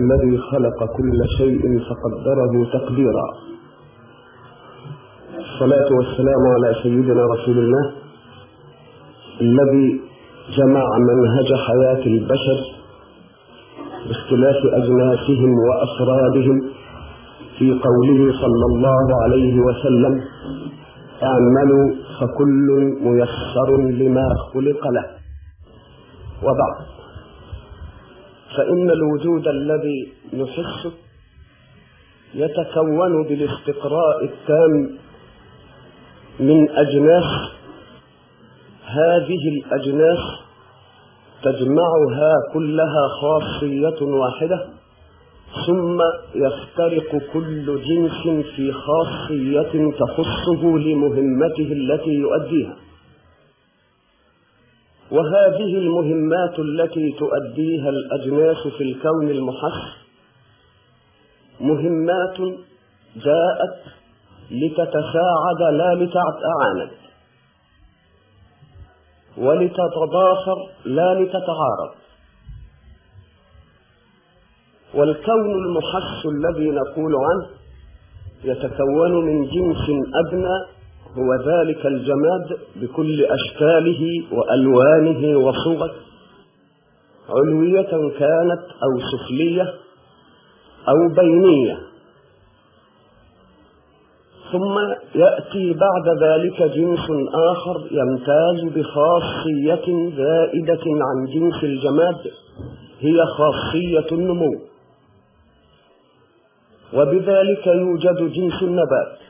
الذي خلق كل شيء فقدره تقديرا. الصلاة والسلام على سيدنا رسول الله الذي جمع منهج حياة البشر باختلاف أجناسهم وأفرادهم في قوله صلى الله عليه وسلم اعملوا فكل ميسر لما خلق له. وبعد. فإن الوجود الذي نحسه يتكون بالاستقراء التام من أجناس هذه الأجناس تجمعها كلها خاصية واحدة ثم يفترق كل جنس في خاصية تخصه لمهمته التي يؤديها. وهذه المهمات التي تؤديها الأجناس في الكون المحس مهمات جاءت لتتساعد لا لتتعاند ولتتضافر لا لتتعارض. والكون المحس الذي نقول عنه يتكون من جنس أدنى هو ذلك الجماد بكل أشكاله وألوانه وصوره. علوية كانت أو سفلية أو بينية. ثم يأتي بعد ذلك جنس آخر يمتاز بخاصية زائدة عن جنس الجماد هي خاصية النمو. وبذلك يوجد جنس النبات.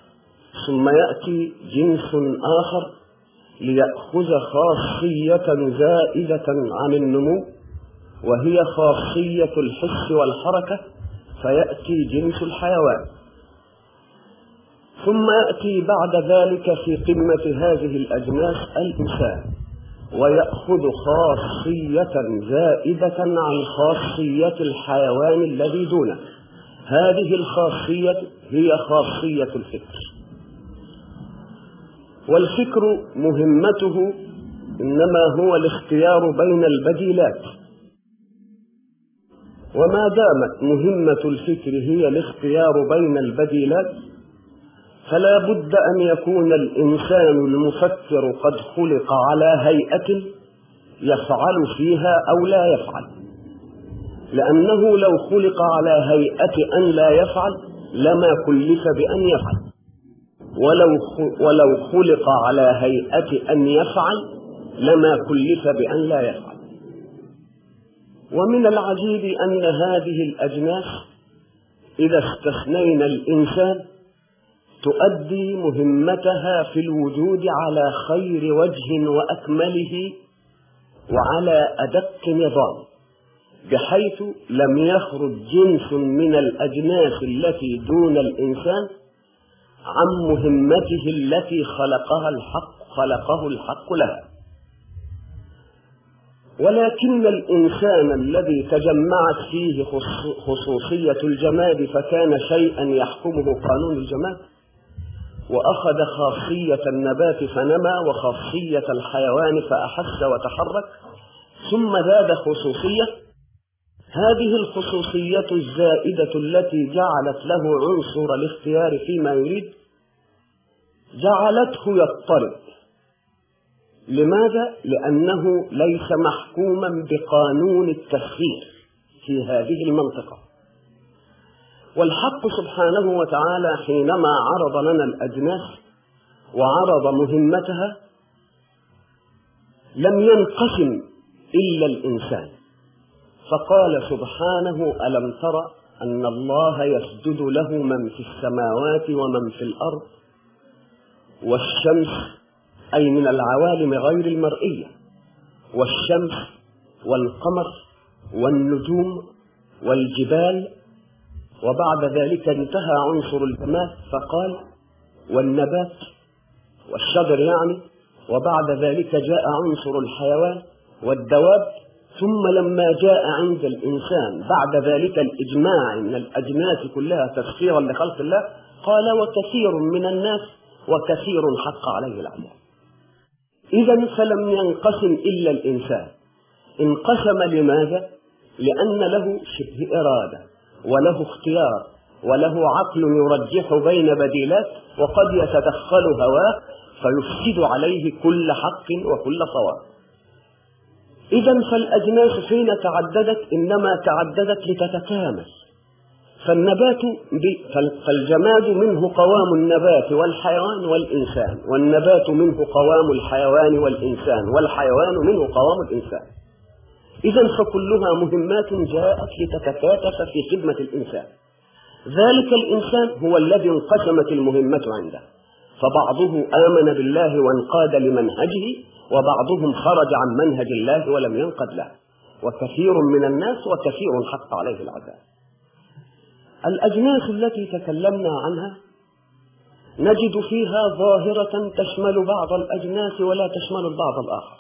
ثم يأتي جنس آخر ليأخذ خاصية زائدة عن النمو وهي خاصية الحس والحركة فيأتي جنس الحيوان. ثم يأتي بعد ذلك في قمة هذه الأجناس الإنسان ويأخذ خاصية زائدة عن خاصية الحيوان الذي دونه. هذه الخاصية هي خاصية الفكر. والفكر مهمته إنما هو الاختيار بين البديلات. وما دامت مهمة الفكر هي الاختيار بين البديلات فلا بد أن يكون الإنسان المفكر قد خلق على هيئة يفعل فيها أو لا يفعل. لأنه لو خلق على هيئة أن لا يفعل لما كلف بأن يفعل. ولو ولو خلق على هيئة أن يفعل لما كلف بأن لا يفعل. ومن العجيب أن هذه الأجناس إذا استثنينا الإنسان تؤدي مهمتها في الوجود على خير وجه وأكمله وعلى أدق نظام بحيث لم يخرج جنس من الأجناس التي دون الإنسان عن مهمته التي خلقها الحق خلقه الحق لها ولكن الإنسان الذي تجمعت فيه خصوصية الجماد فكان شيئا يحكمه قانون الجماد. وأخذ خاصية النبات فنمى وخاصية الحيوان فأحس وتحرك. ثم زاد خصوصية. هذه الخصوصية الزائدة التي جعلت له عنصر الاختيار فيما يريد. جعلته يضطرب. لماذا؟ لأنه ليس محكوما بقانون التسخير في هذه المنطقة. والحق سبحانه وتعالى حينما عرض لنا الأجناس وعرض مهمتها لم ينقسم إلا الإنسان. فقال سبحانه ألم تر أن الله يسجد له من في السماوات ومن في الأرض؟ والشمس أي من العوالم غير المرئية والشمس والقمر والنجوم والجبال. وبعد ذلك انتهى عنصر الجماد فقال والنبات والشجر يعني. وبعد ذلك جاء عنصر الحيوان والدواب. ثم لما جاء عند الإنسان بعد ذلك الإجماع من الأجناس كلها تفسيرا لخلق الله قال وكثير من الناس وكثير حق عليه العذاب إذا فلم ينقسم إلا الإنسان. انقسم لماذا؟ لأن له شبه إرادة وله اختيار وله عقل يرجح بين بديلات وقد يتدخل هواه فيفسد عليه كل حق وكل صواب. إذا فالأجناس حين تعددت إنما تعددت لتتكامل. فالنبات فالجماد منه قوام النبات والحيوان والإنسان والنبات منه قوام الحيوان والإنسان والحيوان منه قوام الإنسان. إذا فكلها مهمات جاءت لتتكاتف في خدمة الإنسان. ذلك الإنسان هو الذي انقسمت المهمة عنده. فبعضه آمن بالله وانقاد لمنهجه وبعضهم خرج عن منهج الله ولم ينقد له. وكثير من الناس وكثير حق عليه العذاب. الأجناس التي تكلمنا عنها نجد فيها ظاهرة تشمل بعض الأجناس ولا تشمل البعض الآخر.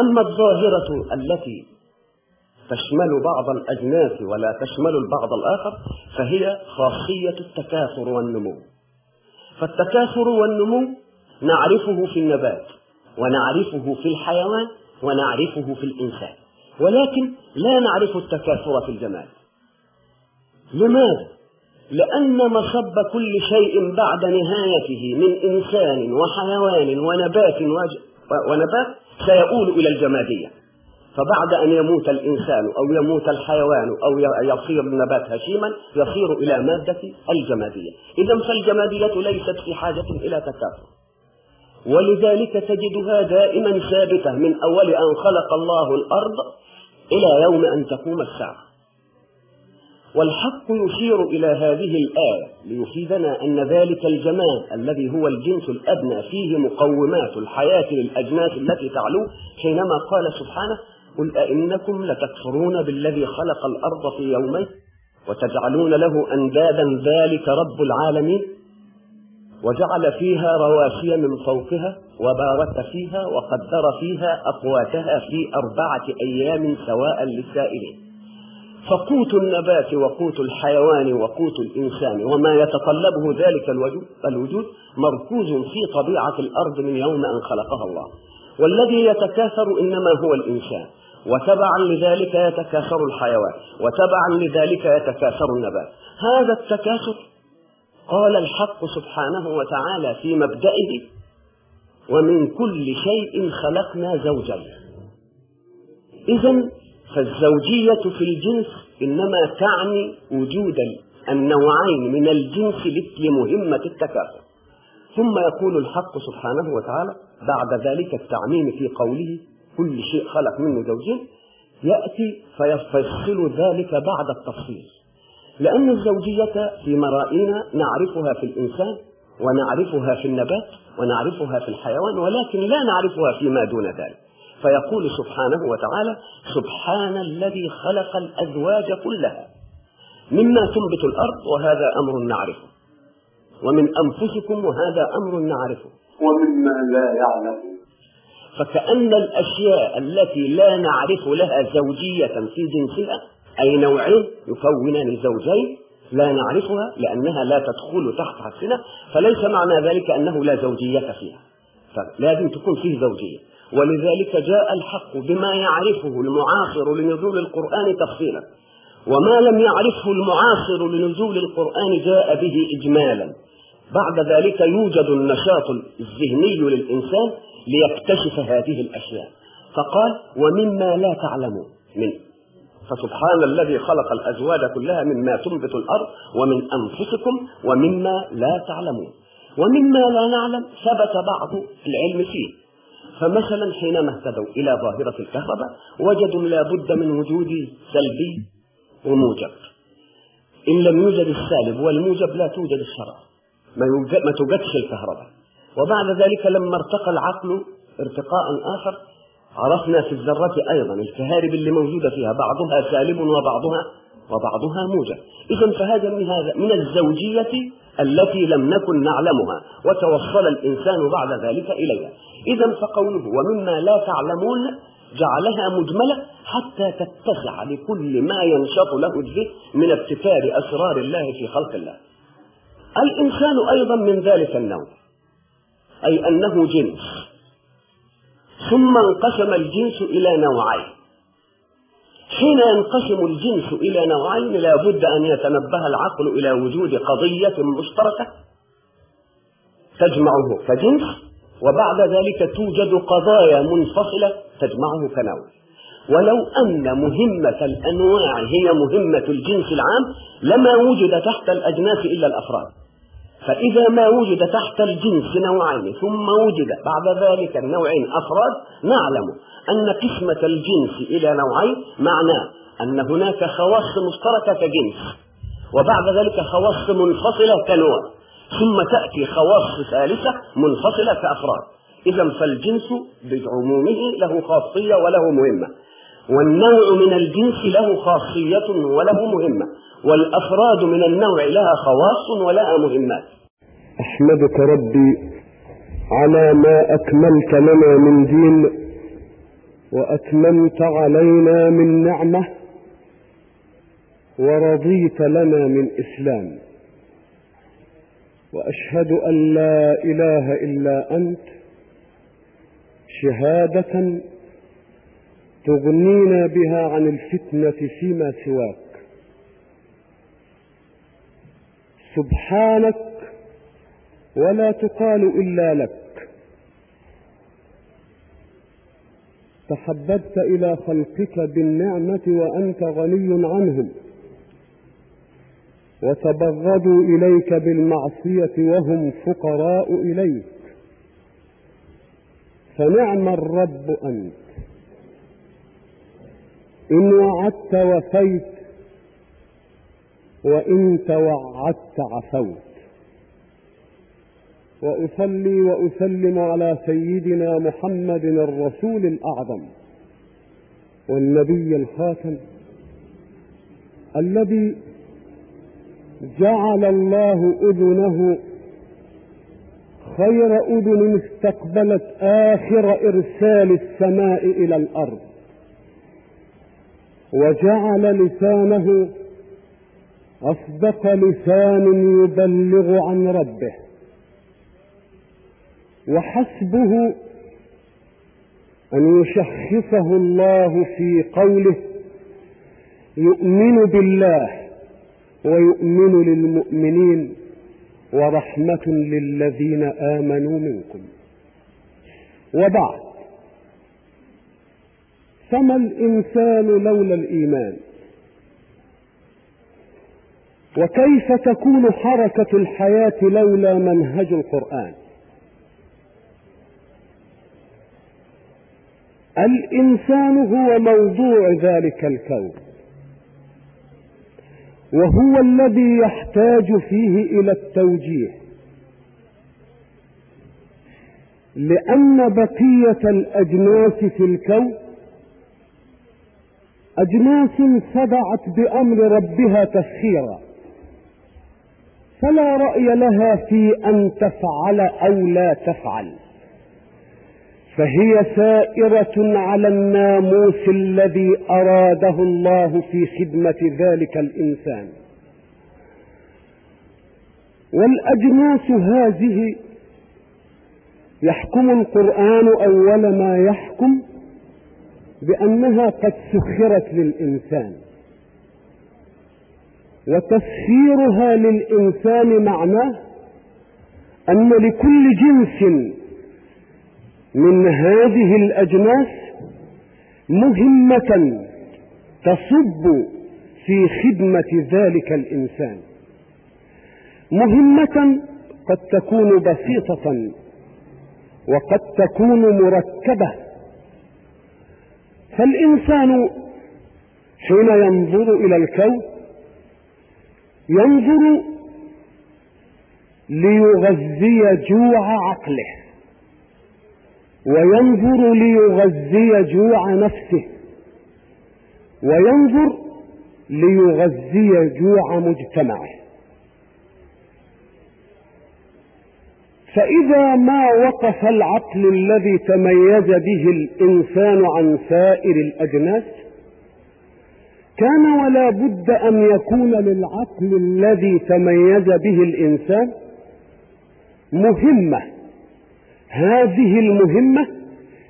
أما الظاهرة التي تشمل بعض الأجناس ولا تشمل البعض الآخر فهي خاصية التكاثر والنمو. فالتكاثر والنمو نعرفه في النبات ونعرفه في الحيوان ونعرفه في الإنسان. ولكن لا نعرف التكاثر في الجمال لماذا؟ لأن مصب كل شيء بعد نهايته من إنسان وحيوان ونبات ونبات سيؤول إلى الجمادية. فبعد أن يموت الإنسان أو يموت الحيوان أو يصير النبات هشيما يصير إلى مادة الجمادية. إذا فالجمادية ليست في حاجة إلى تكاثر. ولذلك تجدها دائما ثابتة من أول أن خلق الله الأرض إلى يوم أن تقوم الساعة. والحق يشير إلى هذه الآية ليفيدنا أن ذلك الجمال الذي هو الجنس الأدنى فيه مقومات الحياة للأجناس التي تعلو حينما قال سبحانه قل أئنكم لتكفرون بالذي خلق الأرض في يومين وتجعلون له أندادا ذلك رب العالمين وجعل فيها رواسي من فوقها وبارك فيها وقدر فيها أقواتها في أربعة أيام سواء للسائلين. فقوت النبات وقوت الحيوان وقوت الإنسان وما يتطلبه ذلك الوجود, الوجود مركوز في طبيعة الأرض من يوم أن خلقها الله. والذي يتكاثر إنما هو الإنسان وتبعا لذلك يتكاثر الحيوان وتبعا لذلك يتكاثر النبات. هذا التكاثر قال الحق سبحانه وتعالى في مبدئه ومن كل شيء خلقنا زوجين إذا فالزوجية في الجنس إنما تعني وجود النوعين من الجنس لمهمة التكاثر ثم يقول الحق سبحانه وتعالى بعد ذلك التعميم في قوله كل شيء خلق منه زوجين يأتي فيفصل ذلك بعد التفصيل. لأن الزوجية في مرائنا نعرفها في الإنسان ونعرفها في النبات ونعرفها في الحيوان ولكن لا نعرفها فيما دون ذلك. فيقول سبحانه وتعالى سبحان الذي خلق الأزواج كلها مما تنبت الأرض وهذا أمر نعرفه. ومن أنفسكم وهذا أمر نعرفه. ومما لا يعلم. فكأن الأشياء التي لا نعرف لها زوجية في جنسها أي نوعين يكونان الزوجين لا نعرفها لأنها لا تدخل تحت حدنا فليس معنى ذلك أنه لا زوجية فيها. فلازم تكون فيه زوجية. ولذلك جاء الحق بما يعرفه المعاصر لنزول القرآن تفصيلا. وما لم يعرفه المعاصر لنزول القرآن جاء به إجمالا. بعد ذلك يوجد النشاط الذهني للإنسان ليكتشف هذه الأشياء. فقال ومما لا تعلمون منه فسبحان الذي خلق الأزواج كلها مما تنبت الأرض ومن أنفسكم ومما لا تعلمون. ومما لا نعلم ثبت بعض العلم فيه. فمثلا حينما اهتدوا إلى ظاهرة الكهرباء وجدوا لا بد من وجود سلبي وموجب. إن لم يوجد السالب والموجب لا توجد الشرارة ما, ما توجدش الكهرباء. وبعد ذلك لما ارتقى العقل ارتقاء آخر عرفنا في الذرة أيضا الكهارب اللي موجودة فيها بعضها سالب وبعضها وبعضها موجب. إذا فهذا من هذا من الزوجية التي لم نكن نعلمها وتوصل الإنسان بعد ذلك إليها. إذا فقوله ومما لا تعلمون جعلها مجملة حتى تتسع لكل ما ينشط له الذهن من ابتكار أسرار الله في خلق الله. الإنسان أيضا من ذلك النوع أي أنه جنس ثم انقسم الجنس إلى نوعين. حين ينقسم الجنس إلى نوعين لا بد أن يتنبه العقل إلى وجود قضية مشتركة تجمعه. كجنس وبعد ذلك توجد قضايا منفصلة تجمعه كنوع ولو أن مهمة الأنواع هي مهمة الجنس العام لما وجد تحت الأجناس إلا الأفراد. فإذا ما وجد تحت الجنس نوعين ثم وجد بعد ذلك النوعين أفراد نعلم أن قسمة الجنس إلى نوعين معناه أن هناك خواص مشتركة كجنس وبعد ذلك خواص منفصلة كنوع. ثم تأتي خواص ثالثة منفصلة كأفراد. إذا فالجنس بعمومه له خاصية وله مهمة. والنوع من الجنس له خاصية وله مهمة. والأفراد من النوع لها خواص ولها مهمات. أحمدك ربي على ما أكملت لنا من دين وأتممت علينا من نعمة ورضيت لنا من إسلام. وأشهد أن لا إله إلا أنت شهادة تغنينا بها عن الفتنة فيما سواك. سبحانك ولا تقال إلا لك. تحببت إلى خلقك بالنعمة وأنت غني عنهم. وتبغضوا إليك بالمعصية وهم فقراء إليك. فنعم الرب أنت. إن وعدت وفيت وإن توعدت عفوت. وأصلي وأسلم على سيدنا محمد الرسول الأعظم والنبي الخاتم الذي جعل الله أذنه خير أذن استقبلت آخر إرسال السماء إلى الأرض. وجعل لسانه أصدق لسان يبلغ عن ربه. وحسبه أن يشخصه الله في قوله يؤمن بالله. ويؤمن للمؤمنين ورحمة للذين آمنوا منكم. وبعد فما الإنسان لولا الإيمان؟ وكيف تكون حركة الحياة لولا منهج القرآن؟ الإنسان هو موضوع ذلك الكون. وهو الذي يحتاج فيه إلى التوجيه. لأن بقية الأجناس في الكون أجناس صدعت بأمر ربها تسخيرا فلا رأي لها في أن تفعل أو لا تفعل. فهي سائرة على الناموس الذي أراده الله في خدمة ذلك الإنسان. والأجناس هذه يحكم القرآن أول ما يحكم بأنها قد سخرت للإنسان. وتسخيرها للإنسان معناه أن لكل جنس من هذه الأجناس مهمة تصب في خدمة ذلك الإنسان. مهمة قد تكون بسيطة وقد تكون مركبة. فالإنسان حين ينظر إلى الكون ينظر ليغذي جوع عقله. وينظر ليغذي جوع نفسه. وينظر ليغذي جوع مجتمعه. فإذا ما وقف العقل الذي تميز به الإنسان عن سائر الأجناس كان ولا بد أن يكون للعقل الذي تميز به الإنسان مهمة هذه المهمة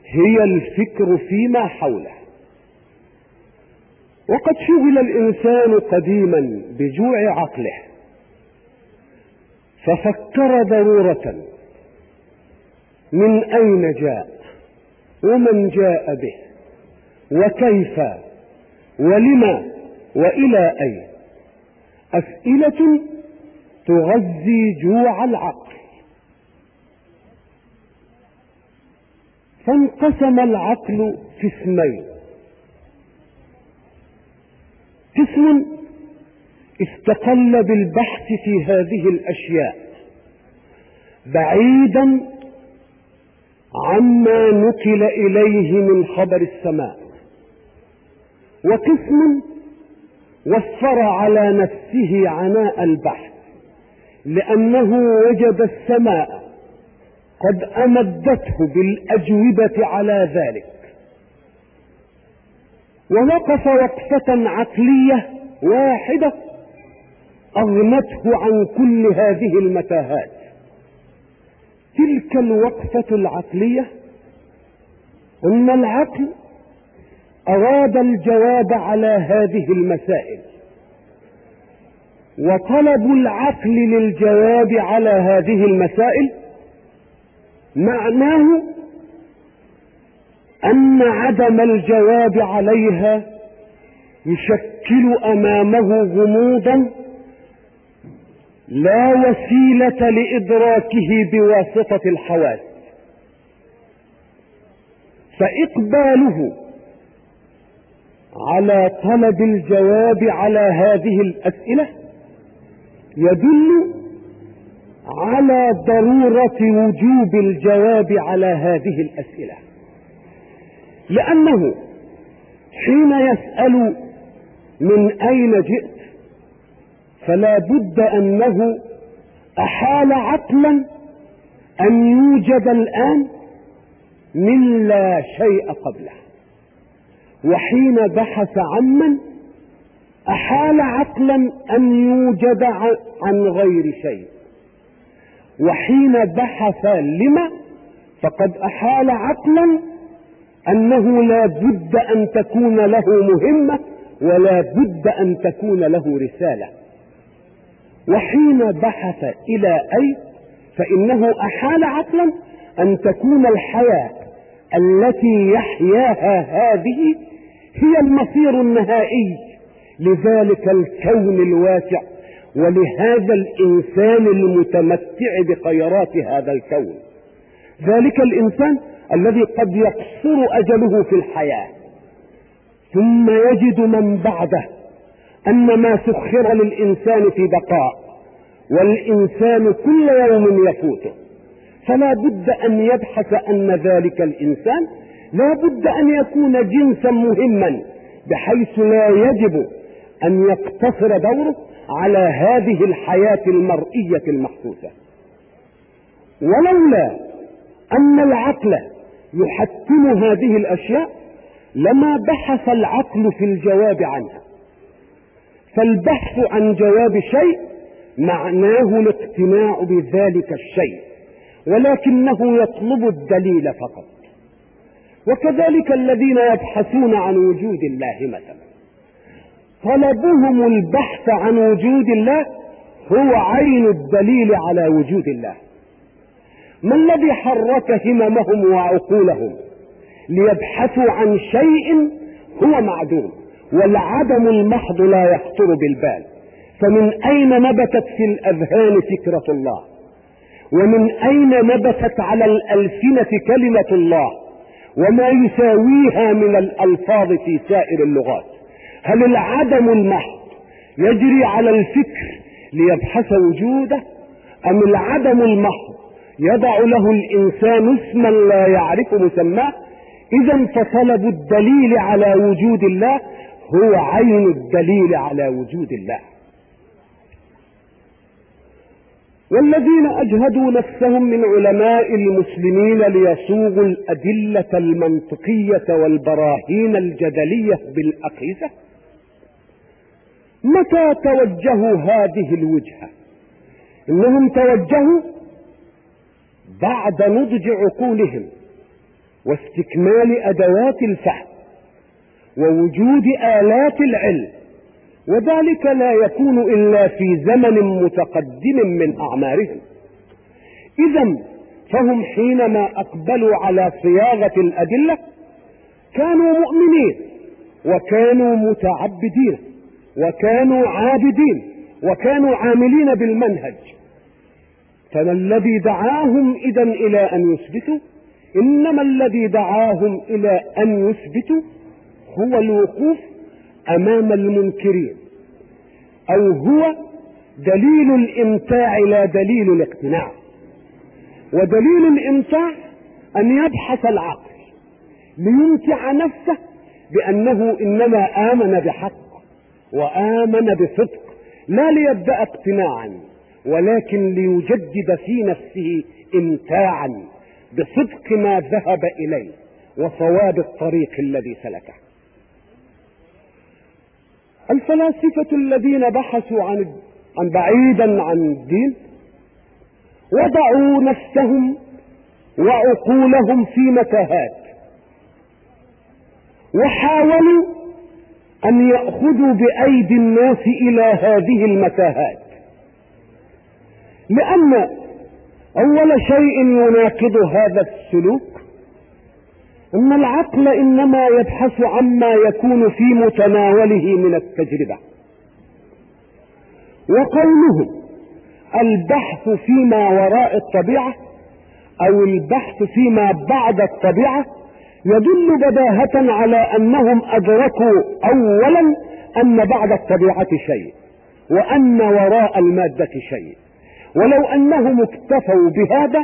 هي الفكر فيما حوله. وقد شغل الإنسان قديما بجوع عقله ففكر ضرورة من أين جاء ومن جاء به وكيف ولما وإلى أين. أسئلة تغذي جوع العقل. فانقسم العقل قسمين. قسم استقل بالبحث في هذه الأشياء. بعيدا عما نقل إليه من خبر السماء. وقسم وفر على نفسه عناء البحث لأنه وجد السماء قد أمدته بالأجوبة على ذلك. ووقف وقفة عقلية واحدة أغنته عن كل هذه المتاهات. تلك الوقفة العقلية أن العقل أراد الجواب على هذه المسائل. وطلب العقل للجواب على هذه المسائل معناه أن عدم الجواب عليها يشكل أمامه غموضا لا وسيلة لإدراكه بواسطة الحواس. فإقباله على طلب الجواب على هذه الأسئلة يدل على ضروره وجوب الجواب على هذه الأسئلة. لأنه حين يسأل من أين جئت فلا بد أنه أحال عقلا أن يوجد الآن من لا شيء قبله. وحين بحث عمن أحال عقلا أن يوجد عن غير شيء. وحين بحث لما فقد أحال عقلا أنه لا بد أن تكون له مهمة ولا بد أن تكون له رسالة. وحين بحث إلى أي فإنه أحال عقلا أن تكون الحياة التي يحياها هذه هي المصير النهائي لذلك الكون الواسع. ولهذا الإنسان المتمتع بخيرات هذا الكون. ذلك الإنسان الذي قد يقصر أجله في الحياة ثم يجد من بعده أن ما سخر للإنسان في بقاء والإنسان كل يوم يفوته فلا بد أن يبحث أن ذلك الإنسان لا بد أن يكون جنسا مهما بحيث لا يجب أن يقتصر دوره على هذه الحياة المرئية المحسوسة. ولولا أن العقل يحتم هذه الأشياء لما بحث العقل في الجواب عنها. فالبحث عن جواب شيء معناه الاقتناع بذلك الشيء ولكنه يطلب الدليل فقط. وكذلك الذين يبحثون عن وجود الله مثلا. طلبهم البحث عن وجود الله هو عين الدليل على وجود الله. ما الذي حرك هممهم وعقولهم ليبحثوا عن شيء هو معدوم والعدم المحض لا يخطر بالبال. فمن أين نبتت في الأذهان فكرة الله؟ ومن أين نبتت على الألسنة كلمة الله؟ وما يساويها من الألفاظ في سائر اللغات؟ هل العدم المحض يجري على الفكر ليبحث وجوده؟ أم العدم المحض يضع له الإنسان اسما لا يعرف مسماه؟ إذا فطلب الدليل على وجود الله هو عين الدليل على وجود الله. والذين أجهدوا نفسهم من علماء المسلمين ليصوغوا الأدلة المنطقية والبراهين الجدلية بالاقيسه متى توجهوا هذه الوجهة؟ إنهم توجهوا بعد نضج عقولهم واستكمال أدوات الفهم ووجود آلات العلم وذلك لا يكون إلا في زمن متقدم من أعمارهم. إذا فهم حينما أقبلوا على صياغة الأدلة كانوا مؤمنين وكانوا متعبدين. وكانوا عابدين وكانوا عاملين بالمنهج. فما الذي دعاهم إذا إلى أن يثبتوا؟ إنما الذي دعاهم إلى أن يثبتوا هو الوقوف أمام المنكرين أو هو دليل الإمتاع لا دليل الاقتناع. ودليل الإمتاع أن يبحث العقل ليمتع نفسه بأنه إنما آمن بحق. وآمن بصدق لا ليبدأ اقتناعا ولكن ليجدد في نفسه امتاعا بصدق ما ذهب إليه وصواب الطريق الذي سلكه. الفلاسفة الذين بحثوا عن عن بعيدا عن الدين وضعوا نفسهم وعقولهم في متاهات وحاولوا أن يأخذوا بأيدي الناس إلى هذه المتاهات لأن أول شيء يناقض هذا السلوك أن العقل إنما يبحث عما يكون في متناوله من التجربة. وقوله البحث فيما وراء الطبيعة أو البحث فيما بعد الطبيعة يدل بداهة على أنهم أدركوا أولا أن بعد الطبيعة شيء وأن وراء المادة شيء. ولو أنهم اكتفوا بهذا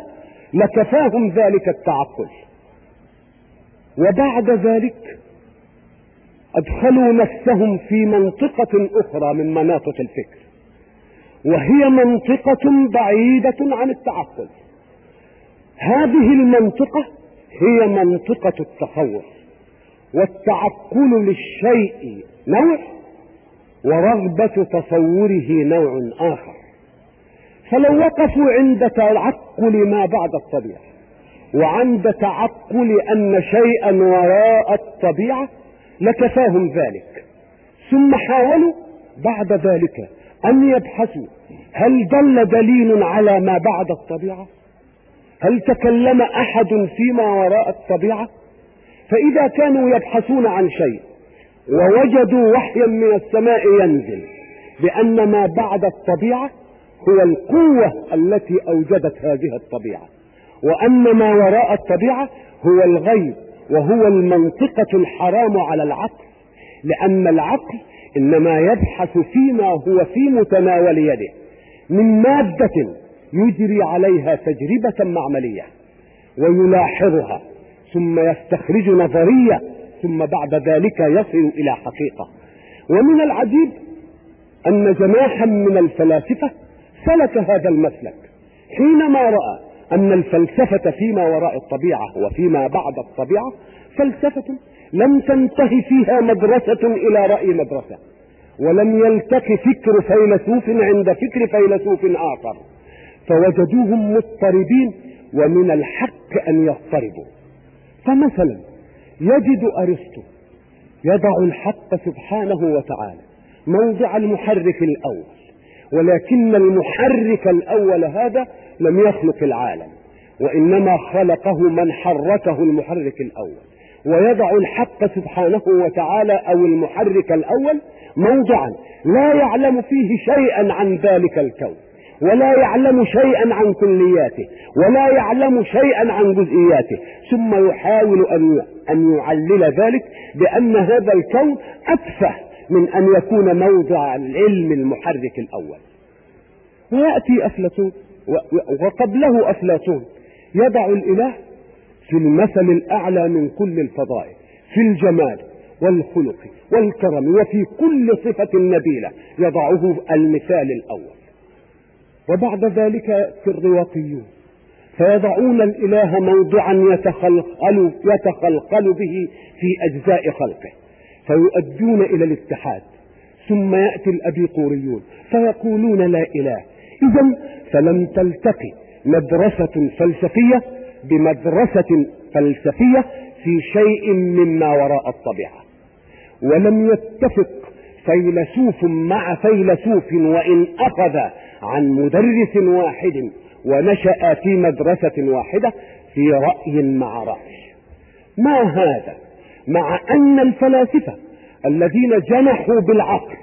لكفاهم ذلك التعقل وبعد ذلك أدخلوا نفسهم في منطقة أخرى من مناطق الفكر. وهي منطقة بعيدة عن التعقل هذه المنطقة هي منطقة التصور والتعقل للشيء نوع ورغبة تصوره نوع آخر. فلو وقفوا عند تعقل ما بعد الطبيعة وعند تعقل أن شيئا وراء الطبيعة لكفاهم ذلك. ثم حاولوا بعد ذلك أن يبحثوا هل دل دليل على ما بعد الطبيعة؟ هل تكلم أحد فيما وراء الطبيعة؟ فإذا كانوا يبحثون عن شيء ووجدوا وحيا من السماء ينزل بأن ما بعد الطبيعة هو القوة التي أوجدت هذه الطبيعة وأن ما وراء الطبيعة هو الغيب وهو المنطقة الحرام على العقل لأن العقل إنما يبحث فيما هو في متناول يده من مادة يجري عليها تجربة معملية ويلاحظها ثم يستخرج نظرية ثم بعد ذلك يصل إلى حقيقة. ومن العجيب أن جماحا من الفلاسفة سلك هذا المسلك حينما رأى أن الفلسفة فيما وراء الطبيعة وفيما بعد الطبيعة فلسفة لم تنتهي فيها مدرسة إلى رأي مدرسة ولم يلتك فكر فيلسوف عند فكر فيلسوف آخر. فوجدوهم مضطربين ومن الحق أن يضطربوا. فمثلا يجد أرسطو يضع الحق سبحانه وتعالى موضع المحرك الأول ولكن المحرك الأول هذا لم يخلق العالم وإنما خلقه من حركه المحرك الأول. ويضع الحق سبحانه وتعالى أو المحرك الأول موضعا لا يعلم فيه شيئا عن ذلك الكون. ولا يعلم شيئا عن كلياته ولا يعلم شيئا عن جزئياته. ثم يحاول أن أن يعلل ذلك بأن هذا الكون أتفه من أن يكون موضع العلم المحرك الأول. ويأتي أفلاطون وقبله أفلاطون. يضع الإله في المثل الأعلى من كل الفضائل في الجمال والخلق والكرم وفي كل صفة نبيلة. يضعه المثال الأول. وبعد ذلك في الرواقيون. فيضعون الإله موضعا يتخلقل, يتخلقل به في أجزاء خلقه. فيؤدون إلى الاتحاد. ثم يأتي الأبيقوريون. فيقولون لا إله. إذا فلم تلتقي مدرسة فلسفية بمدرسة فلسفية في شيء مما وراء الطبيعة. ولم يتفق فيلسوف مع فيلسوف وإن أخذ عن مدرس واحد ونشأ في مدرسة واحدة في رأي مع رأي. ما هذا؟ مع أن الفلاسفة الذين جنحوا بالعقل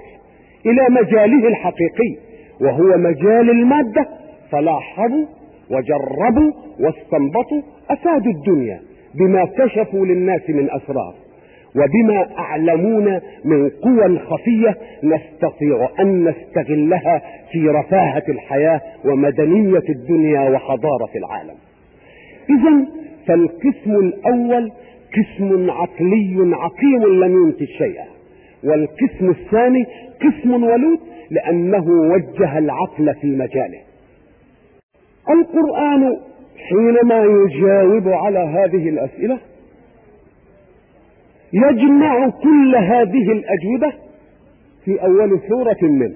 إلى مجاله الحقيقي وهو مجال المادة فلاحظوا وجربوا واستنبطوا أفادوا الدنيا بما كشفوا للناس من أسرار. وبما أعلمون من قوى خفية نستطيع أن نستغلها في رفاهة الحياة ومدنية الدنيا وحضارة العالم. إذا فالقسم الأول قسم عقلي عقيم لم ينتج شيئا والقسم الثاني قسم ولود لأنه وجه العقل في مجاله. القرآن حينما يجاوب على هذه الأسئلة يجمع كل هذه الأجوبة في أول سورة منه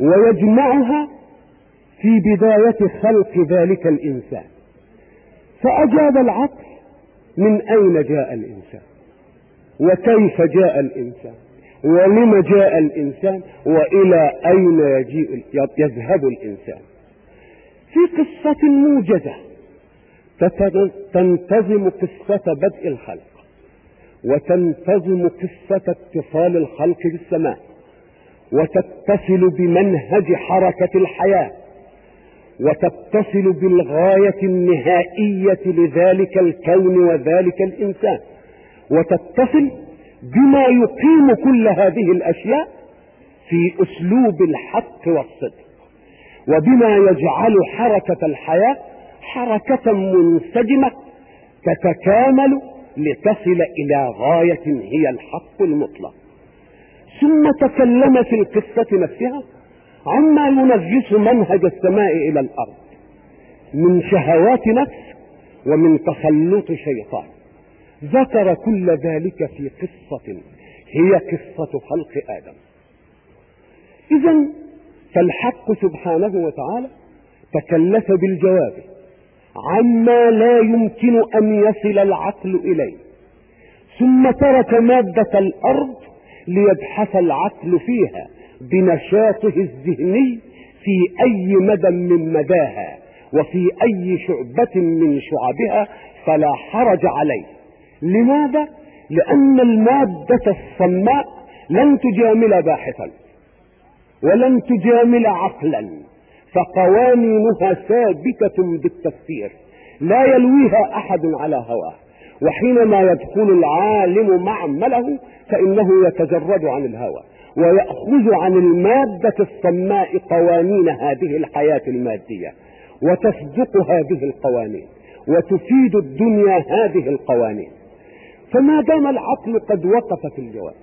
ويجمعها في بداية خلق ذلك الإنسان. فأجاب العقل من أين جاء الإنسان؟ وكيف جاء الإنسان؟ ولم جاء الإنسان؟ وإلى أين يذهب الإنسان؟ في قصة موجزة. تنتظم قصة بدء الخلق وتنتظم قصة اتصال الخلق بالسماء وتتصل بمنهج حركة الحياة وتتصل بالغاية النهائية لذلك الكون وذلك الإنسان وتتصل بما يقيم كل هذه الأشياء في أسلوب الحق والصدق وبما يجعل حركة الحياة حركة منسجمة تتكامل لتصل إلى غاية هي الحق المطلق. ثم تكلم في القصة نفسها عما ينجس منهج السماء إلى الأرض. من شهوات نفس ومن تخلط شيطان. ذكر كل ذلك في قصة هي قصة خلق آدم. إذا فالحق سبحانه وتعالى تكلف بالجواب. عما لا يمكن أن يصل العقل إليه. ثم ترك مادة الأرض ليبحث العقل فيها بنشاطه الذهني في أي مدى من مداها وفي أي شعبة من شعبها فلا حرج عليه. لماذا؟ لأن المادة الصماء لن تجامل باحثا ولن تجامل عقلا. فقوانينها ثابتة بالتفسير لا يلويها أحد على هواه. وحينما يدخل العالم معمله فإنه يتجرد عن الهوى ويأخذ عن المادة الصماء قوانين هذه الحياة المادية وتصدق هذه القوانين وتفيد الدنيا هذه القوانين. فما دام العقل قد وقف في الجواب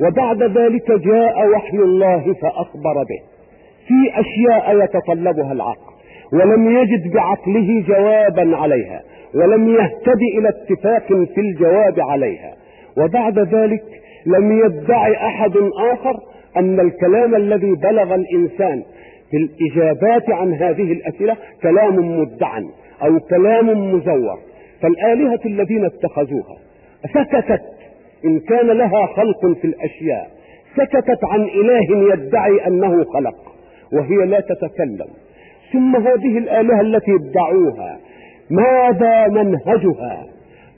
وبعد ذلك جاء وحي الله فأخبر به في أشياء يتطلبها العقل ولم يجد بعقله جوابا عليها ولم يهتد إلى اتفاق في الجواب عليها. وبعد ذلك لم يدعي أحد آخر أن الكلام الذي بلغ الإنسان في الإجابات عن هذه الأسئلة كلام مدعا أو كلام مزور. فالآلهة الذين اتخذوها سكتت إن كان لها خلق في الأشياء سكتت عن إله يدعي أنه خلق. وهي لا تتكلم. ثم هذه الآلهة التي ادعوها ماذا منهجها؟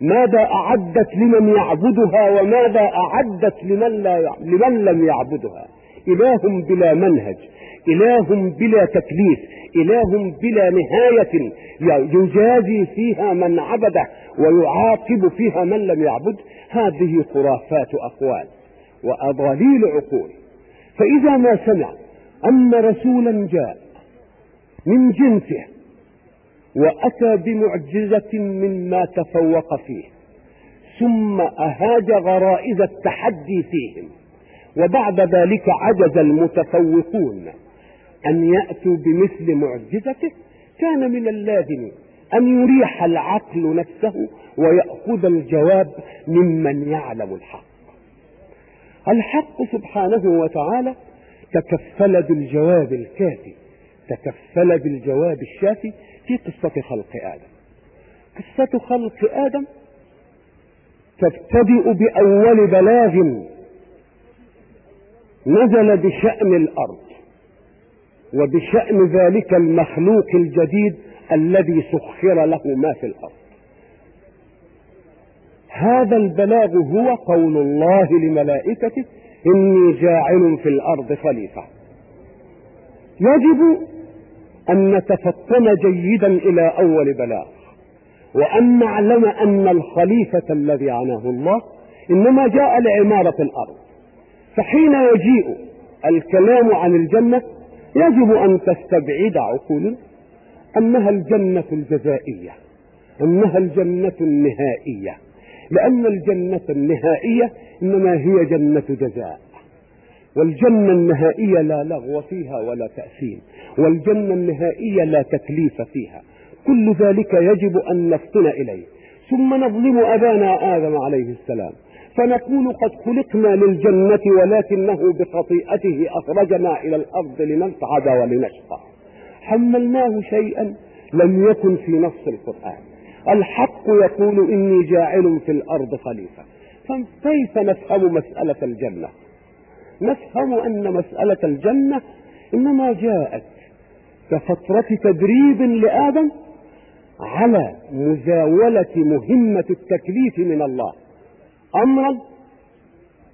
ماذا أعدت لمن يعبدها؟ وماذا أعدت لمن, لا لمن لم يعبدها؟ إله بلا منهج إله بلا تكليف إله بلا نهاية. يجازي فيها من عبده ويعاقب فيها من لم يعبد. هذه خرافات أقوال وأضاليل عقول. فإذا ما سمع أن رسولا جاء من جنسه وأتى بمعجزة مما تفوق فيه ثم أهاج غرائز التحدي فيهم وبعد ذلك عجز المتفوقون أن يأتوا بمثل معجزته. كان من اللازم أن يريح العقل نفسه ويأخذ الجواب ممن يعلم الحق. الحق سبحانه وتعالى تكفل بالجواب الكافي تكفل بالجواب الشافي في قصة خلق آدم. قصة خلق آدم تبتدئ بأول بلاغ نزل بشأن الأرض وبشأن ذلك المخلوق الجديد الذي سخر له ما في الأرض. هذا البلاغ هو قول الله لملائكته إني جاعل في الأرض خليفة. يجب أن نتفطن جيدا إلى أول بلاغ. وأن نعلم أن الخليفة الذي عناه الله إنما جاء لعمارة الأرض. فحين يجيء الكلام عن الجنة يجب أن تستبعد عقول أنها الجنة الجزائية أنها الجنة النهائية. لأن الجنة النهائية إنما هي جنة جزاء. والجنة النهائية لا لغو فيها ولا تأثيم. والجنة النهائية لا تكليف فيها. كل ذلك يجب أن نفطن إليه. ثم نظلم أبانا آدم عليه السلام. فنقول قد خلقنا للجنة ولكنه بخطيئته أخرجنا إلى الأرض لنسعد ولنشقى. حملناه شيئا لم يكن في نص القرآن. الحق يقول إني جاعل في الأرض خليفة. فكيف نفهم مسألة الجنة؟ نفهم أن مسألة الجنة إنما جاءت كفترة تدريب لآدم على مزاولة مهمة التكليف من الله. أمرا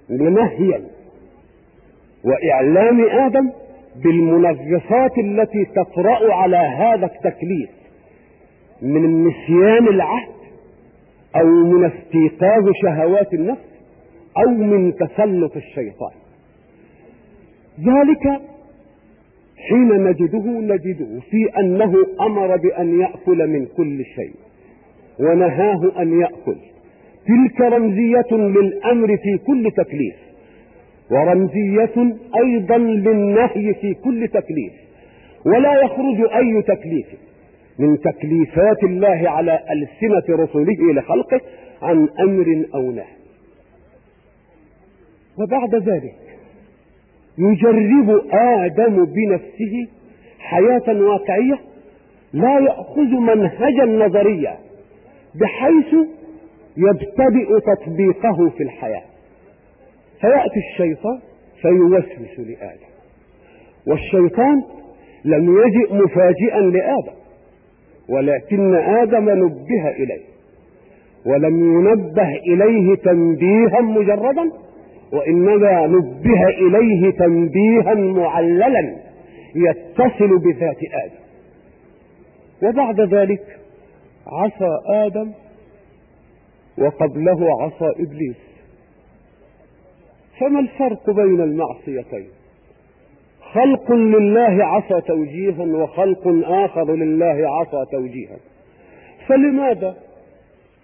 ونهيا وإعلام آدم بالمنغصات التي تطرأ على هذا التكليف. من نسيان العهد أو من استيقاظ شهوات النفس أو من تسلط الشيطان. ذلك حين نجده نجده في أنه أمر بأن يأكل من كل شيء ونهاه أن يأكل. تلك رمزية للأمر في كل تكليف ورمزية أيضا للنهي في كل تكليف ولا يخرج أي تكليف. من تكليفات الله على ألسنة رسله لخلقه عن أمر أو نهي. وبعد ذلك يجرب آدم بنفسه حياة واقعية لا يأخذ منهجا نظريا بحيث يبتدئ تطبيقه في الحياة. فيأتي الشيطان فيوسوس لآدم والشيطان لم يجئ مفاجئا لآدم. ولكن آدم نبه إليه ولم ينبه إليه تنبيها مجردا وإنما نبه إليه تنبيها معللا يتصل بذات آدم. وبعد ذلك عصى آدم وقبله عصى إبليس. فما الفرق بين المعصيتين؟ خلق لله عصى توجيها وخلق آخر لله عصى توجيها. فلماذا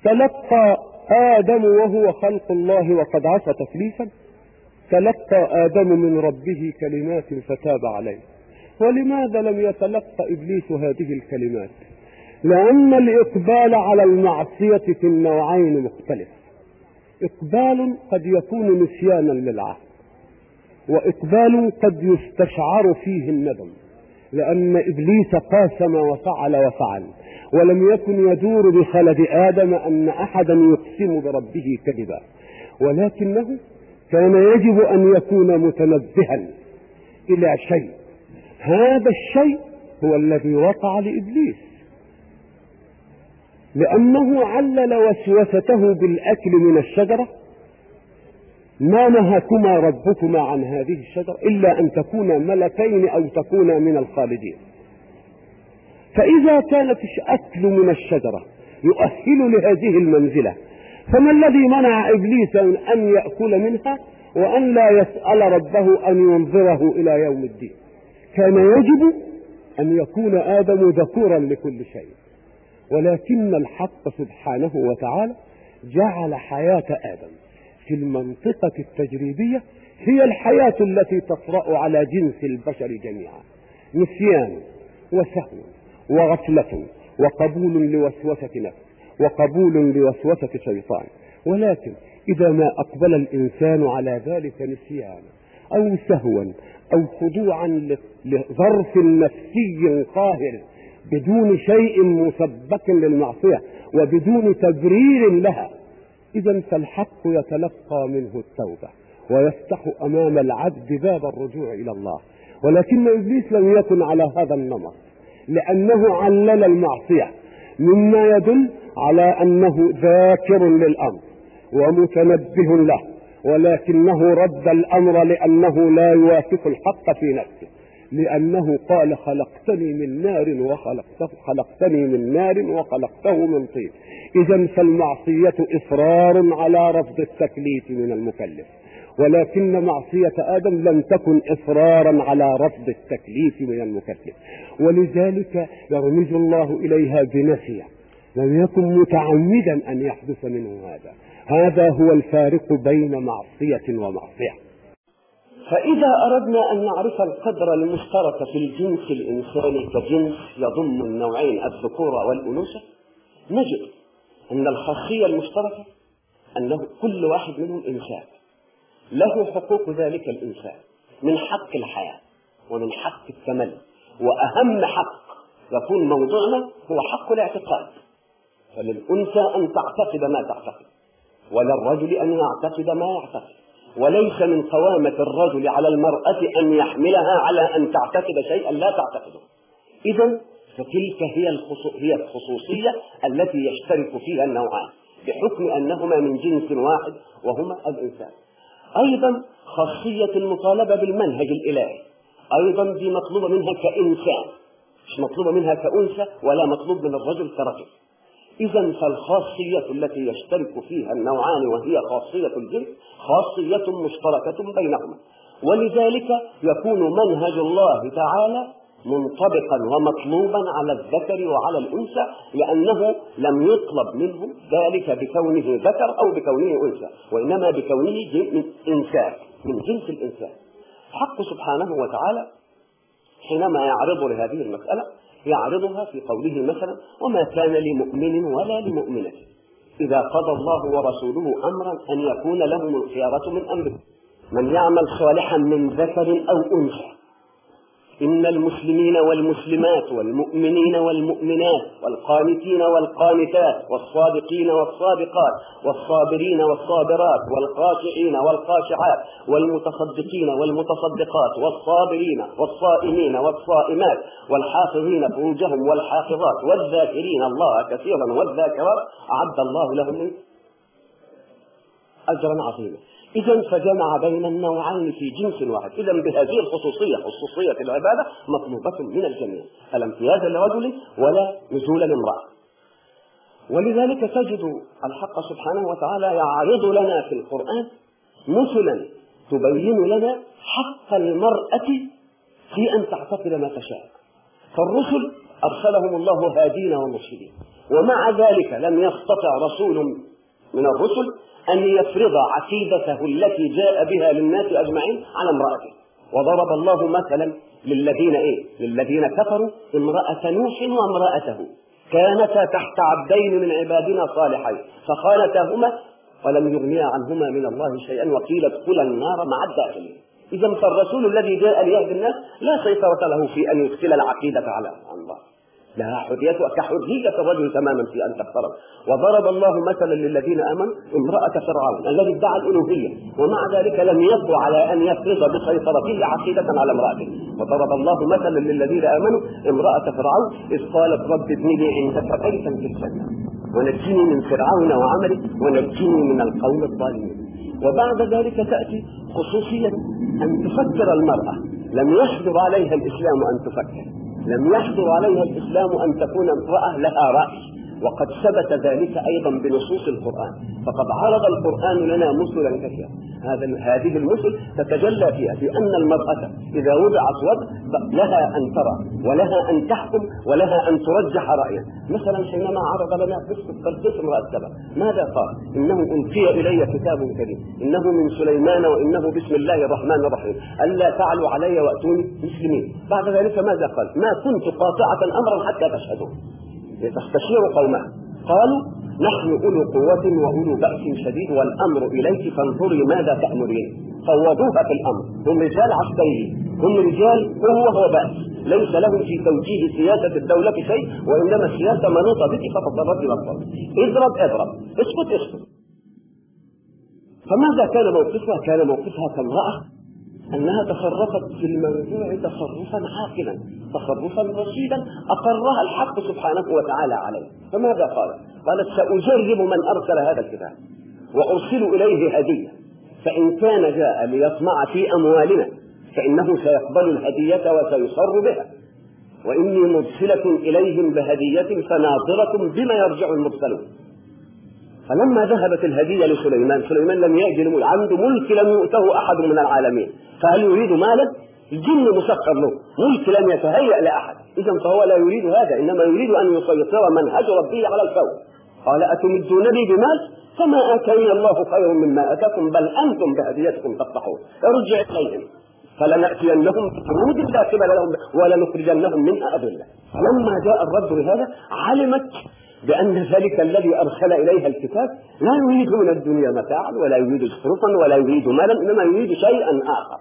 تلقى آدم وهو خلق الله وقد عصى تكليفا تلقى آدم من ربه كلمات فتاب عليه. ولماذا لم يتلقى إبليس هذه الكلمات؟ لأن الإقبال على المعصية في النوعين مختلف. إقبال قد يكون نسيانا للعهد. وإقبال قد يستشعر فيه الندم لأن إبليس قاسم وفعل وفعل ولم يكن يدور بخلد آدم أن أحدا يقسم بربه كذبا ولكنه كان يجب أن يكون متنبها إلى شيء. هذا الشيء هو الذي وقع لإبليس لأنه علل وسوسته بالأكل من الشجرة ما نهاكما ربكما عن هذه الشجرة إلا أن تكونا ملكين أو تكونا من الخالدين. فإذا كانت الأكل من الشجرة يؤهل لهذه المنزلة فما الذي منع إبليس أن يأكل منها وأن لا يسأل ربه أن ينظره إلى يوم الدين؟ كان يجب أن يكون آدم ذكورا لكل شيء. ولكن الحق سبحانه وتعالى جعل حياة آدم. في المنطقة التجريبية هي الحياة التي تطرأ على جنس البشر جميعا. نسيان وسهو وغفلة وقبول لوسوسة نفس وقبول لوسوسة شيطان. ولكن إذا ما أقبل الإنسان على ذلك نسيانا أو سهوا أو خضوعا لظرف نفسي قاهر بدون شيء مسبق للمعصية وبدون تبرير لها إذا فالحق يتلقى منه التوبة ويفتح أمام العبد باب الرجوع إلى الله. ولكن إبليس لم يكن على هذا النمط لأنه علل المعصية مما يدل على أنه ذاكر للأمر ومتنبه له ولكنه رد الأمر لأنه لا يوافق الحق في نفسه. لأنه قال خلقتني من نار وخلقته خلقتني من نار وخلقته من طين. إذا فالمعصية إصرار على رفض التكليف من المكلف. ولكن معصية آدم لم تكن إصرارا على رفض التكليف من المكلف. ولذلك يرمز الله إليها بنسيه لم يكن متعمدا أن يحدث منه هذا. هذا هو الفارق بين معصية ومعصية. فإذا أردنا أن نعرف القدر المشترك في الجنس الإنساني كجنس يضم النوعين الذكورة والأنوثة نجد أن الخاصية المشتركة أنه كل واحد منهم إنسان. له حقوق ذلك الإنسان من حق الحياة ومن حق التملك وأهم حق يكون موضوعنا هو حق الاعتقاد. فللأنثى أن تعتقد ما تعتقد وللرجل أن يعتقد ما يعتقد. وليس من قوامة الرجل على المرأة أن يحملها على أن تعتقد شيئا لا تعتقده. إذا فتلك هي هي الخصوصية التي يشترك فيها النوعان بحكم أنهما من جنس واحد وهما الإنسان. أيضا خاصية المطالبة بالمنهج الإلهي أيضا دي مطلوبة منها كإنسان مش مطلوبة منها كأنثى ولا مطلوب من الرجل كرجل. إذا فالخاصية التي يشترك فيها النوعان وهي خاصية الجنس خاصية مشتركة بينهما. ولذلك يكون منهج الله تعالى منطبقا ومطلوبا على الذكر وعلى الأنثى لأنه لم يطلب منه ذلك بكونه ذكر أو بكونه أنثى وإنما بكونه انسان من جنس الانسان حق سبحانه وتعالى حينما يعرض لهذه المسألة يعرضها في قوله مثلا وما كان لمؤمن ولا لمؤمنة. إذا قضى الله ورسوله أمرا أن يكون لهم الخيارة من أمره. من يعمل صالحا من ذكر أو أنثى. إن المسلمين والمسلمات والمؤمنين والمؤمنات والقانتين والقانتات والصادقين والصادقات والصابرين والصابرات والخاشعين والخاشعات والمتصدقين والمتصدقات والصابرين والصائمين والصائمات والحافظين فروجهم والحافظات والذاكرين الله كثيرا والذاكرات أعد الله لهم أجرا عظيما. إذا فجمع بين النوعين في جنس واحد. إذا بهذه الخصوصية خصوصية العبادة مطلوبة من الجميع. فلا امتياز لرجل ولا نزول لامرأة. ولذلك تجد الحق سبحانه وتعالى يعرض لنا في القرآن مثلا تبين لنا حق المرأة في أن تعتقد ما تشاء. فالرسل أرسلهم الله هادين ومرشدين. ومع ذلك لم يستطع رسول من الرسل أن يفرض عقيدته التي جاء بها للناس أجمعين على امرأته. وضرب الله مثلا للذين إيه؟ للذين كفروا امرأة نوح وامرأته. كانتا تحت عبدين من عبادنا صالحين. فخانتاهما ولم يغنيا عنهما من الله شيئا وقيل ادخلا النار مع الداخلين إذا فالرسول الذي جاء ليهدي الناس لا سيطرة له في أن يدخل العقيدة على الله. لها حرية كحرية الرجل تماما في أن تفترض وضرب الله مثلا للذين آمنوا امرأة فرعون الذي ادعى الألوهية ومع ذلك لم يقوى على أن يفرض بسيطرته عقيدة على امرأته. وضرب الله مثلا للذين آمنوا امرأة فرعون إذ قالت رب ابن لي عندك بيتا في الجنة. ونجني من فرعون وعمله ونجني من القوم الظالمين. وبعد ذلك تأتي خصوصية أن تفكر المرأة. لم يحضر عليها الإسلام أن تفكر. لم يحضر عليها الإسلام أن تكون امرأة لها رأي. وقد ثبت ذلك أيضا بنصوص القرآن. فقد عرض القرآن لنا مثلا كثيرة هذا هذه المثل تتجلى فيها في أن المرأة إذا وضعت وضع لها أن ترى ولها أن تحكم ولها أن ترجح رأيا مثلا حينما عرض لنا قصة امرأة سبع ماذا قال؟ إنه ألقي إلي كتاب كريم. إنه من سليمان وإنه بسم الله الرحمن الرحيم. ألا تعلوا علي وأتوني مسلمين. بعد ذلك ماذا قال؟ ما كنت قاطعة أمرا حتى تشهدوا لتستشير قومها قالوا نحن أولو قوة وأولو بأس شديد والأمر إليك فانظري ماذا تأمرين. فوضوها في الأمر. هم رجال عسكريين. هم رجال قوة وبأس ليس لهم في توجيه سياسة الدولة شيء وإنما السياسة منوطة بك فتصرفي والصرف اضرب اضرب. اسكت اسكت. فماذا كان موقفها؟ كان موقفها كامرأة أنها تصرفت في الموضوع تصرفا عاقلا تصرفا رشيدا أقرها الحق سبحانه وتعالى عليه. فماذا قالت؟ قالت سأجرب من أرسل هذا الكتاب وأرسل إليه هدية. فإن كان جاء ليطمع في أموالنا فإنه سيقبل الهدية وسيصر بها. وإني مرسلة إليهم بهدية فناظرة بما يرجع المرسلون. فلما ذهبت الهدية لسليمان سليمان لم يأجل عنده ملك لم يؤته أحد من العالمين. فهل يريد مالا؟ الجن مسخر له. ملك لم يتهيأ لأحد. إذا فهو لا يريد هذا إنما يريد أن يسيطر منهج ربه على الكون قال أتمدونني بمال؟ فما آتاني الله خير مما آتاكم بل أنتم بهديتكم تفرحون. ارجع إليهم. فلنأتينهم بجنود لا قبل لهم ولنخرجنهم منها أذلة فلما جاء الرد بهذا علمت بأن ذلك الذي أرسل إليها الكتاب لا يريد من الدنيا متاعا ولا يريد زخرفا ولا يريد مالا إنما يريد شيئا آخر.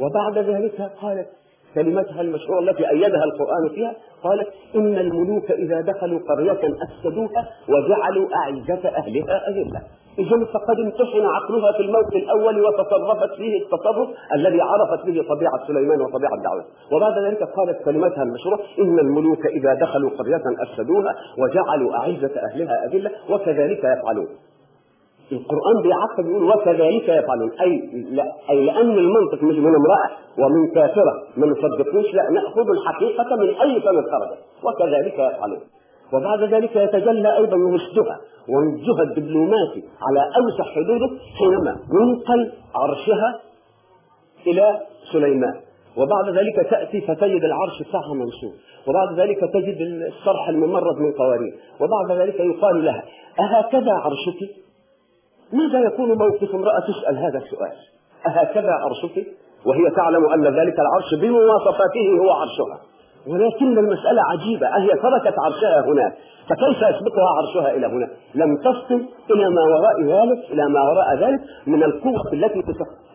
وبعد ذلك قالت كلمتها المشهورة التي أيدها القرآن فيها قالت إن الملوك إذا دخلوا قرية أفسدوها وجعلوا أعزة أهلها أذلة. إذا فقد امتحن عقلها في الموت الأول وتصرفت فيه التصرف الذي عرفت به طبيعة سليمان وطبيعة دعوته وبعد ذلك؟ قالت كلمتها المشهورة إن الملوك إذا دخلوا قرية أفسدوها وجعلوا أعزة أهلها أذلة وكذلك يفعلون. القرآن بيعقب يقول وكذلك يفعلون. أي لا أي لأن المنطق مش من امرأة ومن كافرة ما نصدقوش لا نأخذ الحقيقة من أي فم خرجت. وكذلك يفعلون. وبعد ذلك يتجلى أيضا رشدها ونضجها الدبلوماسي على أوسع حدوده حينما ينقل عرشها إلى سليمان. وبعد ذلك تأتي فتجد العرش بتاعها منصوب. وبعد ذلك تجد الصرح الممرد من قوارير. وبعد ذلك يقال لها أهكذا عرشك؟ ماذا يكون موقف امرأة تسأل هذا السؤال؟ أهكذا عرشك؟ وهي تعلم أن ذلك العرش بمواصفاته هو عرشها. ولكن المسألة عجيبة أهي تركت عرشها هناك فكيف يسبقها عرشها إلى هنا؟ لم تصل إلى ما وراء ذلك إلى ما وراء ذلك من القوة التي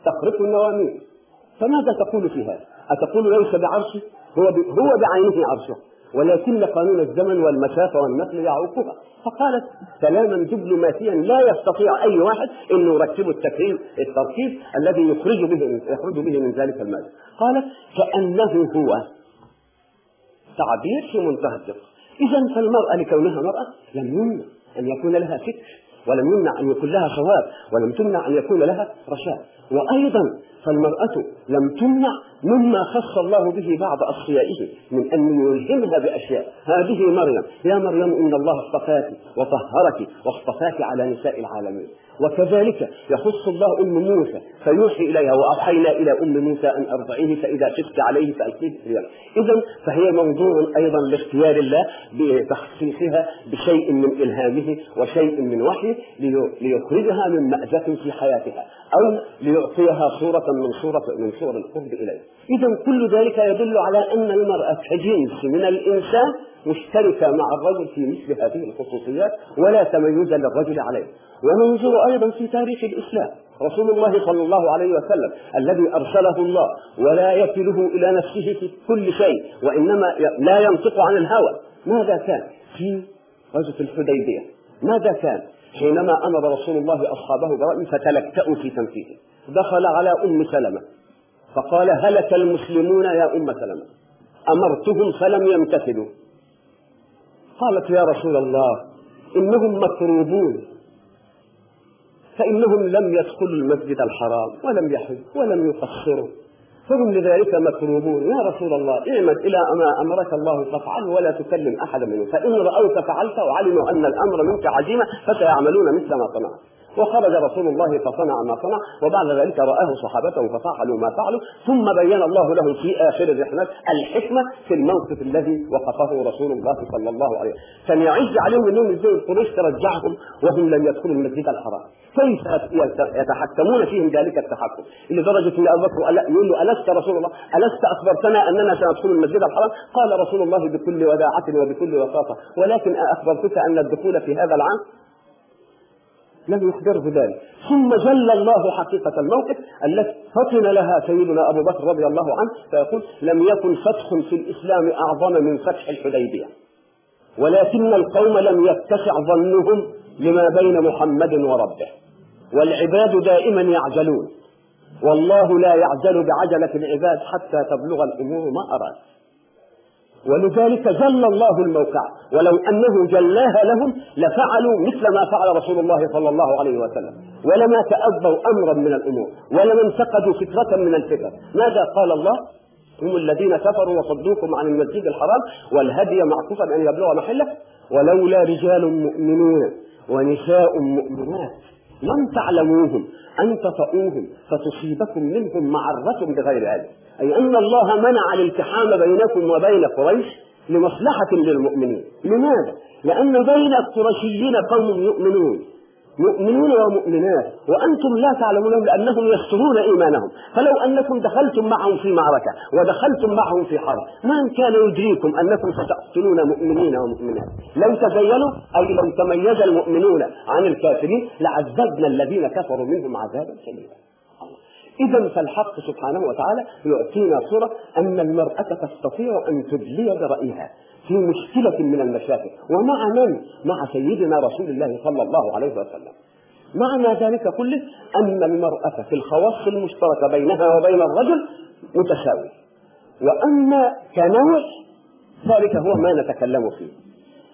تخرق النواميس فماذا تقول في هذا؟ أتقول ليس بعرشه هو هو بعينه عرشه. ولكن قانون الزمن والمسافة والنقل يعوقها. فقالت كلاما دبلوماسيا لا يستطيع أي واحد أن يركب التكريم التركيب الذي يخرج به يخرج به من ذلك المال. قالت كأنه هو تعبير في منتهى الدقة. إذا فالمرأة لكونها مرأة لم يمنع أن يكون لها فكر ولم يمنع أن يكون لها صواب ولم تمنع أن يكون لها رشاد وأيضا فالمرأة لم تمنع مما خص الله به بعض أصفيائه من أن يلهمها بأشياء. هذه مريم. يا مريم إن الله اصطفاك وطهرك واصطفاك على نساء العالمين. وكذلك يخص الله أم موسى فيوحي إليها وأوحينا إلى أم موسى أن أرضعيه فإذا خفت عليه فألقيه في إذا فهي موضوع أيضا لاختيار الله بتخصيصها بشيء من إلهامه وشيء من وحيه ليخرجها من مأزة في حياتها أو ليعطيها صورة من صورة من صور القرب إليه. إذا كل ذلك يدل على أن المرأة كجنس من الإنسان مشتركة مع الرجل في مثل هذه الخصوصيات ولا تميز للرجل عليه. وننظر أيضا في تاريخ الإسلام. رسول الله صلى الله عليه وسلم الذي أرسله الله ولا يكله إلى نفسه في كل شيء وإنما لا ينطق عن الهوى. ماذا كان في غزوة الحديبية؟ ماذا كان حينما أمر رسول الله أصحابه برأي فتلكأوا في تنفيذه؟ دخل على أم سلمة فقال هلك المسلمون يا أم سلمة؟ أمرتهم فلم يمتثلوا. قالت يا رسول الله إنهم مكروبون. فإنهم لم يدخلوا المسجد الحرام ولم يحج ولم يقصروا فهم لذلك مكروبون. يا رسول الله اعمد إلى ما أمرك الله فافعله ولا تكلم أحدا منهم. فإن رأوك فعلت وعلموا أن الأمر منك عزيمة فسيعملون مثل ما صنعت. وخرج رسول الله فصنع ما صنع وبعد ذلك رآه صحابته ففعلوا ما فعلوا ثم بين الله لهم في آخر الرحلة الحكمة في الموقف الذي وقفه رسول الله صلى الله عليه وسلم. كان يعز عليهم انهم إزاي قريش ترجعهم وهم لم يدخلوا المسجد الحرام. كيف يتحكمون فيهم ذلك التحكم؟ لدرجة أن أبو بكر يقول له ألست رسول الله؟ ألست أخبرتنا أننا سندخل المسجد الحرام؟ قال رسول الله بكل وداعة وبكل وساطة ولكن أخبرتك أن الدخول في هذا العام لم يخبره ذلك ثم جل الله حقيقة الموقف التي فطن لها سيدنا أبو بكر رضي الله عنه فيقول لم يكن فتح في الإسلام أعظم من فتح الحديبية ولكن القوم لم يتسع ظنهم لما بين محمد وربه والعباد دائما يعجلون والله لا يعجل بعجلة العباد حتى تبلغ الأمور ما أراد. ولذلك جل الله الموقع. ولو أنه جلاها لهم لفعلوا مثل ما فعل رسول الله صلى الله عليه وسلم. ولما تأذوا أمرا من الأمور. ولما انتقدوا فكرة من الفكر. ماذا قال الله؟ هم الذين كفروا وصدوكم عن المسجد الحرام والهدي معكوفا أن يبلغ محله. ولولا رجال مؤمنون ونساء مؤمنات لم تعلموهم أن تطؤوهم فتصيبكم منهم معرة بغير علم. أي أن الله منع الالتحام بينكم وبين قريش لمصلحة للمؤمنين. لماذا؟ لأن بين القرشيين قوم يؤمنون. مؤمنون ومؤمنات. وأنتم لا تعلمونهم لأنهم يسترون إيمانهم. فلو أنكم دخلتم معهم في معركة ودخلتم معهم في حرب من كان يدريكم أنكم ستقتلون مؤمنين ومؤمنات؟ لو تزينوا أي لو تميز المؤمنون عن الكافرين لعذبنا الذين كفروا منهم عذابا شديدا. إذا فالحق سبحانه وتعالى يعطينا صورة أن المرأة تستطيع أن تدلي برأيها في مشكلة من المشاكل. ومع من؟ مع سيدنا رسول الله صلى الله عليه وسلم. معنى ذلك كله أن المرأة في الخواص المشتركة بينها وبين الرجل متساوي. وأما كنوع ذلك هو ما نتكلم فيه.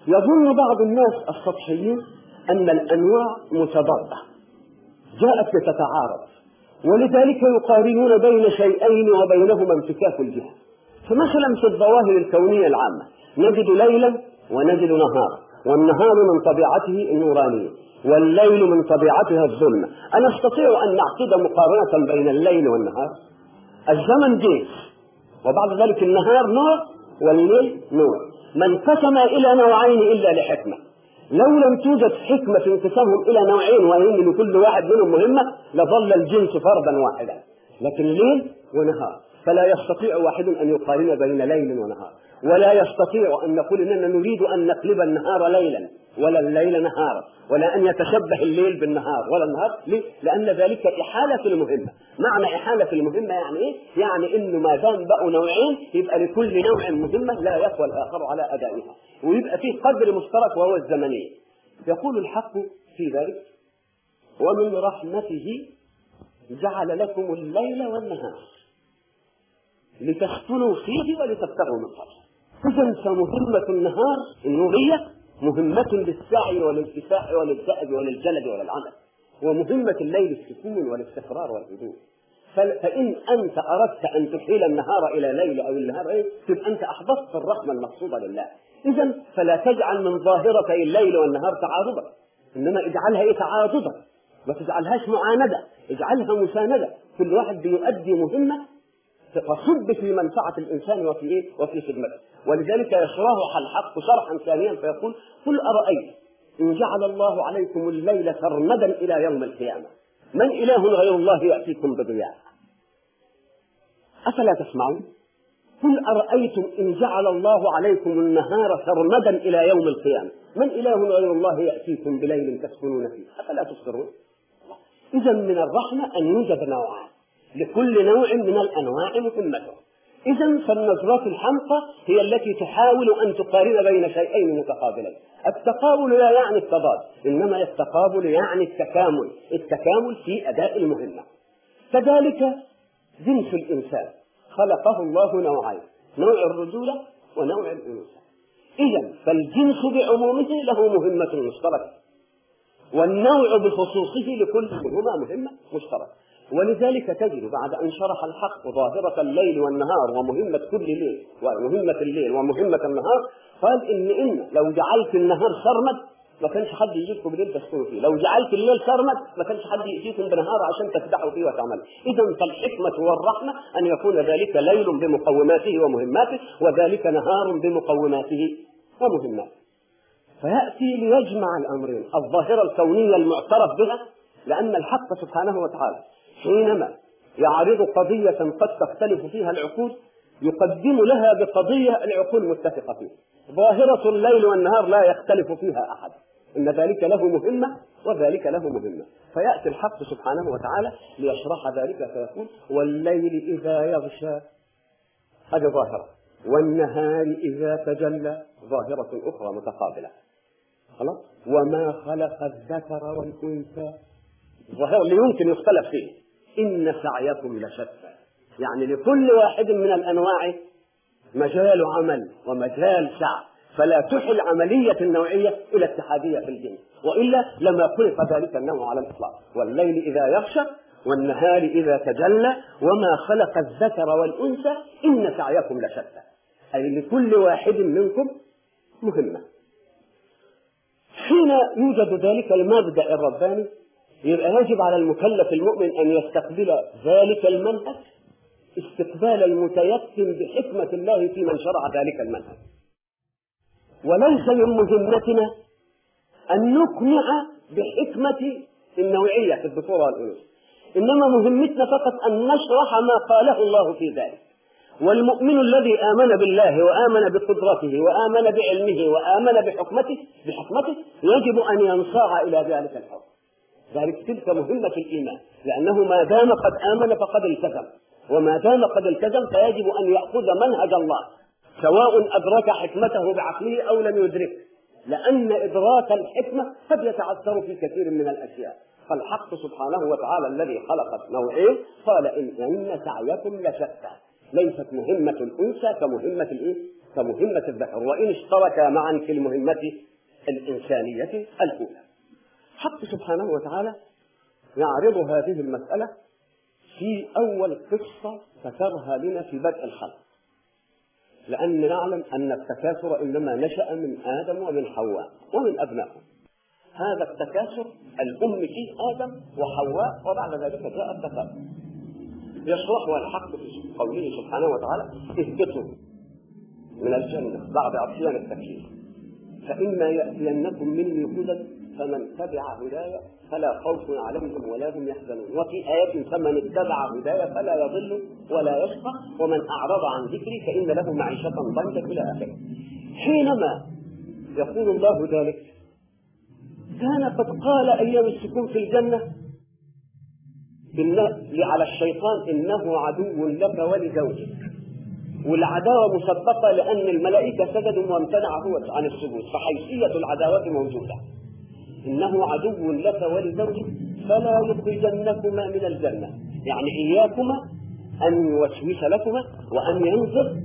يظن بعض الناس السطحيين أن الأنواع متضادة. جاءت لتتعارض. ولذلك يقارنون بين شيئين وبينهما انفكاك الجهة. فمثلا في الظواهر الكونية العامة نجد ليلا ونجد نهارا والنهار من طبيعته النورانية والليل من طبيعتها الظلمة. أنا أستطيع أن نعقد مقارنة بين الليل والنهار؟ الزمن جنس وبعد ذلك النهار نور والليل نور. ما انقسم إلى نوعين إلا لحكمة. لو لم توجد حكمة في انقسامهم إلى نوعين وإن لكل واحد منهم مهمة لظل الجنس فردا واحدا لكن ليل ونهار فلا يستطيع واحد أن يقارن بين ليل ونهار. ولا يستطيع أن نقول إننا نريد أن نقلب النهار ليلا ولا الليل نهارا ولا أن يتشبه الليل بالنهار ولا النهار ليه؟ لأن ذلك إحالة المهمة معنى إحالة المهمة يعني إيه؟ يعني إنه ما دام بقوا نوعين يبقى لكل نوع مهمة لا يقوى الآخر على أدائها ويبقى فيه قدر مشترك وهو الزمنية يقول الحق في ذلك ومن رحمته جعل لكم الليل والنهار لتسكنوا فيه ولتبتغوا من فضله إذا فمهمة النهار النورية مهمة للسعي والانتفاع وللدأب وللجلد وللعمل ومهمة الليل السكون والاستقرار والهدوء. فإن أنت أردت أن تحيل النهار إلى ليل أو النهار إيه تبقى أنت أحبطت الرحمة المقصودة لله. إذا فلا تجعل من ظاهرتي الليل والنهار تعارضا إنما اجعلها إيه؟ تعاضدا ما تجعلهاش معاندة اجعلها مساندة. كل واحد بيؤدي مهمة تصب في منفعة الإنسان وفي إيه؟ وفي خدمته. ولذلك يشرحها الحق شرحا ثانيا فيقول قل أرأيت إن جعل الله عليكم الليل سرمدا إلى يوم القيامة؟ من إله غير الله يأتيكم بضياء؟ أفلا تسمعون؟ قل أرأيتم إن جعل الله عليكم النهار سرمدا إلى يوم القيامة؟ من إله غير الله يأتيكم بليل تسكنون فيه؟ أفلا تبصرون؟ إذا من الرحمة أن يوجد نوعان. لكل نوع من الأنواع مهمته إذا فالنظرات الحمقى هي التي تحاول أن تقارن بين شيئين متقابلين. التقابل لا يعني التضاد إنما التقابل يعني التكامل التكامل في أداء المهمة. كذلك جنس الإنسان خلقه الله نوعين نوع الرجولة ونوع الأنوثة إذا فالجنس بعمومه له مهمة مشتركة والنوع بخصوصه لكل منهما مهمة مشتركة. ولذلك تجد بعد أن شرح الحق ظاهرة الليل والنهار ومهمة كل ليل ومهمة الليل ومهمة النهار قال إن إن لو جعلت النهار سرمد ما كانش حد يجيكم بالليل تسكنوا فيه، لو جعلت الليل سرمد ما كانش حد يجيكم بنهار عشان تفتحوا فيه وتعملوا، إذا فالحكمة والرحمة أن يكون ذلك ليل بمقوماته ومهماته وذلك نهار بمقوماته ومهماته. فيأتي ليجمع الأمرين، الظاهرة الكونية المعترف بها لأن الحق سبحانه وتعالى حينما يعرض قضية قد تختلف فيها العقول يقدم لها بقضية العقول متفقة فيها. ظاهرة الليل والنهار لا يختلف فيها أحد. إن ذلك له مهمة وذلك له مهمة. فيأتي الحق سبحانه وتعالى ليشرح ذلك فيقول والليل إذا يغشى هذه ظاهرة والنهار إذا تجلى. ظاهرة أخرى متقابلة. خلاص؟ وما خلق الذكر والأنثى. وهو اللي يمكن يختلف فيه. إن سعيكم لشتى. يعني لكل واحد من الأنواع مجال عمل ومجال سعي. فلا تحل عملية النوعية إلى اتحادية في الجنس وإلا لما خلق ذلك النوع على الإطلاق. والليل إذا يغشى والنهار إذا تجلى وما خلق الذكر والأنثى إن سعيكم لشتى. أي لكل واحد منكم مهمة. حين يوجد ذلك المبدأ الرباني يبقى يجب على المكلف المؤمن أن يستقبل ذلك المنهج استقبال المتيقن بحكمة الله في من شرع ذلك المنهج. وليس من مهمتنا أن نقنع بحكمة النوعية في الذكور والأنوثة. إنما مهمتنا فقط أن نشرح ما قاله الله في ذلك. والمؤمن الذي آمن بالله وآمن بقدرته وآمن بعلمه وآمن بحكمته بحكمته يجب أن ينصاع إلى ذلك الحكم. ذلك تلك مهمة الإيمان لأنه ما دام قد آمن فقد التزم وما دام قد التزم فيجب أن يأخذ منهج الله سواء أدرك حكمته بعقله أو لم يدرك. لأن إدراك الحكمة قد يتعثر في كثير من الأشياء. فالحق سبحانه وتعالى الذي خلق نوعين قال إن, سعيكم لشتى. ليست مهمة الأنثى كمهمة الإيه؟ كمهمة الذكر وإن اشتركا معا في المهمة الإنسانية الأولى. حق سبحانه وتعالى يعرض هذه المسألة في أول قصة ذكرها لنا في بدء الخلق. لأن نعلم أن التكاثر إنما نشأ من آدم ومن حواء ومن أبنائهم هذا التكاثر الأم فيه آدم وحواء وبعد ذلك جاء التكاثر يشرحها الحق في قوله سبحانه وتعالى اهبطوا من الجنة بعد عصيان التكليف فإما يأتينكم مني هدى فمن تبع هدايا فلا خوف عليهم ولا هم يحزنون. وفي آية فمن اتبع هدايا فلا يضل ولا يشقى ومن أعرض عن ذكري فإن له معيشة ضنكا إلى آخره. حينما يقول الله ذلك كان قد قال أيام السكون في الجنة على الشيطان إنه عدو لك ولزوجك. والعداوة مسبقة لأن الملائكة سجدوا وامتنع هو عن السجود فحيثية العداوة موجودة. إنه عدو لك ولزوجك فلا يخرجنكما من الجنة. يعني إياكما أن يوسوس لكما وأن ينظر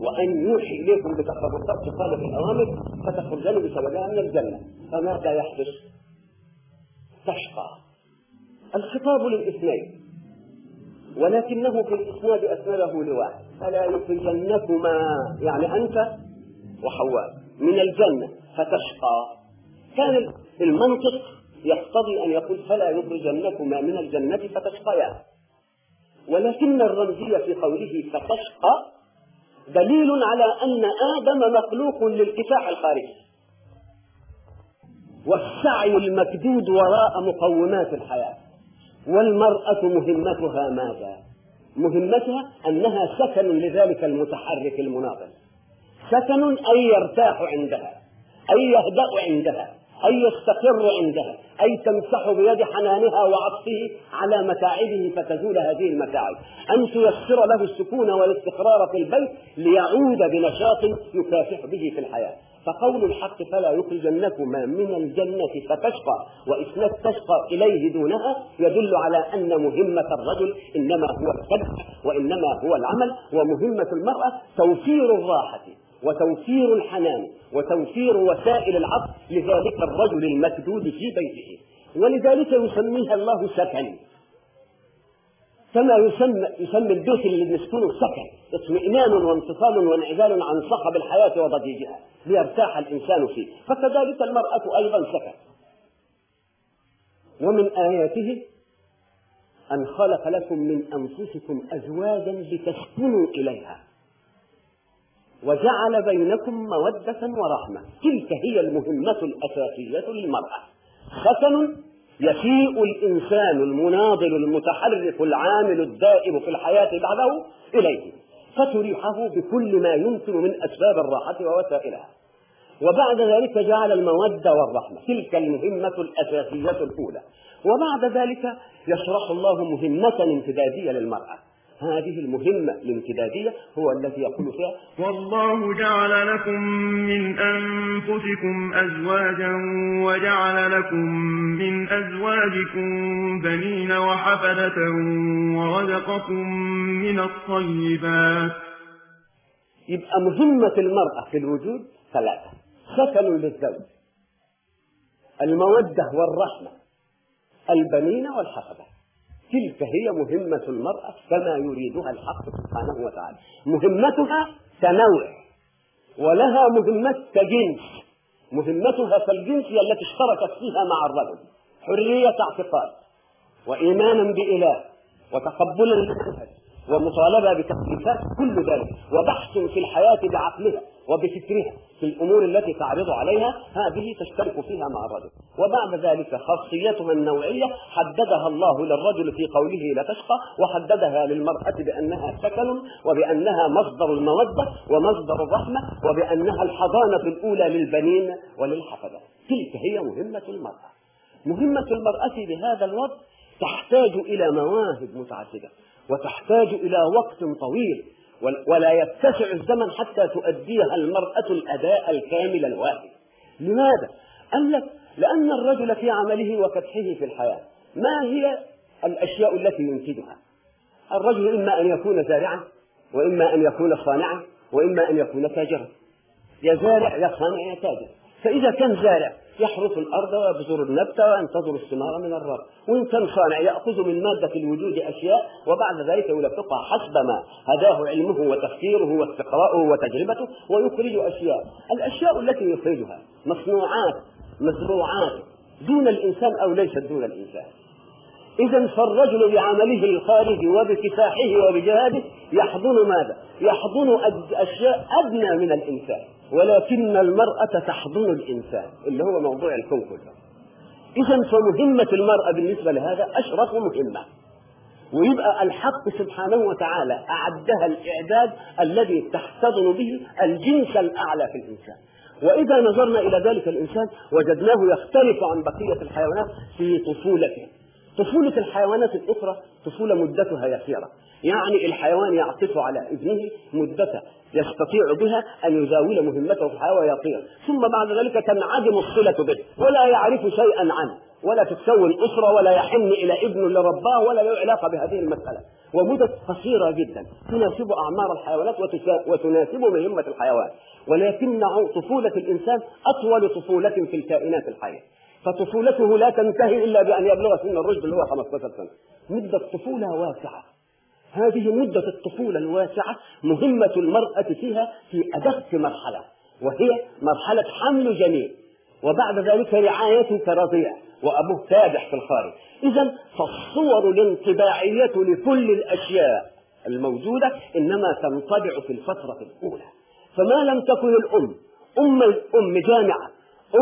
وأن يوحي إليكم بتصرفات تخالف الأوامر فتخرجن بسببها من الجنة. فماذا يحدث؟ تشقى. الخطاب للاثنين. ولكنه في الإسناد أسنده لواحد. فلا يخرجنكما يعني أنت وحواء من الجنة فتشقى. كان المنطق يقتضي أن يقول فلا يخرجنكما من الجنة فتشقيا. ولكن الرمزية في قوله فتشقى دليل على أن آدم مخلوق للكفاح الخارجي. والسعي المكدود وراء مقومات الحياة. والمرأة مهمتها ماذا؟ مهمتها أنها سكن لذلك المتحرك المناضل. سكن أي يرتاح عندها أي يهدأ عندها. أي يستقر عندها أي تمسح بيد حنانها وعطفه على متاعبه فتزول هذه المتاعب. أن تيسر له السكون والاستقرار في البيت ليعود بنشاط يكافح به في الحياة. فقول الحق فلا يخرجنكما من الجنة فتشقى وإسناد تشقى إليه دونها يدل على أن مهمة الرجل إنما هو الكد وإنما هو العمل ومهمة المرأة توفير الراحة. وتوفير الحنان وتوفير وسائل العطف لذلك الرجل المكدود في بيته. ولذلك يسميها الله سكن. كما يسمى يسمي البيت اللي بنسكنه سكن. اطمئنان وانفصال وانعزال عن صخب الحياة وضجيجها ليرتاح الإنسان فيه. فكذلك المرأة أيضا سكن. ومن آياته أن خلق لكم من أنفسكم أزواجا لتسكنوا إليها. وجعل بينكم مودة ورحمة. تلك هي المهمة الأساسية للمرأة. سكن يسيء الإنسان المناضل المتحرك العامل الدائم في الحياة بعده إليه فتريحه بكل ما يمكن من أسباب الراحة ووسائلها. وبعد ذلك جعل المودة والرحمة تلك المهمة الأساسية الأولى. وبعد ذلك يشرح الله مهمة امتدادية للمرأة. هذه المهمة الامتدادية هو الذي يقول فيها والله جعل لكم من أنفسكم أزواجا وجعل لكم من أزواجكم بنين وحفدة ورزقكم من الطيبات. يبقى مهمة المرأة في الوجود ثلاثة سكن للزوج المودة والرحمة البنين والحفدة تلك هي مهمة المرأة كما يريدها الحق سبحانه وتعالى. مهمتها كنوع ولها مهمة كجنس. مهمتها كالجنس التي اشتركت فيها مع الرجل. حرية اعتقاد وإيمانا بإله وتقبلا للمنهج ومطالبة بتكليفات كل ذلك وبحث في الحياة بعقلها. وبفكرها في الأمور التي تعرض عليها هذه تشترك فيها مع الرجل. وبعد ذلك خاصيتها النوعية حددها الله للرجل في قوله لا تشقى وحددها للمرأة بأنها سكن وبأنها مصدر المودة ومصدر الرحمة وبأنها الحضانة الأولى للبنين وللحفظة. تلك هي مهمة المرأة. مهمة المرأة بهذا الوقت تحتاج إلى مواهب متعددة وتحتاج إلى وقت طويل ولا يتسع الزمن حتى تؤديها المرأة الأداء الكامل الواحد. لماذا؟ قال لك لأن الرجل في عمله وفتحه في الحياة. ما هي الأشياء التي ينتجها؟ الرجل إما أن يكون زارعا وإما أن يكون صانعا وإما أن يكون تاجرا. يا زارع يا صانع يا تاجر. فإذا كان زارع يحرث الأرض ويبذر النبت وينتظر الثمار من الرب. وإن كان صانع يأخذ من مادة الوجود أشياء وبعد ذلك يلفقها حسب ما هداه علمه وتفكيره واستقراؤه وتجربته ويخرج أشياء. الأشياء التي يخرجها مصنوعات مزروعات. دون الإنسان أو ليست دون الإنسان. إذا فالرجل بعمله الخارجي وبكفاحه وبجهاده يحضن ماذا؟ يحضن أشياء أدنى من الإنسان. ولكن المرأة تحضن الإنسان اللي هو موضوع الكون كله. إذا فمهمة المرأة بالنسبة لهذا أشرف مهمة. ويبقى الحق سبحانه وتعالى أعدها الإعداد الذي تحتضن به الجنس الأعلى في الإنسان. وإذا نظرنا إلى ذلك الإنسان وجدناه يختلف عن بقية الحيوانات في طفولته. طفولة الحيوانات الأخرى طفولة مدتها يسيرة. يعني الحيوان يعطف على ابنه مدة يستطيع بها أن يزاول مهمته في الحياة ويطير. ثم بعد ذلك تنعدم الصلة به ولا يعرف شيئا عنه ولا تتكون أسرة ولا يحن إلى ابن لرباه ولا له علاقة بهذه المسألة. ومدة قصيرة جدا تناسب أعمار الحيوانات وتناسب مهمة الحيوان. ولكن طفولة الإنسان أطول طفولة في الكائنات الحية. فطفولته لا تنتهي إلا بأن يبلغ سن الرشد اللي هو 15 سنة. مدة طفولة واسعة. هذه مدة الطفولة الواسعة مهمة المرأة فيها في أدق مرحلة وهي مرحلة حمل جنين. وبعد ذلك رعاية كرضيع وأبوه تابع في الخارج. إذا فالصور الانطباعية لكل الأشياء الموجودة إنما تنطبع في الفترة الأولى. فما لم تكن الأم أم أم جامعة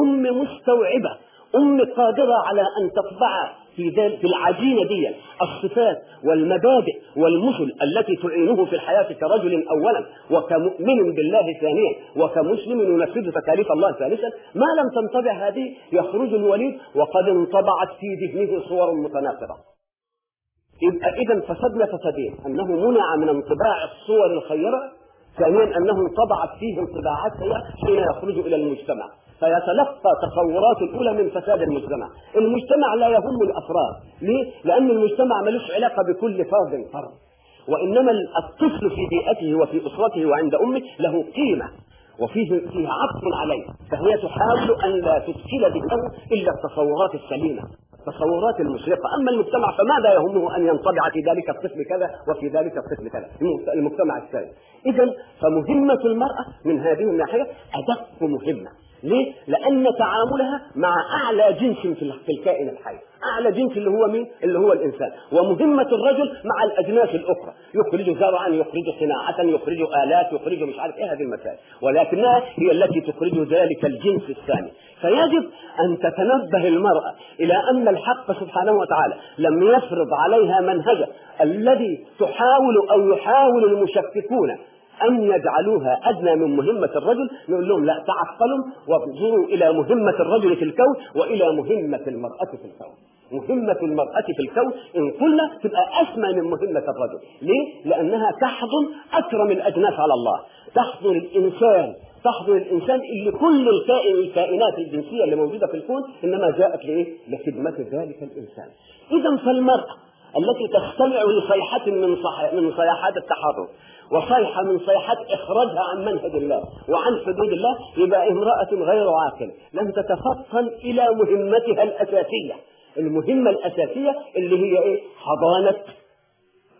أم مستوعبة أم قادرة على أن تطبع في في العجينة دي الصفات والمبادئ والمثل التي تعينه في الحياة كرجل أولا. وكمؤمن بالله ثانيا وكمسلم ينفذ تكاليف الله ثالثا. ما لم تنطبع هذه يخرج الوليد وقد انطبعت في ذهنه صور متناقضة. يبقى إذا فسدنا فسدين أنه منع من انطباع الصور الخيرة ثانيا أنه انطبعت فيه انطباعات حين يخرج إلى المجتمع. فيتلقى تصورات الأولى من فساد المجتمع. المجتمع لا يهم الأفراد. ليه؟ لأن المجتمع ملوش علاقة بكل فرد فرد. وإنما الطفل في بيئته وفي أسرته وعند أمه له قيمة. وفيه فيه عطف عليه. فهي تحاول أن لا تدخل ذهنه إلا التصورات السليمة التصورات المشرقة. أما المجتمع فماذا يهمه أن ينطبع في ذلك الطفل كذا وفي ذلك الطفل كذا؟ المجتمع الثاني. إذا فمهمة المرأة من هذه الناحية أدق مهمة. ليه؟ لأن تعاملها مع أعلى جنس في الكائن الحي. أعلى جنس اللي هو مين؟ اللي هو الإنسان. ومهمة الرجل مع الأجناس الأخرى. يخرج زرعا يخرج صناعة يخرج آلات يخرج مش عارف إيه هذه المسائل. ولكنها هي التي تخرج ذلك الجنس الثاني. فيجب أن تتنبه المرأة إلى أن الحق سبحانه وتعالى لم يفرض عليها منهجا الذي تحاول أو يحاول المشككون أن يجعلوها أدنى من مهمة الرجل نقول لهم لا تعقلوا وانظروا إلى مهمة الرجل في الكون وإلى مهمة المرأة في الكون مهمة المرأة في الكون إن قلنا تبقى أسمى من مهمة الرجل ليه؟ لأنها تحضن أكرم الأجناس على الله تحضن الإنسان تحضن الإنسان اللي كل الكائن الكائنات الجنسية اللي موجودة في الكون إنما جاءت لإيه؟ لخدمة ذلك الإنسان إذا فالمرأة التي تستمع لصيحة من صح... من صيحات التحرر وصيحة من صيحات إخراجها عن منهج الله وعن حدود الله يبقى امرأة غير عاقل لم تتفطن إلى مهمتها الأساسية. المهمة الأساسية اللي هي إيه؟ حضانة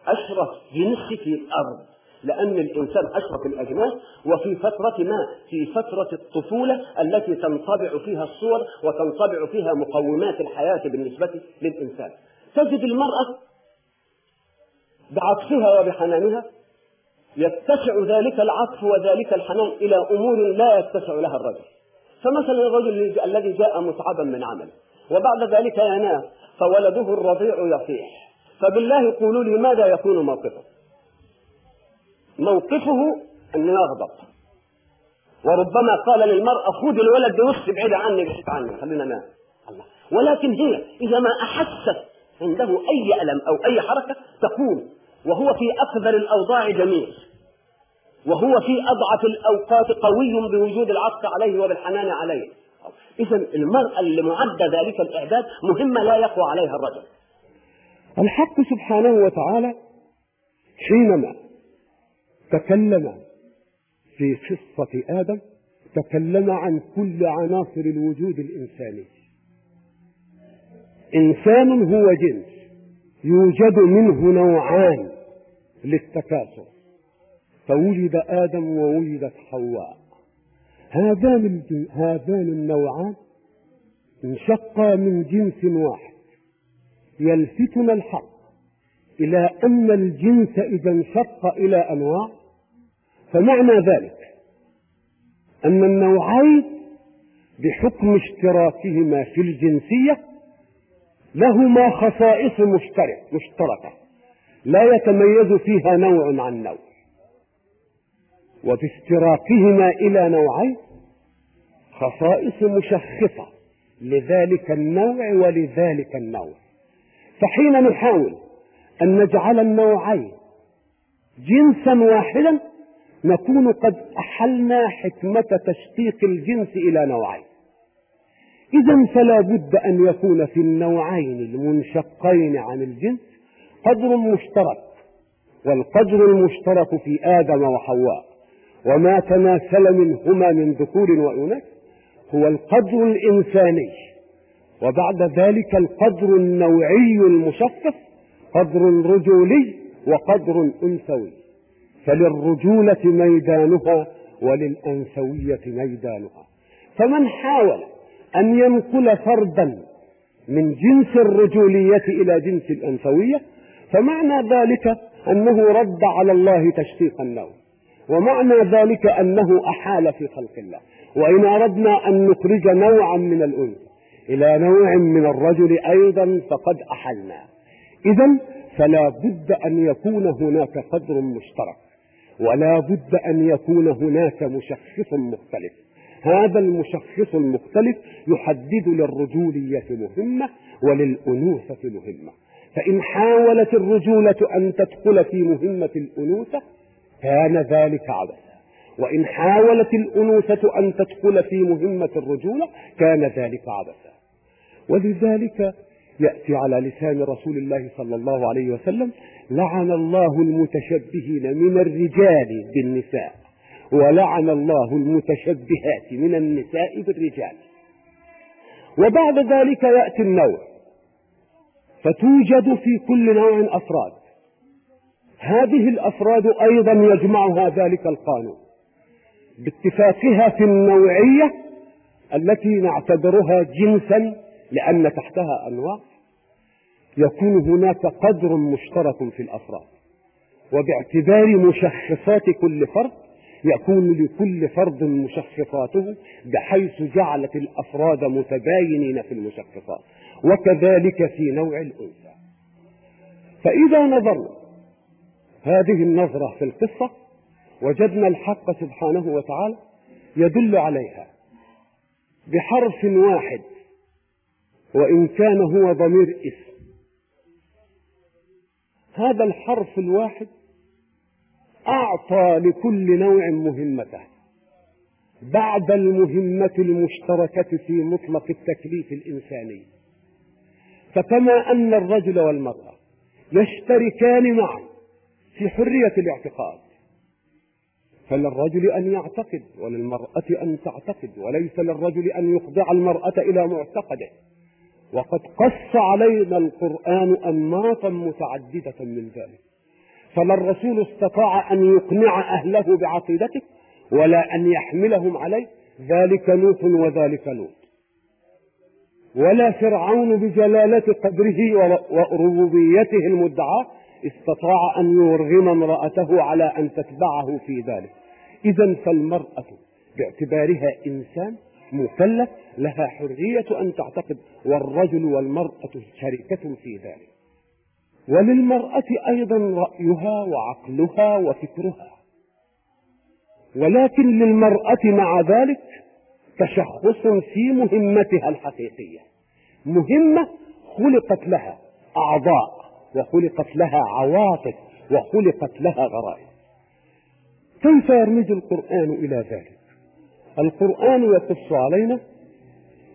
أشرف جنس في الأرض. لأن الإنسان أشرف الأجناس وفي فترة ما في فترة الطفولة التي تنطبع فيها الصور وتنطبع فيها مقومات الحياة بالنسبة للإنسان. تجد المرأة بعطفها وبحنانها يتسع ذلك العطف وذلك الحنان إلى أمور لا يتسع لها الرجل. فمثلا الرجل الذي جاء متعبا من عمله وبعد ذلك ينام فولده الرضيع يصيح. فبالله قولوا لي ماذا يكون موقفه؟ موقفه أن يغضب وربما قال للمرأة خذ الولد بوش بعيد عني بعيد عني خلينا نام. الله. ولكن هي إذا ما أحست عنده أي ألم أو أي حركة تقوم وهو في أقدر الأوضاع جميل. وهو في أضعف الأوقات قوي بوجود العطف عليه وبالحنان عليه. إذا المرأة اللي ذلك الإعداد مهمة لا يقوى عليها الرجل. الحق سبحانه وتعالى حينما تكلم في قصة آدم تكلم عن كل عناصر الوجود الإنساني. إنسان هو جنس يوجد منه نوعان. للتكاثر. فوجد آدم ووجدت حواء. هذان هذان النوعان انشقا من جنس واحد. يلفتنا الحق إلى أن الجنس إذا انشق إلى أنواع. فمعنى ذلك أن النوعين بحكم اشتراكهما في الجنسية لهما خصائص مشترك مشتركة. لا يتميز فيها نوع عن نوع. وباشتراكهما إلى نوعين خصائص مشخصة لذلك النوع ولذلك النوع. فحين نحاول أن نجعل النوعين جنسا واحدا نكون قد أحلنا حكمة تشقيق الجنس إلى نوعين. إذا فلا بد أن يكون في النوعين المنشقين عن الجنس قدر مشترك والقدر المشترك في آدم وحواء وما تماثل منهما من ذكور وإناث هو القدر الإنساني. وبعد ذلك القدر النوعي المشخص قدر رجولي وقدر أنثوي. فللرجولة ميدانها وللأنثوية ميدانها. فمن حاول أن ينقل فردا من جنس الرجولية إلى جنس الأنثوية فمعنى ذلك أنه رد على الله تشقيق النوم. ومعنى ذلك أنه أحال في خلق الله. وإن أردنا أن نخرج نوعا من الأنثى إلى نوع من الرجل أيضا فقد أحلنا. إذا فلا بد أن يكون هناك قدر مشترك ولا بد أن يكون هناك مشخص مختلف. هذا المشخص المختلف يحدد للرجولية مهمة وللأنوثة مهمة. فإن حاولت الرجولة أن تدخل في مهمة الأنوثة كان ذلك عبثا. وإن حاولت الأنوثة أن تدخل في مهمة الرجولة كان ذلك عبثا. ولذلك يأتي على لسان رسول الله صلى الله عليه وسلم لعن الله المتشبهين من الرجال بالنساء ولعن الله المتشبهات من النساء بالرجال. وبعد ذلك يأتي النوع فتوجد في كل نوع أفراد. هذه الأفراد أيضا يجمعها ذلك القانون. باتفاقها في النوعية التي نعتبرها جنسا لأن تحتها أنواع يكون هناك قدر مشترك في الأفراد. وباعتبار مشخصات كل فرد يكون لكل فرد مشخصاته بحيث جعلت الأفراد متباينين في المشخصات. وكذلك في نوع الأنثى. فإذا نظرنا هذه النظرة في القصة وجدنا الحق سبحانه وتعالى يدل عليها بحرف واحد وإن كان هو ضمير اسم. هذا الحرف الواحد أعطى لكل نوع مهمته. بعد المهمة المشتركة في مطلق التكليف الإنساني. فكما أن الرجل والمرأة يشتركان معا في حرية الاعتقاد. فللرجل أن يعتقد وللمرأة أن تعتقد وليس للرجل أن يخضع المرأة إلى معتقده. وقد قص علينا القرآن أنماطا متعددة من ذلك. فلا الرسول استطاع أن يقنع أهله بعقيدته ولا أن يحملهم عليه. ذلك نوح وذلك لوط. ولا فرعون بجلالة قدره وربوبيته المدعاة استطاع أن يرغم امرأته على أن تتبعه في ذلك. إذا فالمرأة باعتبارها إنسان مكلف لها حرية أن تعتقد والرجل والمرأة شركة في ذلك. وللمرأة أيضا رأيها وعقلها وفكرها. ولكن للمرأة مع ذلك تشخص في مهمتها الحقيقية. مهمة خلقت لها أعضاء وخلقت لها عواطف وخلقت لها غرائز كيف يرمز القرآن إلى ذلك؟ القرآن يقص علينا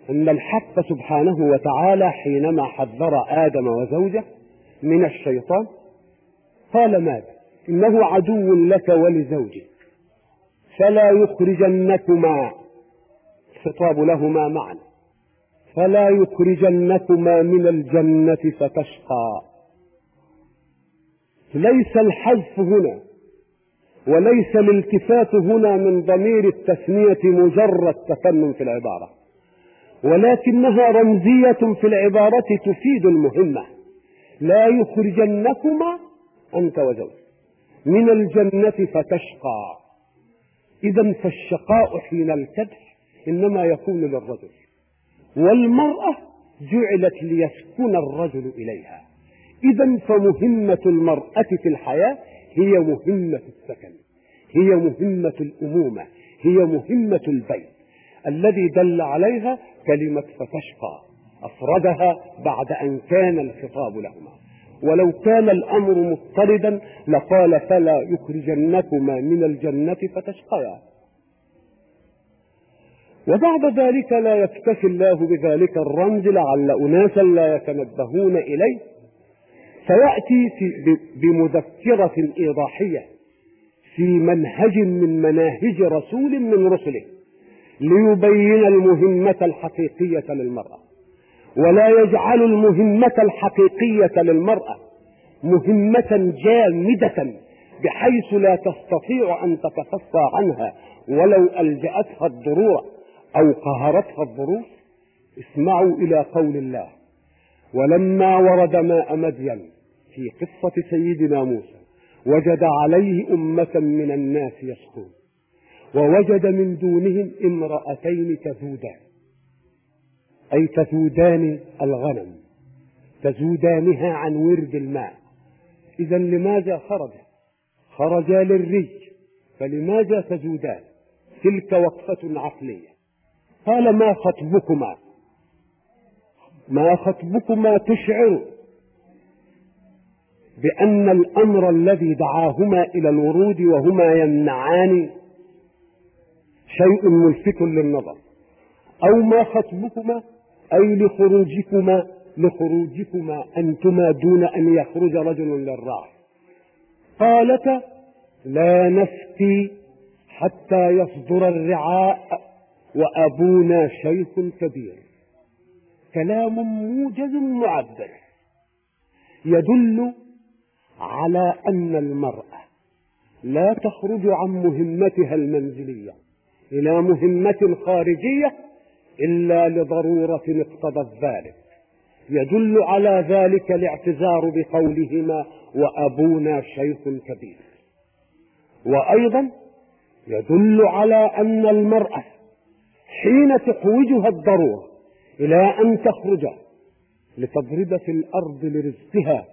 أن الحق سبحانه وتعالى حينما حذر آدم وزوجه من الشيطان قال ماذا؟ إنه عدو لك ولزوجك. فلا يخرجنكما خطاب لهما معا. فلا يخرجنكما من الجنة فتشقى. ليس الحذف هنا وليس الالتفات هنا من ضمير التثنية مجرد تفنن في العبارة. ولكنها رمزية في العبارة تفيد المهمة. لا يخرجنكما أنت وزوجك من الجنة فتشقى. إذا فالشقاء حين الكدح إنما يكون للرجل. والمرأة جعلت ليسكن الرجل إليها. إذا فمهمة المرأة في الحياة هي مهمة السكن هي مهمة الأمومة هي مهمة البيت. الذي دل عليها كلمة فتشقى أفردها بعد أن كان الخطاب لهما. ولو كان الأمر مضطردا لقال فلا يخرجنكما من الجنة فتشقيا. وبعد ذلك لا يكتفي الله بذلك الرمز لعل أناسا لا يتنبهون إليه. فيأتي في بمذكرة إيضاحية في منهج من مناهج رسول من رسله ليبين المهمة الحقيقية للمرأة. ولا يجعل المهمة الحقيقية للمرأة مهمة جامدة بحيث لا تستطيع أن تتخفى عنها ولو ألجأتها الضرورة أو قهرتها الظروف اسمعوا إلى قول الله. ولما ورد ماء مدين في قصة سيدنا موسى وجد عليه أمة من الناس يسقون ووجد من دونهم امرأتين تذودان. أي تذودان الغنم تذودانها عن ورد الماء. إذا لماذا خرج؟ خرجا للري فلماذا تذودان؟ تلك وقفة عقلية. قال ما خطبكما؟ ما خطبكما تشعر بأن الأمر الذي دعاهما إلى الورود وهما يمنعان شيء ملفت للنظر. أو ما خطبكما؟ أي لخروجكما لخروجكما أنتما دون أن يخرج رجل للراعي قالتا لا نسقي حتى يصدر الرعاء وأبونا شيخ كبير. كلام موجز معبر. يدل على أن المرأة لا تخرج عن مهمتها المنزلية إلى مهمة خارجية إلا لضرورة اقتضت ذلك يدل على ذلك الاعتذار بقولهما وأبونا شيخ كبير. وأيضا يدل على أن المرأة حين تحوجها الضرورة إلى أن تخرج لتضرب في الأرض لرزقها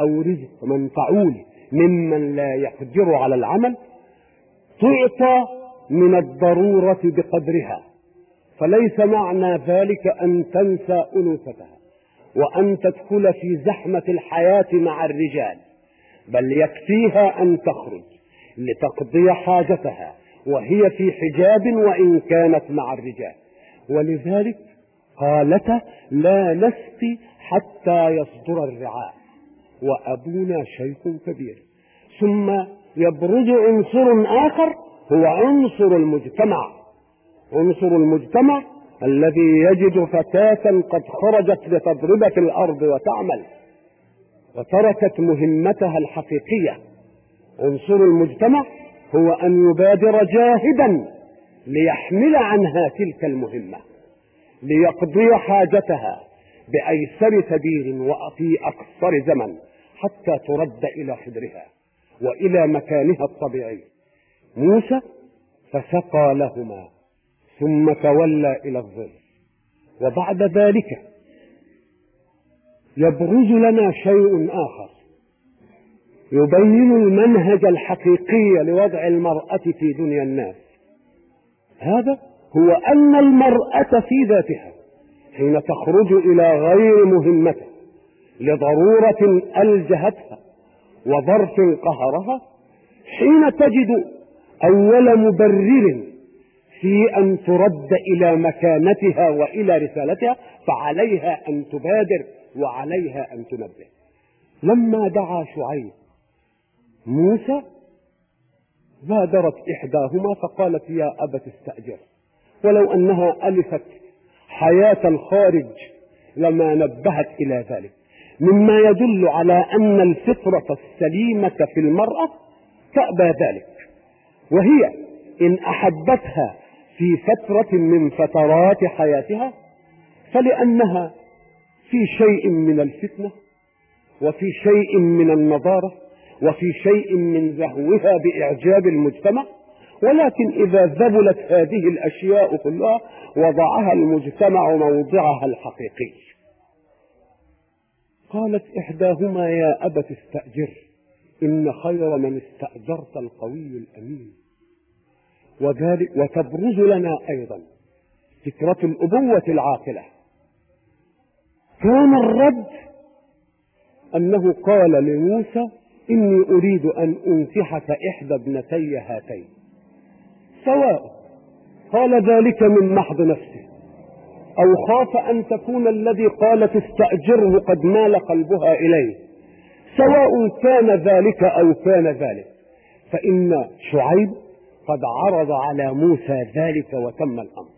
أو رزق من تعول ممن لا يقدر على العمل تعطى من الضرورة بقدرها. فليس معنى ذلك أن تنسى أنوثتها وأن تدخل في زحمة الحياة مع الرجال بل يكفيها أن تخرج لتقضي حاجتها وهي في حجاب وإن كانت مع الرجال. ولذلك قالت لا نسقي حتى يصدر الرعاء. وأبونا شيخ كبير. ثم يبرز عنصر آخر هو عنصر المجتمع. عنصر المجتمع الذي يجد فتاة قد خرجت لتضرب في الأرض وتعمل وتركت مهمتها الحقيقية. عنصر المجتمع هو أن يبادر جاهدا ليحمل عنها تلك المهمة ليقضي حاجتها بأيسر سبيل وفي أقصر زمن حتى ترد إلى خدرها وإلى مكانها الطبيعي. موسى فسقى لهما ثم تولى إلى الظل وبعد ذلك يبرز لنا شيء آخر. يبين المنهج الحقيقي لوضع المرأة في دنيا الناس. هذا هو أن المرأة في ذاتها حين تخرج إلى غير مهمته لضرورة ألجهتها وظرف قهرها حين تجد أول مبرر في أن ترد إلى مكانتها وإلى رسالتها فعليها أن تبادر وعليها أن تنبه. لما دعا شعيب موسى بادرت إحداهما فقالت يا أبت استأجر. ولو أنها ألفت حياة الخارج لما نبهت إلى ذلك. مما يدل على أن الفطرة السليمة في المرأة تأبى ذلك. وهي إن أحبتها في فترة من فترات حياتها فلأنها في شيء من الفتنة وفي شيء من النضارة وفي شيء من زهوها بإعجاب المجتمع ولكن إذا ذبلت هذه الأشياء كلها وضعها المجتمع موضعها الحقيقي. قالت إحداهما يا أبت استأجر إن خير من استأجرت القوي الأمين. وذلك وتبرز لنا أيضا فكرة الأبوة العاقلة. كان الرد أنه قال لموسى إني أريد أن أنكحك إحدى ابنتي هاتين. سواء. قال ذلك من محض نفسه أو خاف أن تكون الذي قالت استأجره قد مال قلبها إليه. سواء كان ذلك أو كان ذلك. فإن شعيب قد عرض على موسى ذلك وتم الأمر.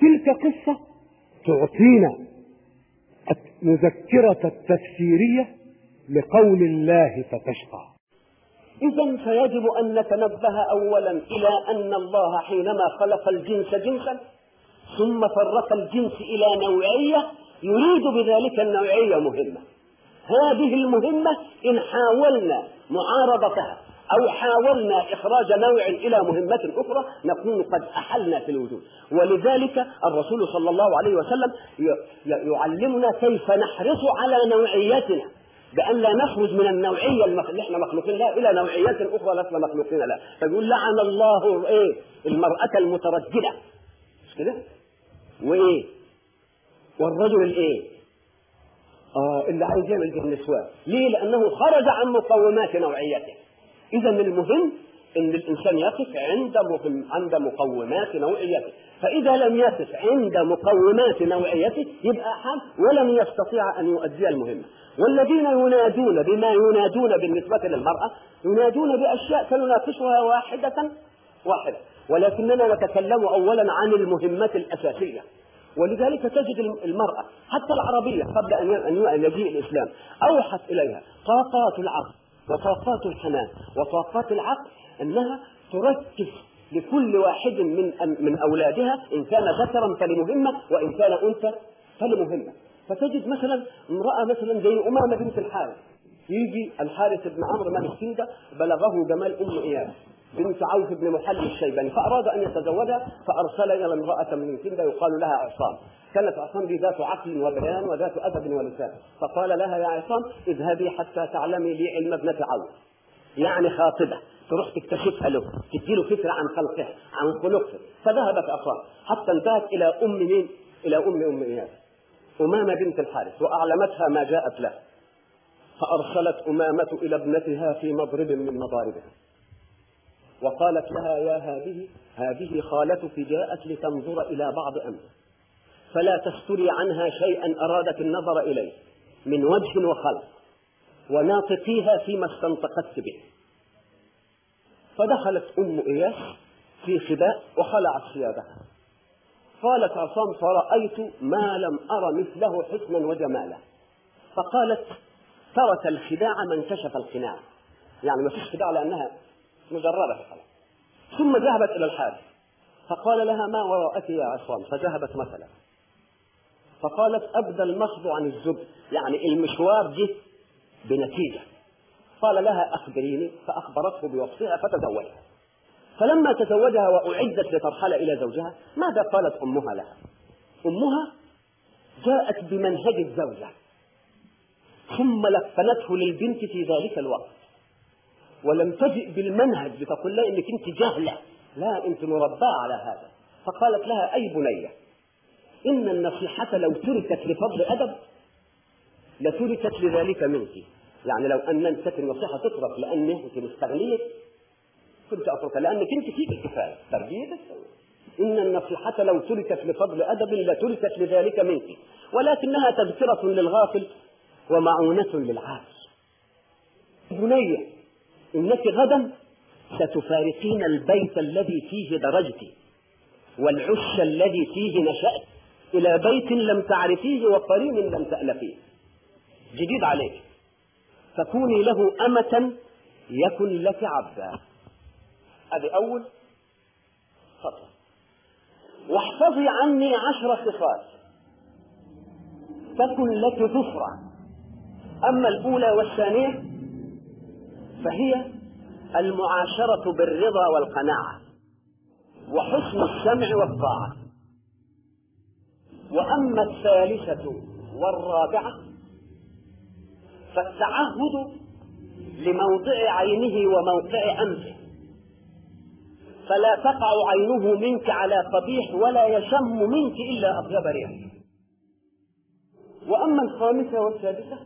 تلك قصة تعطينا المذكرة التفسيرية لقول الله فتشقى. إذا فيجب أن نتنبه أولا إلى أن الله حينما خلق الجنس جنسا ثم فرق الجنس إلى نوعية يريد بذلك النوعية مهمة. هذه المهمة إن حاولنا معارضتها أو حاولنا إخراج نوع إلى مهمة أخرى نكون قد أحلنا في الوجود. ولذلك الرسول صلى الله عليه وسلم يعلمنا كيف نحرص على نوعيتنا. بأن لا نخرج من النوعية اللي إحنا مخلوقين لها إلى نوعيات أخرى لسنا مخلوقين لها فيقول لعن الله إيه المرأة المترجلة مش كده؟ وإيه؟ والرجل الإيه؟ آه اللي عايز يعمل به النسوان ليه؟ لأنه خرج عن مقومات نوعيته إذا المهم إن الإنسان يقف عند عند مقومات نوعيته فإذا لم يقف عند مقومات نوعيته يبقى حال ولم يستطيع أن يؤدي المهمة والذين ينادون بما ينادون بالنسبة للمرأة ينادون بأشياء سنناقشها واحدة واحدة ولكننا نتكلم اولا عن المهمات الأساسية. ولذلك تجد المرأة حتى العربية قبل أن يجيء الإسلام أوحت إليها طاقات العقل وطاقات الحنان وطاقات العقل أنها تركز لكل واحد من من أولادها إن كان ذكرا فلمهمة وإن كان أنثى فلمهمة. فتجد مثلا امرأة مثلا زي أمامة بنت الحارث. يجي الحارث بن عمرو مالك كنده بلغه جمال أم اياس بنت عوف بن محل الشيباني. فأراد أن يتزوجها فأرسل إلى امرأة من كنده يقال لها عصام. كانت عصام دي ذات عقل وبيان وذات أدب ولسان. فقال لها يا عصام اذهبي حتى تعلمي لي علم ابنة عوف. يعني خاطبة تروح تكتشفها له تديله فكرة عن خلقها عن خلقها فذهبت أخاه حتى انتهت إلى أم مين؟ إلى أم أم إياس أمامة بنت الحارث وأعلمتها ما جاءت له. فأرسلت أمامة إلى ابنتها في مضرب من مضاربها. وقالت لها يا هذه هذه خالتك جاءت لتنظر إلى بعض أمر. فلا تستري عنها شيئا أرادت النظر إليه من وجه وخلق وناطقيها فيما استنطقت به. فدخلت أم إياس في خباء وخلعت ثيابها. قالت عصام فرأيت ما لم أر مثله حسنا وجمالا. فقالت ترك الخداع من كشف القناع. يعني ما فيش خداع لأنها خلاص ثم ذهبت إلى الحارث فقال لها ما وراءك يا عصام؟ فذهبت مثلا. فقالت أبدى المخض عن الزبد يعني المشوار جه بنتيجة. قال لها أخبريني. فأخبرته بوصفها فتزوجها. فلما تزوجها وأعدت لترحل إلى زوجها ماذا قالت أمها لها؟ أمها جاءت بمنهج الزوجة ثم لفنته للبنت في ذلك الوقت. ولم تجئ بالمنهج لتقول لها إنك أنت جهله لا أنت مرباه على هذا. فقالت لها أي بنية؟ إن النصيحة لو تركت لفضل أدب لتركت لذلك منك. يعني لو أن كانت النصيحة تترك لأن انت مستغنية كنت أتركها لأنك أنت فيك الكفايه تربيتك إن النصيحة لو تركت لفضل أدب لتركت لذلك منك. ولكنها تذكرة للغافل ومعونة للعاقل. بنيه إنك غدا ستفارقين البيت الذي فيه درجت والعش الذي فيه نشأت إلى بيت لم تعرفيه وقرين لم تألفيه. جديد عليك. فكوني له أمة يكن لك عبدا. هذه أول خطوة واحفظي عني عشر صفات. تكن لك ذفرة أما الأولى والثانية فهي المعاشرة بالرضا والقناعة وحسن السمع والطاعة. وأما الثالثة والرابعة فالتعهد لموضع عينه وموقع أنفه فلا تقع عينه منك على قبيح ولا يشم منك إلا أطيب ريح. وأما الخامسة والسادسة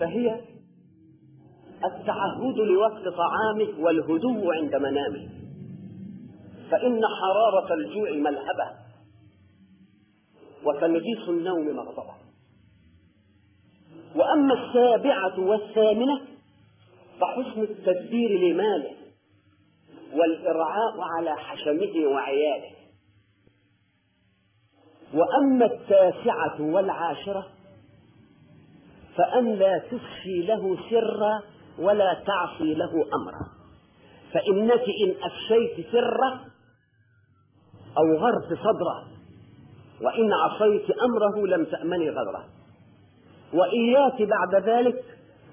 فهي التعهد لوقت طعامه والهدوء عند منامه فإن حرارة الجوع ملهبة وتنغيص النوم مغضبة. وأما السابعة والثامنة فحسن التدبير لماله والإرعاء على حشمه وعياله. وأما التاسعة والعاشرة فأن لا تفشي له سرا ولا تعصي له أمرا. فإنك إن أفشيت سره أو غرت صدره وإن عصيت أمره لم تأمني غدره وإياك بعد ذلك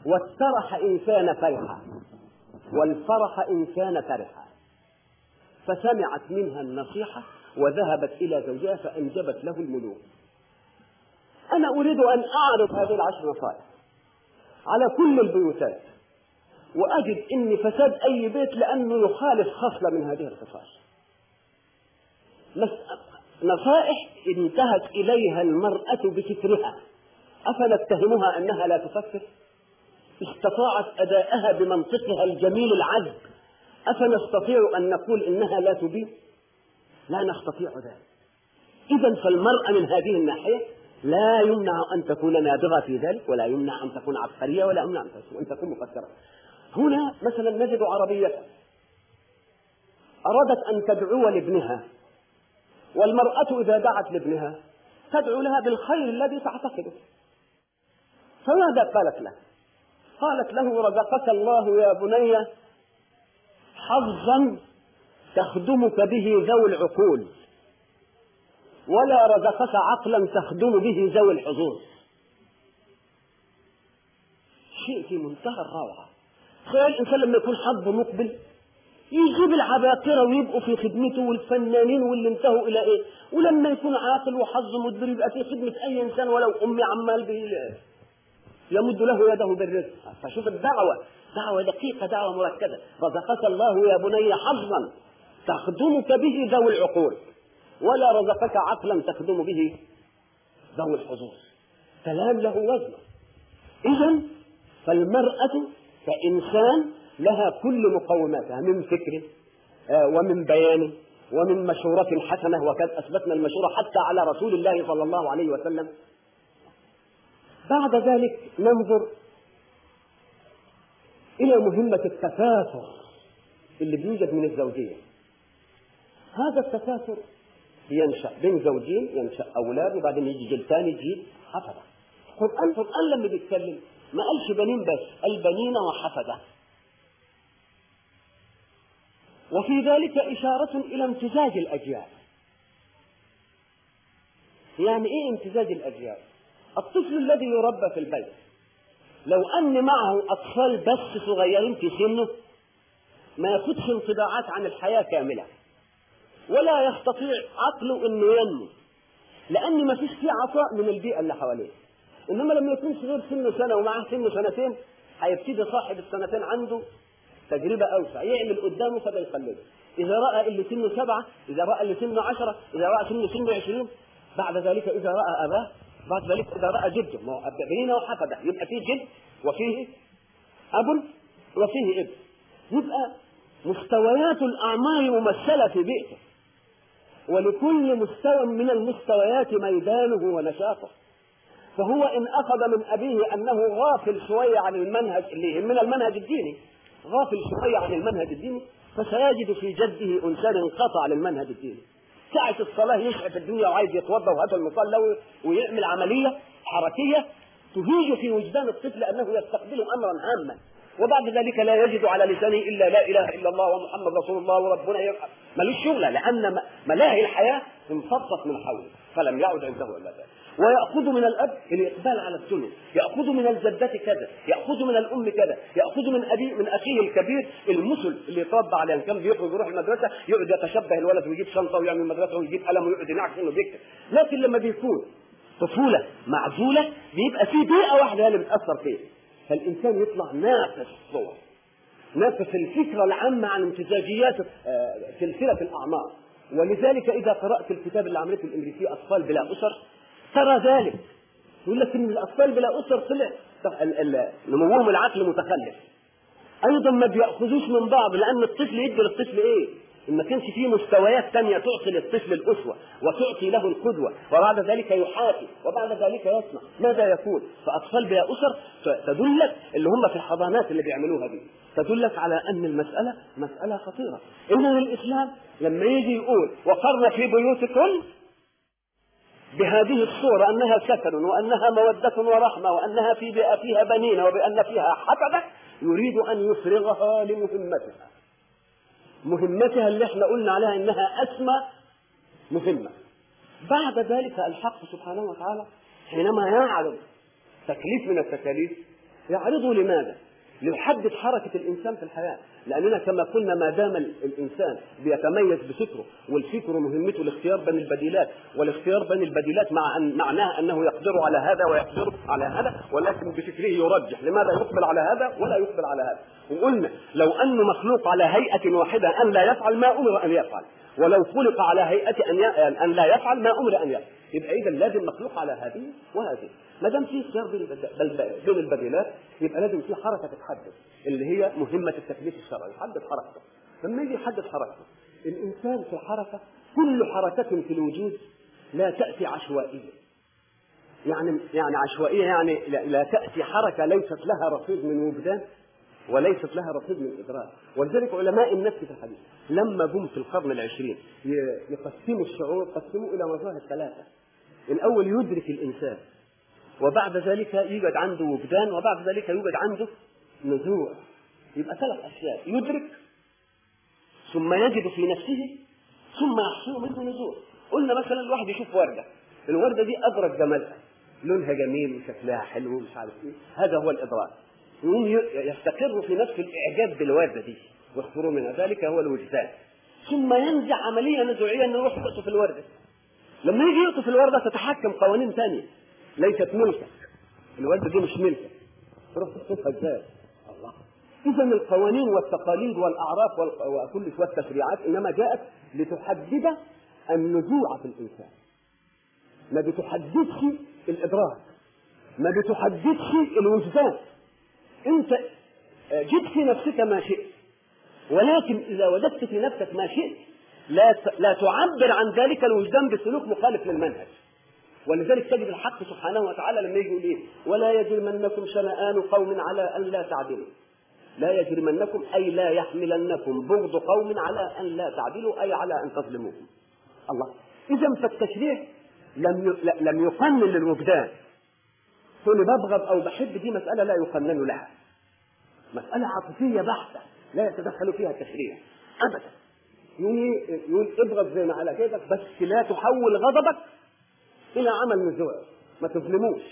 والترح إن كان فرحا والفرح إن كان فرحا. فسمعت منها النصيحة وذهبت إلى زوجها فأنجبت له الملوك. أنا أريد أن أعرض هذه العشر نصائح على كل البيوتات وأجد أن فساد أي بيت لأنه يخالف خصلة من هذه الخصال. نصائح انتهت إليها المرأة بفكرها أفنتهمها أنها لا تفكر استطاعت أداءها بمنطقها الجميل العذب. أفنستطيع أن نقول إنها لا تبين لا نستطيع ذلك. إذا فالمرأة من هذه الناحية لا يمنع أن تكون نابغة في ذلك ولا يمنع أن تكون عبقرية ولا يمنع أن تكون مفكرة هنا مثلا نجد عربية أرادت أن تدعو لابنها والمرأة إذا دعت لابنها تدعو لها بالخير الذي تعتقده. فماذا قالت له؟ قالت له رزقك الله يا بني حظا تخدمك به ذوي العقول. ولا رزقك عقلا تخدم به ذوي الحظوظ شيء في منتهى الروعة. تخيل الإنسان لما يكون حظه مقبل يجيب العباقرة ويبقوا في خدمته والفنانين واللي انتهوا إلى إيه؟ ولما يكون عاقل وحظه مدبر يبقى في خدمة أي إنسان ولو أمي عمال به يمد له يده بالرزق. فشوف الدعوة. دعوة دقيقة دعوة مركزة. رزقك الله يا بني حظا. تخدمك به ذوي العقول. ولا رزقك عقلا تخدم به ذوي الحظوظ. كلام له وزن. إذا فالمرأة كإنسان لها كل مقوماتها من فكر آه، ومن بيان ومن مشورة حسنة. وقد أثبتنا المشورة حتى على رسول الله صلى الله عليه وسلم. بعد ذلك ننظر إلى مهمة التكاثر اللي بيوجد من الزوجية. هذا التكاثر ينشأ بين زوجين ينشأ أولاد وبعدين يجي جيل ثاني يجيب حفظة القرآن القرآن لما بيتكلم ما قالش بنين بس البنين وحفظة وفي ذلك إشارة إلى امتزاج الأجيال. يعني إيه امتزاج الأجيال؟ الطفل الذي يربى في البيت لو أن معه أطفال بس صغيرين في سنه ما ياخدش انطباعات عن الحياة كاملة. ولا يستطيع عقله إنه ينمو. لأن ما فيش فيه عطاء من البيئة اللي حواليه. إنما لما يكون صغير سنه سنة ومعاه سنه سنتين هيبتدي صاحب السنتين عنده تجربة أوسع. يعمل قدامه فده يقلده إذا رأى اللي سنه سبعة إذا رأى اللي سنه عشرة إذا رأى سنه سنه عشرين بعد ذلك إذا رأى أباه بعد ذلك إذا رأى جده ما هو بينه وحفدة يبقى فيه جد وفيه أب وفيه ابن. يبقى مستويات الاعمار ممثلة في بيئته. ولكل مستوى من المستويات ميدانه ونشاطه. فهو إن أخذ من أبيه أنه غافل شوية عن المنهج اللي يهمنا المنهج الديني. غافل شوية عن المنهج الديني فسيجد في جده إنسان انقطع للمنهج الديني. ساعة الصلاة يشعر في الدنيا وعايز يتوضأ وهذا المصلى ويعمل عملية حركية تهيج في وجدان الطفل أنه يستقبل أمرا هاما وبعد ذلك لا يجد على لسانه إلا لا إله إلا الله ومحمد رسول الله وربنا يرحم ملوش شغله لأن ملاهي الحياة انفضت من حوله فلم يعد عنده إلا ذلك. ويأخذ من الأب الإقبال على الدنيا يأخذ من الجدة كذا. يأخذ من الأم كذا. يأخذ من أبي من أخيه الكبير المثل اللي يتربى يعني كان بيخرج يروح المدرسة يقعد يتشبه الولد ويجيب شنطة ويعمل المدرسة ويجيب قلم ويقعد ينعكس إنه بيكتب. لكن لما بيكون طفولة معزولة بيبقى في بيئة واحدة هي اللي بتأثر فيه. فالإنسان يطلع ناقص صور ناقص الفكرة العامة عن امتزاجيات آه، سلسلة الأعمار. ولذلك إذا قرأت الكتاب اللي عملته الإنجليزية أطفال بلا أسر ترى ذلك. يقول لك إن الأطفال بلا أسر طلع نموهم العقل متخلف. أيضا ما بيأخذوش من بعض لأن الطفل يدي للطفل إيه؟ إن ما كانش فيه مستويات ثانية تعطي للطفل الأسوة وتعطي له القدوة وبعد ذلك يحاكي وبعد ذلك يصنع ماذا يكون فأطفال بلا أسر تدلك اللي هم في الحضانات اللي بيعملوها دي. تدلك على أن المسألة مسألة خطيرة. إن الإسلام لما يجي يقول وقرن في بيوتكم بهذه الصورة أنها سكن وأنها مودة ورحمة وأنها في فيها بنين وبأن فيها حفظة يريد أن يفرغها لمهمتها. مهمتها اللي إحنا قلنا عليها إنها أسمى مهمة. بعد ذلك الحق سبحانه وتعالى حينما يعرض تكليف من التكاليف يعرضه لماذا؟ ليحدد حركة الإنسان في الحياة. لأننا كما قلنا ما دام الإنسان بيتميز بفكره والفكر مهمته الاختيار بين البديلات والاختيار بين البديلات مع أن معناه أنه يقدر على هذا ويقدر على هذا ولكن بفكره يرجح. لماذا يقبل على هذا ولا يقبل على هذا؟ وقلنا لو أنه مخلوق على هيئة واحدة أن لا يفعل ما أمر أن يفعل ولو خلق على هيئة أن أن لا يفعل ما أمر أن يفعل. يبقى إذا لازم مخلوق على هذه وهذه. ما دام في اختيار بين البديلات يبقى لازم في حركة تتحدد اللي هي مهمة التكليف الشرعي. يحدد حركته. لما يجي يحدد حركته الإنسان في حركه كل حركة في الوجود لا تأتي عشوائية. يعني يعني عشوائية يعني لا تأتي حركة ليست لها رصيد من وجدان. وليست لها رصيد من ادراك ولذلك علماء النفس في الحديث لما جم في القرن العشرين يقسموا الشعور قسموا إلى مظاهر ثلاثة. الأول يدرك الإنسان وبعد ذلك يوجد عنده وجدان وبعد ذلك يوجد عنده نزوع. يبقى ثلاث أشياء يدرك ثم يجد في نفسه ثم يحصل منه نزوع. قلنا مثلا الواحد يشوف وردة. الوردة دي أدرك جمالها. لونها جميل وشكلها حلو ومش عارف إيه. هذا هو الإدراك. يقوم يستقر في نفسه الإعجاب بالوردة دي واختاروا من ذلك هو الوجدان. ثم ينزع عملية نزوعية إنه يروح يقطف الوردة. لما يجي يقطف الوردة تتحكم قوانين ثانية. ليست ملكك الوردة دي مش ملكك تروح تقطفها إزاي الله. إذا القوانين والتقاليد والأعراف وكل والتشريعات إنما جاءت لتحدد النزوع في الإنسان. ما بتحددش الإدراك. ما بتحددش الوجدان. أنت جد في نفسك ما شئت. ولكن إذا وجدت في نفسك ما شئت لا لا تعبر عن ذلك الوجدان بسلوك مخالف للمنهج. ولذلك تجد الحق سبحانه وتعالى لما يجي يقول إيه؟ ولا يجرمنكم شنآن قوم على أن لا تعدلوا. لا يجرمنكم أي لا يحملنكم بغض قوم على أن لا تعدلوا أي على أن تظلموهم. الله. اذا فالتشريع لم. لم يقنن للوجدان. تقول ببغض أو بحب دي مسألة لا يقنن لها. مسألة عاطفية بحتة لا يتدخل فيها التشريع ابدا. يقول يقول ابغض زي ما على كيفك بس لا تحول غضبك إلى عمل نزوع ما تظلموش.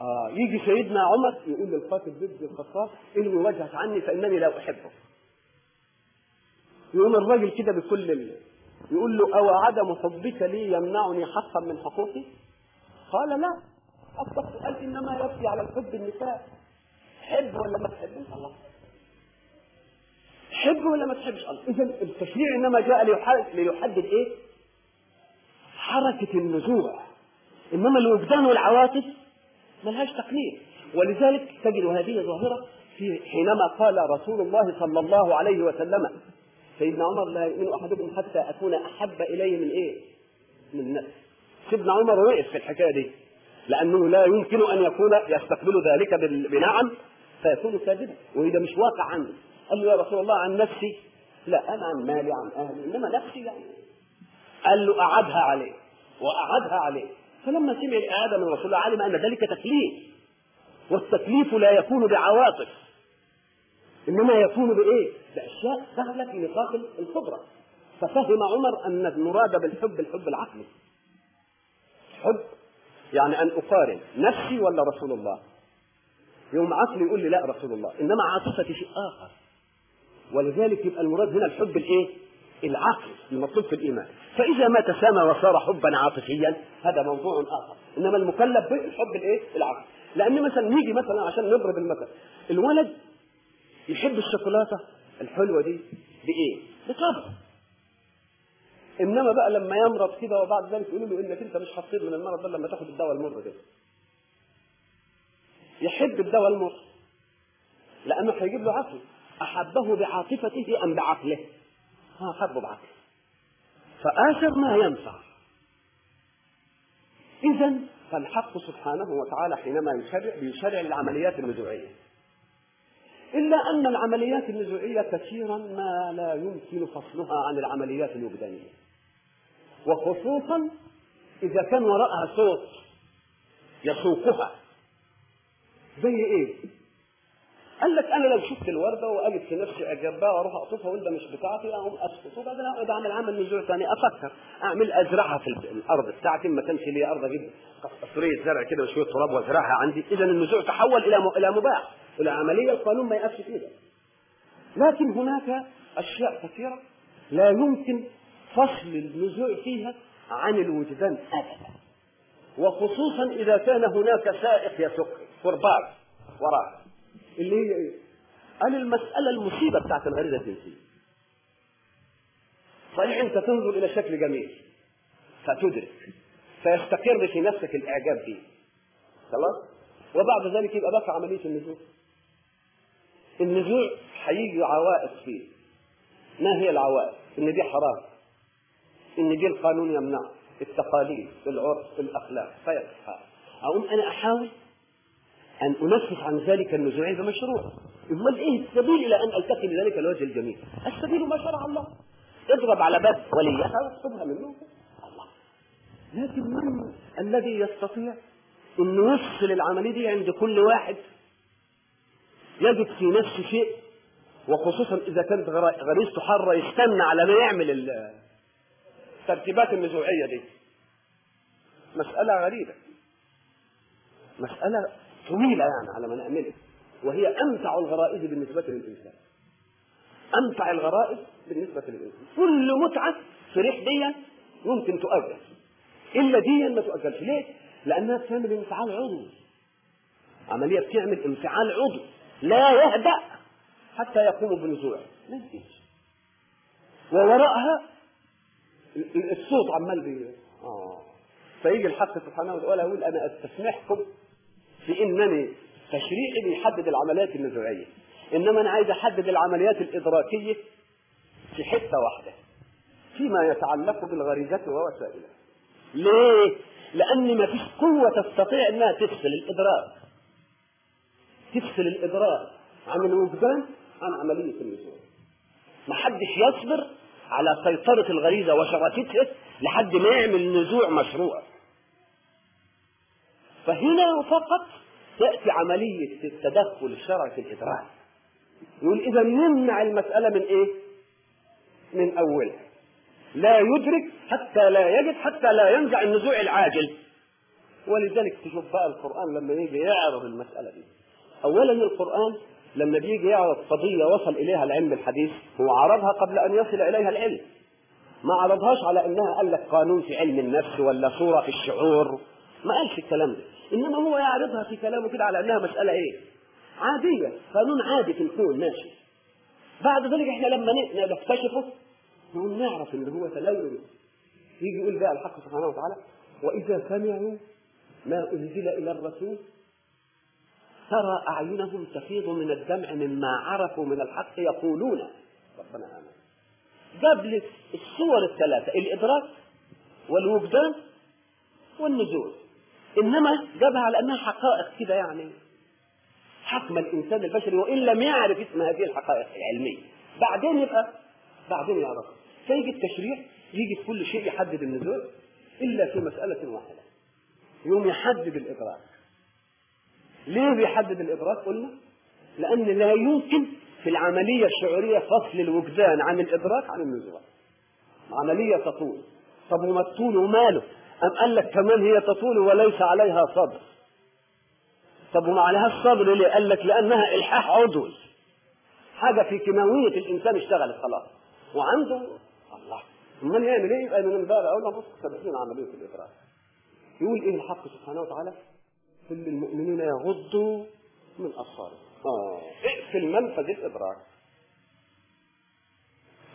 آه يجي سيدنا عمر يقول للقاتل ضد الخطاب الوي وجهك عني فإنني لا أحبه. يقوم الراجل كده بكل ال... يقول له أو عدم حبك لي يمنعني حقا من حقوقي؟ قال لا. الصف قال إنما يكفي على الحب النساء حب ولا ما تحبش؟ الله. حب ولا ما تحبش؟ الله. اذا التشريع إنما جاء ليحدد, إيه؟ حركة النزوع. إنما الوجدان والعواطف ملهاش تقنين ولذلك تجد هذه ظاهرة في حينما قال رسول الله صلى الله عليه وسلم سيدنا عمر لا يؤمن أحدكم حتى أكون أحب إليه من إيه؟ من نفسه سيدنا عمر وقف في الحكاية دي. لأنه لا يمكن أن يكون يستقبل ذلك بنعم فيكون كاذبا وإذا مش واقع عنه. قال له يا رسول الله عن نفسي؟ لا أنا عن مالي عن أهلي. إنما نفسي يعني. قال له أعدها عليه وأعدها عليه فلما سمع الإعادة من رسول الله علم أن ذلك تكليف. والتكليف لا يكون بعواطف. إنما يكون بإيه؟ بأشياء سهلة في نطاق القدرة. ففهم عمر أن المراد بالحب الحب العقلي. حب يعني أن أقارن نفسي ولا رسول الله؟ يوم عقلي يقول لي لا رسول الله إنما عاطفتي شيء آخر. ولذلك يبقى المراد هنا الحب الإيه؟ العقل المطلوب في الإيمان. فإذا ما تسامى وصار حبا عاطفيا هذا موضوع آخر. إنما المكلف به الحب الإيه؟ العقل. لأن مثلا نيجي مثلا عشان نضرب المثل. الولد يحب الشوكولاتة الحلوة دي بإيه؟ بطبع إنما بقى لما يمرض كده وبعد ذلك يقولوا له إنك أنت مش هتصير من المرض ده لما تاخد الدواء المر ده. يحب الدواء المر. لأنه هيجيب له عقل أحبه بعاطفته أم بعقله؟ ها حبه بعقله. فآثر ما ينفع. إذا فالحق سبحانه وتعالى حينما يشرع بيشرع العمليات النزوعية. إلا أن العمليات النزوعية كثيرا ما لا يمكن فصلها عن العمليات الوجدانية. وخصوصا إذا كان وراءها صوت يسوقها. زي إيه؟ قال لك أنا لو شفت الوردة واجد في نفسي اعجبها وأروح اقطفها وأنت مش بتاعتي أقوم اسكت وبعدين أقعد أعمل عمل نزوع ثاني أفكر أعمل أزرعها في الأرض بتاعتي ما كانش لي أرض أجيب قصرية زرع كده وشوية تراب وأزرعها عندي. اذا النزوع تحول إلى إلى مباح إلى عملية القانون ما يقفش فيها. لكن هناك أشياء كثيرة لا يمكن فصل النزوع فيها عن الوجدان أبدا وخصوصا إذا كان هناك سائق يسوق قربان وراء اللي هي إيه؟ قال المسألة المصيبة بتاعت الغريزة الجنسية. صحيح أنت تنظر إلى شكل جميل فتدرك فيستقر في نفسك الإعجاب به. خلاص؟ وبعد ذلك يبقى بقى عملية النزوع. النزوع هيجي عوائق فيه. ما هي العوائق؟ إن دي حرام. إن دي القانون يمنع. التقاليد، العرف، الأخلاق، فيصحى. أقوم أنا أحاول أن أنفس عن ذلك النزوعية بمشروع. امال إيه السبيل إلى أن ألتقي بذلك الوجه الجميل؟ السبيل ما شرع الله. اضرب على باب وليها واكتبها منه الله. لكن من الذي يستطيع أن يوصل العملية دي عند كل واحد؟ يجد في نفسه شيء وخصوصا إذا كانت غريزته حارة يستنى على ما يعمل الترتيبات النزوعية دي. مسألة غريبة. مسألة طويلة يعني على ما نعملها وهي أمتع الغرائز بالنسبة للإنسان. أمتع الغرائز بالنسبة للإنسان. كل متعة في دي ممكن تؤجل إلا دي ما تؤجلش ليه؟ لأنها بتعمل انفعال عضوي. عملية بتعمل انفعال عضوي. لا يهدأ حتى يقوم بنزوعه. ما ووراءها الصوت عمال بي آه. فيجي الحق سبحانه وتعالى يقول أنا أستسمحكم في إنني تشريعي بيحدد العمليات النزوعية. إنما أنا عايز أحدد العمليات الإدراكية في حتة واحدة فيما يتعلق بالغريزة ووسائلها ليه؟ لأن ما فيش قوة تستطيع إنها تفصل الإدراك. تفصل الإدراك عن الوجدان عن عملية النزوع. ما حدش يصبر على سيطرة الغريزة وشراكتها لحد ما يعمل نزوع مشروع. فهنا فقط تأتي عملية التدخل الشرعي في الإدراك. يقول إذا نمنع المسألة من إيه؟ من أولها. لا يدرك حتى لا يجد حتى لا ينزع النزوع العاجل. ولذلك تشوف بقى القرآن لما يجي يعرض المسألة دي. أولا القرآن لما بيجي يعرض قضية وصل إليها العلم الحديث هو عرضها قبل أن يصل إليها العلم. ما عرضهاش على أنها قال لك قانون في علم النفس ولا صورة في الشعور. ما قالش الكلام ده. إنما هو يعرضها في كلامه كده على أنها مسألة إيه؟ عادية. قانون عادي في الكون ماشي. بعد ذلك إحنا لما نكتشفه نقول نعرف إن هو تلون. يجي يقول بقى الحق سبحانه وتعالى وإذا سمعوا ما أنزل إلى الرسول ترى أعينهم تفيض من الدمع مما عرفوا من الحق يقولون. ربنا آمين. جاب الصور الثلاثة الإدراك والوجدان والنزول. إنما جابها على أنها حقائق كده يعني. حكم الإنسان البشري وإن لم يعرف اسم هذه الحقائق العلمية. بعدين يبقى بعدين يعرف. فيجي التشريع يجي في كل شيء يحدد النزول إلا في مسألة واحدة. يوم يحدد الإدراك. ليه بيحدد الإدراك قلنا؟ لأن لا يمكن في العملية الشعورية فصل الوجدان عن الإدراك عن النزوع. عملية تطول. طب وما تطول وماله؟ أم قال لك كمان هي تطول وليس عليها صبر. طب وما عليها الصبر ليه؟ قال لك لأنها إلحاح عضوي. حاجة في كيماوية الإنسان اشتغلت خلاص. وعنده الله امال يعمل إيه؟ يبقى من امبارح أقول له بص سابقين عملية الإدراك. يقول إيه الحق سبحانه وتعالى؟ كل المؤمنين يغضوا من أبصارهم. آه. اقفل منفذ الإدراك.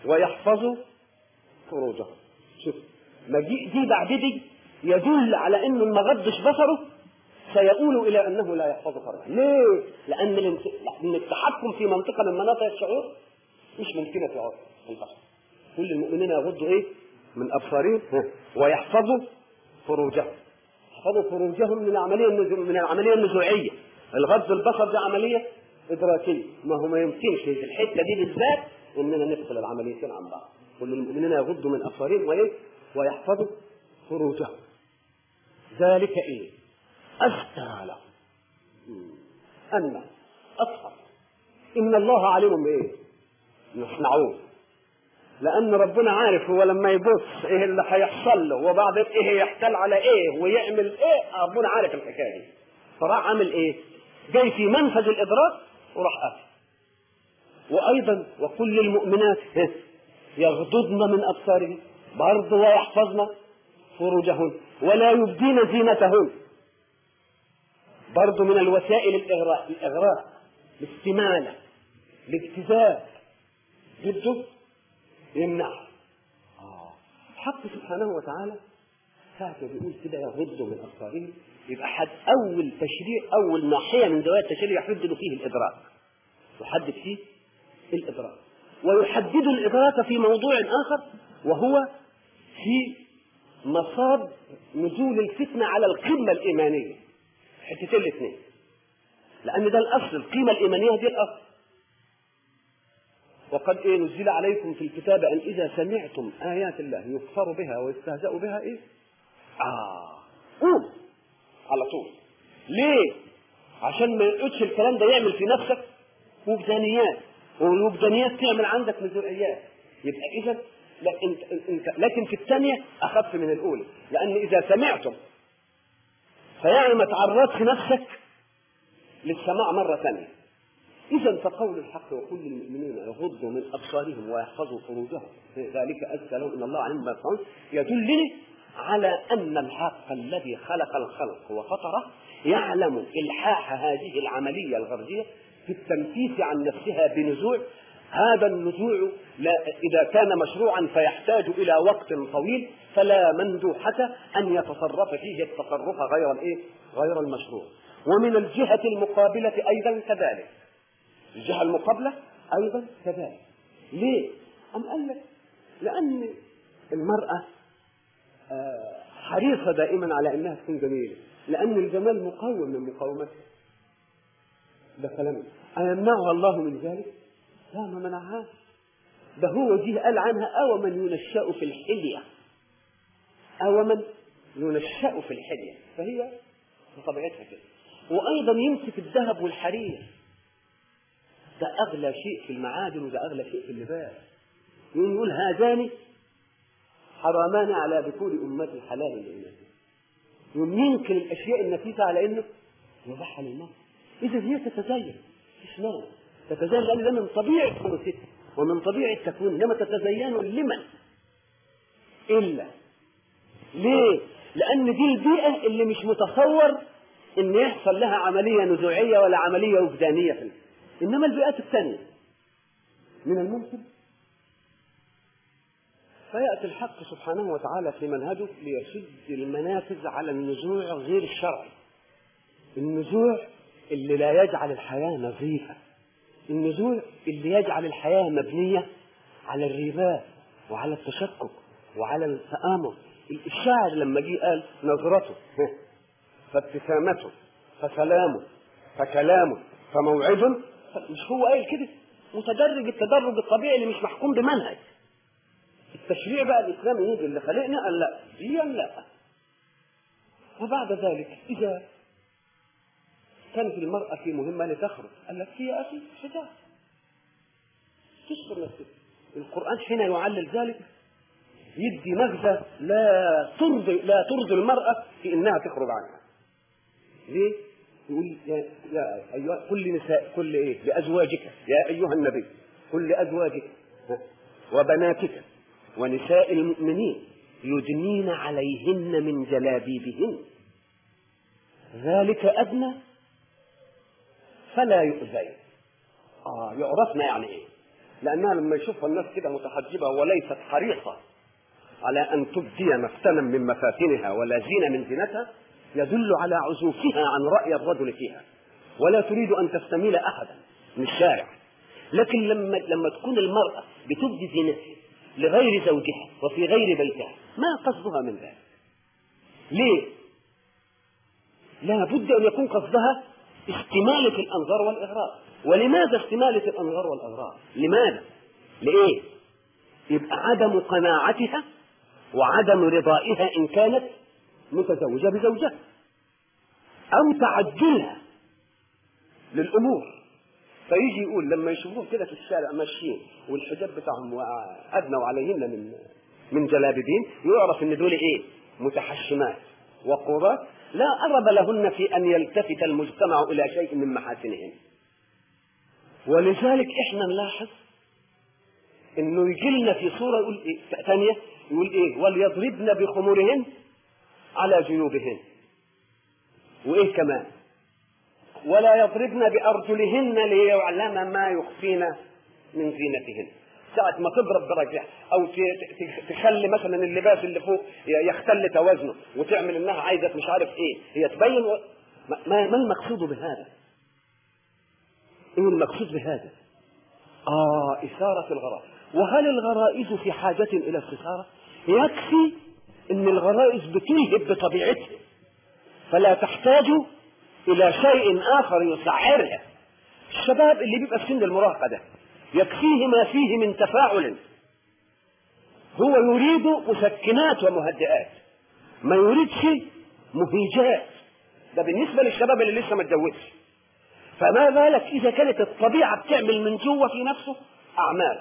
ويحفظوا فروجهم. شوف مجيء دي بعد دي يدل على إنه ما غضش بصره سيؤول إلى أنه لا يحفظ فرجه ليه؟ لأن لأن التحكم في منطقة من مناطق الشعور مش ممكنة في عرف البشر. كل المؤمنين يغضوا إيه؟ من أبصارهم. ويحفظوا فروجهم. يحفظوا فروجهم من العملية من العملية النزوعية. الغض البصر دي عملية إدراكية. ما هو ما يمكنش في الحتة دي بالذات إننا نفصل العمليتين عن بعض. كل المؤمنين يغضوا من أبصارهم وايه ويحفظوا فروجهم. ذلك إيه؟ أزكى لهم. أن أطهر إن الله عليم بإيه؟ يصنعون. لأن ربنا عارف هو لما يبص إيه اللي هيحصل له وبعدين إيه يحتل على إيه ويعمل إيه ربنا عارف الحكاية دي. فراح عامل إيه؟ جاي في منفذ الإدراك وراح قافل. وأيضا وكل المؤمنات يغضضن من أبصارهن برضه ويحفظن فروجهن ولا يبدين زينتهن برضه من الوسائل الإغراء الإغراء الاستمالة الابتزاز جده يمنعها آه. حق سبحانه وتعالى ساعة بيقول كده يغضوا من أبصارهم يبقى حد أول تشريع أول ناحية من زوايا التشريع يحدد فيه الإدراك. يحدد فيه الإدراك. ويحدد الإدراك في موضوع آخر وهو في مصاب نزول الفتنة على القمة الإيمانية. حتتين الاثنين. لأن ده الأصل القيمة الإيمانية دي الأصل. وقد إيه نزل عليكم في الكتاب أن إذا سمعتم آيات الله يكفر بها ويستهزأ بها إيه؟ آه. قوم. على طول. ليه؟ عشان ما يقعدش الكلام ده يعمل في نفسك. وجدانيات والوجدانيات تعمل عندك نزوعيات يبقى إذا لا إنت إنت لكن في الثانية أخف من الأولى. لأن إذا سمعتم فيعني ما تعرضش نفسك للسماع مرة ثانية. إذا فقول الحق وكل المؤمنين يغضوا من أبصارهم ويحفظوا فروجهم. ذلك أزكى لهم إن الله عليهم ما يفعلون يدلني على أن الحق الذي خلق الخلق وفطره يعلم إلحاح هذه العملية الغرزية في التنفيس عن نفسها بنزوع. هذا النزوع لا إذا كان مشروعا فيحتاج إلى وقت طويل فلا مندوحة أن يتصرف فيه التصرف غير الإيه؟ غير المشروع. ومن الجهة المقابلة أيضا كذلك. الجهة المقابلة أيضا كذلك. ليه؟ أم قال لك؟ لأن المرأة آه، حريصة دائما على أنها تكون جميلة لأن الجمال مقوم من مقاومتها. ده كلام. أيمنعها الله من ذلك؟ لا ما منعهاش. ده هو جه قال عنها أو من ينشأ في الحلية. أو من ينشأ في الحلية. فهي بطبيعتها كده. وأيضا يمسك الذهب والحرير. ده أغلى شيء في المعادن وده أغلى شيء في اللباس. يقول هذان حرامان على ذكور أمتي حلال يقوم ينكر الأشياء النفيسة على إنه يباحها للناس إذا هي تتزين. مش معنى تتزين لأن ده من طبيعة أنوثتها ومن طبيعة تكون. إنما تتزين لمن؟ إلا. ليه؟ لأن دي البيئة اللي مش متصور إن يحصل لها عملية نزوعية ولا عملية وجدانية في إنما البيئات الثانية من الممكن. فيأتي الحق سبحانه وتعالى في منهجه ليشد المنافذ على النزوع غير الشرعي. النزوع اللي لا يجعل الحياة نظيفة. النزوع اللي يجعل الحياة مبنية على الرباء وعلى التشكك وعلى التآمر. الشاعر لما جه قال نظرته فابتسامته فسلامه فكلامه فموعد مش هو قايل كده؟ متدرج التدرج الطبيعي اللي مش محكوم بمنهج. التشريع بقى الإسلامي يجي اللي خلقنا قال لا دي لا. وبعد ذلك إذا كانت المرأة في مهمة لتخرج قال لك يا أخي شجاع تصبر نفسك. القرآن حين يعلل ذلك يدي نغزة لا ترضي لا ترضي المرأة في إنها تخرج عنها. ليه؟ يقول يا, أيها كل نساء كل إيه؟ لأزواجك. يا أيها النبي قل لأزواجك وبناتك ونساء المؤمنين يدنين عليهن من جلابيبهن. ذلك أدنى فلا يؤذين. آه يعرفنا يعني إيه؟ لأنها لما يشوفها الناس كده متحجبة وليست حريصة على أن تبدي مفتنا من مفاتنها ولا زينة من زينتها يدل على عزوفها عن رأي الرجل فيها ولا تريد أن تستميل أحدا من الشارع. لكن لما لما تكون المرأة بتبدي زينتها لغير زوجها وفي غير بيتها ما قصدها من ذلك. ليه؟ لا بد أن يكون قصدها استمالة الأنظار والإغراء. ولماذا استمالة الأنظار والإغراء؟ لماذا؟ لإيه؟ يبقى عدم قناعتها وعدم رضائها إن كانت متزوجة بزوجها أو تعجلها للأمور. فيجي يقول لما يشوفوه كده في الشارع ماشيين والحجاب بتاعهم أدنوا عليهن من من جلابيبين يعرف إن دول إيه؟ متحشمات وقرات. لا أرب لهن في أن يلتفت المجتمع إلى شيء من محاسنهن ولذلك إحنا نلاحظ إنه يجي لنا في صورة يقول إيه؟ ثانية يقول إيه؟ وليضربن بخمورهن على جيوبهن وإيه كمان ولا يضربن بأرجلهن ليعلم ما يخفين من زينتهن ساعة ما تضرب برجلها أو تخلي مثلا اللباس اللي فوق يختل توازنه وتعمل إنها عايزة مش عارف إيه هي تبين و... ما, ما المقصود بهذا؟ إيه المقصود بهذا؟ آه إثارة الغرائز وهل الغرائز في حاجة إلى استثارة؟ يكفي إن الغرائز بتلهب بطبيعتها. فلا تحتاج إلى شيء آخر يسعرها الشباب اللي بيبقى في سن المراهقة ده يكفيه ما فيه من تفاعل. هو يريد مسكنات ومهدئات. ما يريدش مهيجات ده بالنسبة للشباب اللي لسه ما اتجوزش. فما بالك إذا كانت الطبيعة بتعمل من جوة في نفسه؟ أعمال.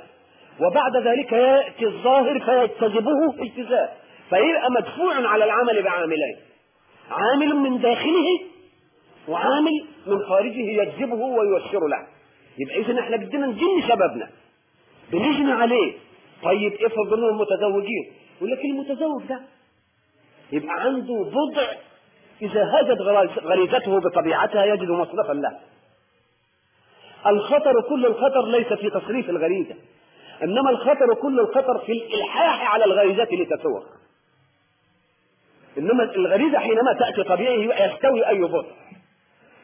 وبعد ذلك يأتي الظاهر فيجتذبه اجتذاب فيبقى مدفوع على العمل بعاملين عامل من داخله وعامل من خارجه يجذبه وييسر له. يبقى اذا إحنا بدنا نجن شبابنا. بنجني عليه. طيب افرض انهم متزوجين يقول لك المتزوج ده يبقى عنده بضع إذا هاجت غريزته بطبيعتها يجد مصرفا له. الخطر كل الخطر ليس في تصريف الغريزة إنما الخطر كل الخطر في الإلحاح على الغريزة لتسوق. إنما الغريزة حينما تأتي طبيعي يستوي أي ضر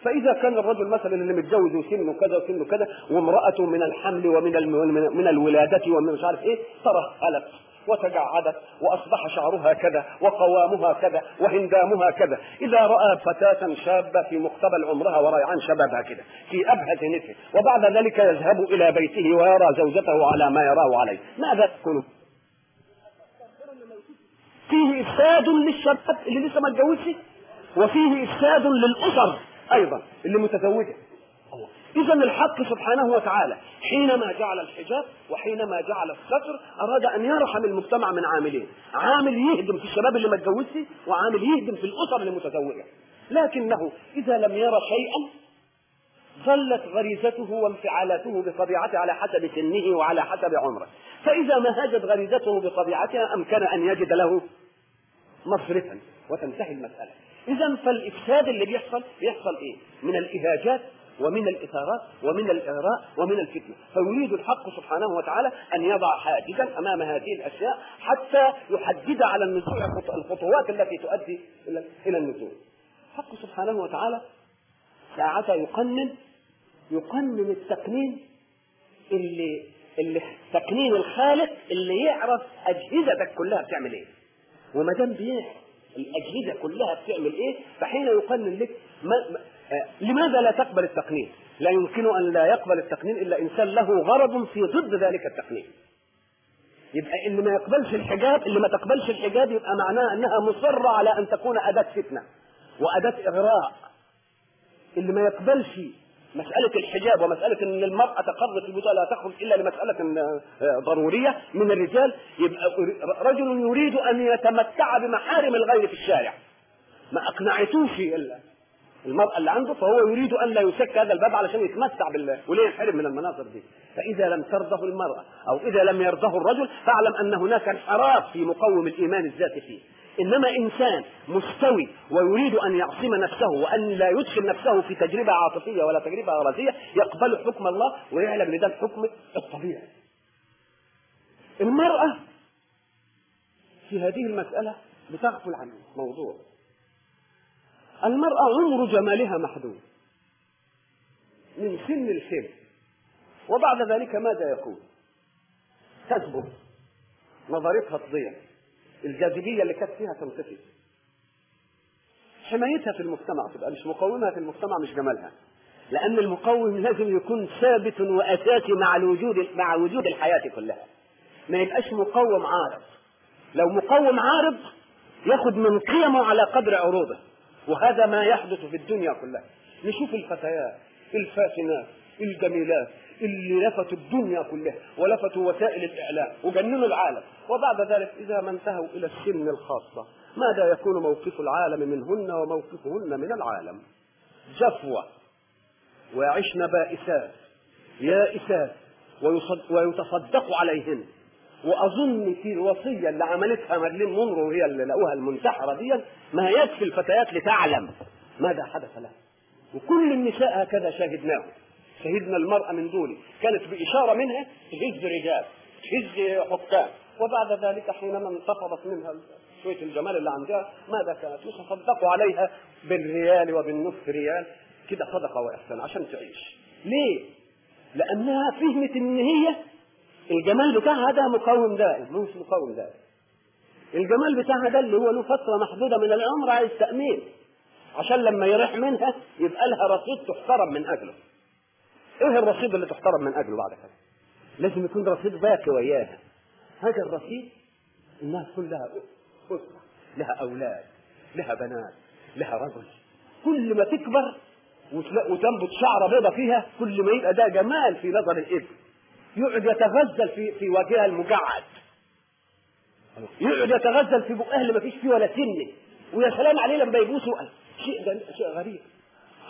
فإذا كان الرجل مثلا اللي متجوز وسنه كذا وسنه كذا وامرأته من الحمل ومن من الولادة ومن مش عارف إيه ترهلت وتجعدت وأصبح شعرها كذا وقوامها كذا وهندامها كذا. إذا رأى فتاة شابة في مقتبل عمرها وريعان شبابها كده في أبهى زينته وبعد ذلك يذهب إلى بيته ويرى زوجته على ما يراه عليه. ماذا تكون فيه إفساد للشباب اللي لسه ما اتجوزش وفيه إفساد للأسر أيضا اللي متزوجة. إذا الحق سبحانه وتعالى حينما جعل الحجاب وحينما جعل الستر أراد أن يرحم المجتمع من عاملين. عامل يهدم في الشباب اللي ما اتجوزش وعامل يهدم في الأسر اللي متزوجة لكنه إذا لم يرى شيئا ظلت غريزته وانفعالاته بطبيعته على حسب سنه وعلى حسب عمره. فإذا ما هاجت غريزته بطبيعتها أمكن أن يجد له مصرفا وتنتهي المسألة. إذا فالإفساد اللي بيحصل بيحصل إيه؟ من الإهاجات ومن الإثارات ومن الإغراء ومن الفتنة. فيريد الحق سبحانه وتعالى أن يضع حاجزا أمام هذه الأشياء حتى يحدد على النزوع الخطوات التي تؤدي إلى النزول الحق سبحانه وتعالى ساعة يقنن يقنن التقنين اللي اللي تقنين الخالق اللي يعرف أجهزتك كلها بتعمل إيه. وما دام بيعرف الأجهزة كلها بتعمل إيه فحين يقنن لك ما ما- آه، لماذا لا تقبل التقنين؟ لا يمكن أن لا يقبل التقنين إلا إنسان له غرض في ضد ذلك التقنين. يبقى اللي ما يقبلش الحجاب اللي ما تقبلش الحجاب يبقى معناه أنها مصرة على أن تكون أداة فتنة وأداة إغراء. اللي ما يقبلش مسألة الحجاب ومسألة أن المرأة تقر في البيوت لا تخرج إلا لمسألة آه، ضرورية من الرجال يبقى رجل يريد أن يتمتع بمحارم الغير في الشارع. ما أقنعتوش ال- المرأة اللي عنده فهو يريد أن لا يسك هذا الباب علشان يتمتع بالله وليه ينحرم من المناظر دي؟ فإذا لم ترضه المرأة أو إذا لم يرضه الرجل فاعلم أن هناك انحراف في مقوم الإيمان الذاتي فيه. إنما إنسان مستوي ويريد أن يعصم نفسه وأن لا يدخل نفسه في تجربة عاطفية ولا تجربة غرازية يقبل حكم الله ويعلم إن ده الحكم الطبيعي. المرأة في هذه المسألة بتغفل عن موضوع. المرأة عمر جمالها محدود من سن السن وبعد ذلك ماذا يكون تثبت نظرتها تضيع الجاذبية اللي كانت فيها تنطفي. حمايتها في المجتمع تبقى مش مقومها في المجتمع مش جمالها. لأن المقوم لازم يكون ثابت وأساسي مع الوجود مع وجود الحياة كلها. ما يبقاش مقوم عارض. لو مقوم عارض ياخد من قيمه على قدر عروضه. وهذا ما يحدث في الدنيا كلها. نشوف الفتيات الفاتنات الجميلات. اللي لفتوا الدنيا كلها ولفتوا وسائل الإعلام وجننوا العالم. وبعد ذلك إذا ما انتهوا إلى السن الخاصة ماذا يكون موقف العالم منهن وموقفهن من العالم؟ جفوة. ويعشن بائسات. يائسات. ويتصدق عليهن. وأظن في الوصية اللي عملتها مارلين مونرو وهي اللي لقوها المنتحرة دي ما يكفي الفتيات لتعلم. ماذا حدث لها؟ وكل النساء هكذا شاهدناه شهدنا المرأة من دول كانت بإشارة منها تهز رجال تهز حكام. وبعد ذلك حينما انتفضت منها شوية الجمال اللي عندها ماذا كانت؟ يتصدقوا عليها بالريال وبالنصف ريال. كده صدقة وإحسان عشان تعيش. ليه؟ لأنها فهمت إن هي الجمال بتاعها ده مقاوم دائم مش مقاوم دائم. الجمال بتاعها ده اللي هو له فترة محدودة من العمر عايز تأمين. عشان لما يريح منها يبقى لها رصيد تحترم من أجله. إيه الرصيد اللي تحترم من اجله بعد كده لازم يكون رصيد باقي وياها. هذا الرصيد انها تكون لها أسرة. لها أولاد لها بنات لها رجل. كل ما تكبر وتنبت شعره بيضة فيها كل ما يبقى ده جمال في نظر الابن. يقعد يتغزل في في وجهها المجعد. يقعد يتغزل في بقها اللي ما فيش فيه ولا سن ويا سلام عليه لما يبوسوا شيء ده شيء غريب.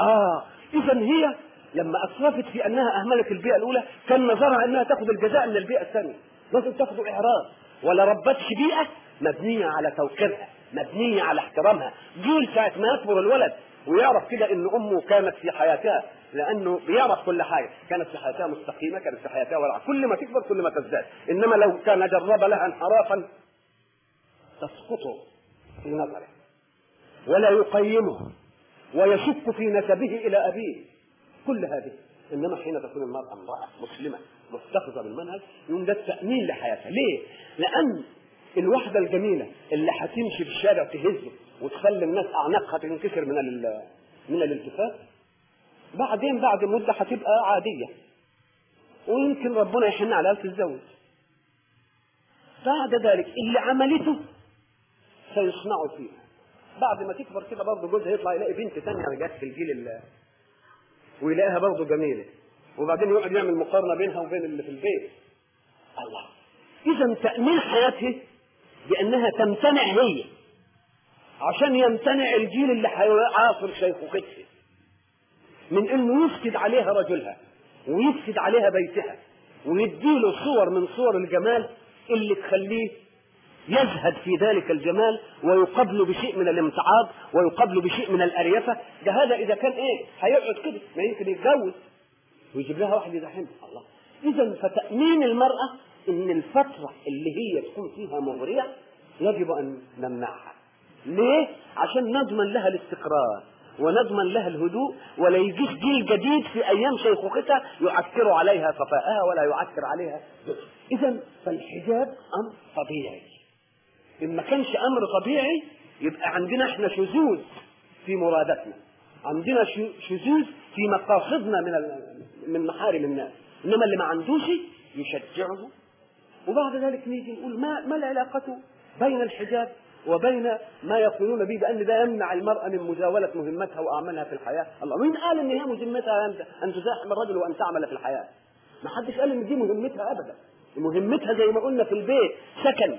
آه. اذا هي لما اسرفت في أنها أهملت البيئة الأولى كان نظرها أنها تأخذ الجزاء من البيئة الثانية. لازم تأخذ إعراض. ولا ربتش بيئة مبنية على توقيرها مبنية على احترامها. جيل ساعة ما يكبر الولد ويعرف كده إن أمه كانت في حياتها لأنه بيعرف كل حاجة. كانت في حياتها مستقيمة كانت في حياتها ورع كل ما تكبر كل ما تزداد. إنما لو كان جرب لها انحرافا تسقط في نظره ولا يقيمه ويشك في نسبه إلى أبيه. كل هذه. إنما حين تكون المرأة امرأة مسلمة متخذه بالمنهج يقوم ده التأمين لحياتها. ليه؟ لأن الوحدة الجميلة اللي هتمشي في الشارع تهزه وتخلي الناس أعناقها تنكسر من من الالتفات بعدين بعد مدة هتبقى عادية. ويمكن ربنا يحن عليها تتزوج بعد ذلك اللي عملته سيصنعه فيها. بعد ما تكبر كده برضه جوزها يطلع يلاقي بنت ثانية رجعت في الجيل ال- ويلاقيها برضه جميلة. وبعدين يقعد يعمل مقارنة بينها وبين اللي في البيت. الله. إذا تأمين حياتها بأنها تمتنع هي عشان يمتنع الجيل اللي هيعاصر شيخوختها من إنه يفسد عليها رجلها ويفسد عليها بيتها ويديله صور من صور الجمال اللي تخليه يزهد في ذلك الجمال ويقابله بشيء من الامتعاض ويقابله بشيء من الاريفه ده هذا إذا كان إيه؟ هيقعد كده. ما يمكن يتجوز ويجيب لها واحد يزاحمها الله. اذا فتأمين المرأة إن الفترة اللي هي تكون فيها مغرية يجب أن نمنعها. ليه؟ عشان نضمن لها الاستقرار ونضمن لها الهدوء ولا يجيش جيل جديد في أيام شيخوختها يعكر عليها صفاءها ولا يعكر عليها. اذا فالحجاب أمر طبيعي. إن ما كانش أمر طبيعي يبقى عندنا إحنا شذوذ في مرادتنا. عندنا شذوذ في مقاصدنا من من محارم الناس. إنما اللي ما عندوش يشجعه. وبعد ذلك نيجي نقول ما ما العلاقة بين الحجاب وبين ما يقولون به؟ بأن ده يمنع المرأة من مزاولة مهمتها وأعمالها في الحياة، الله مين قال إن هي مهمتها أن تزاحم الرجل وأن تعمل في الحياة؟ ما حدش قال إن دي مهمتها أبدا، مهمتها زي ما قلنا في البيت سكن.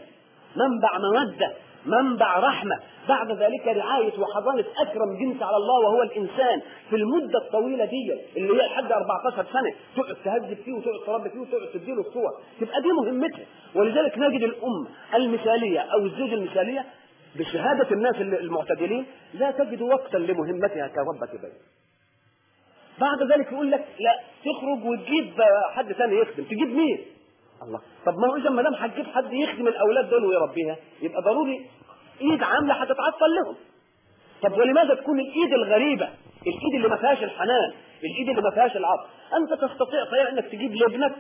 منبع مودة منبع رحمة. بعد ذلك رعاية وحضانة أكرم جنس على الله وهو الإنسان. في المدة الطويلة دي اللي هي لحد 14 سنة تقعد تهذب فيه وتقعد تربي فيه وتقعد تديله الصور تبقى دي مهمتها. ولذلك نجد الأم المثالية أو الزوج المثالية بشهادة الناس المعتدلين لا تجد وقتا لمهمتها كربة بيت. بعد ذلك يقول لك لا تخرج وتجيب حد ثاني يخدم. تجيب مين؟ الله. طب ما هو إذا ما دام هتجيب حد يخدم الأولاد دول ويربيها يبقى ضروري إيد عاملة هتتعطل لهم. طب ولماذا تكون الإيد الغريبة؟ الإيد اللي ما فيهاش الحنان الإيد اللي ما فيهاش العطف. أنت تستطيع صحيح إنك تجيب لابنك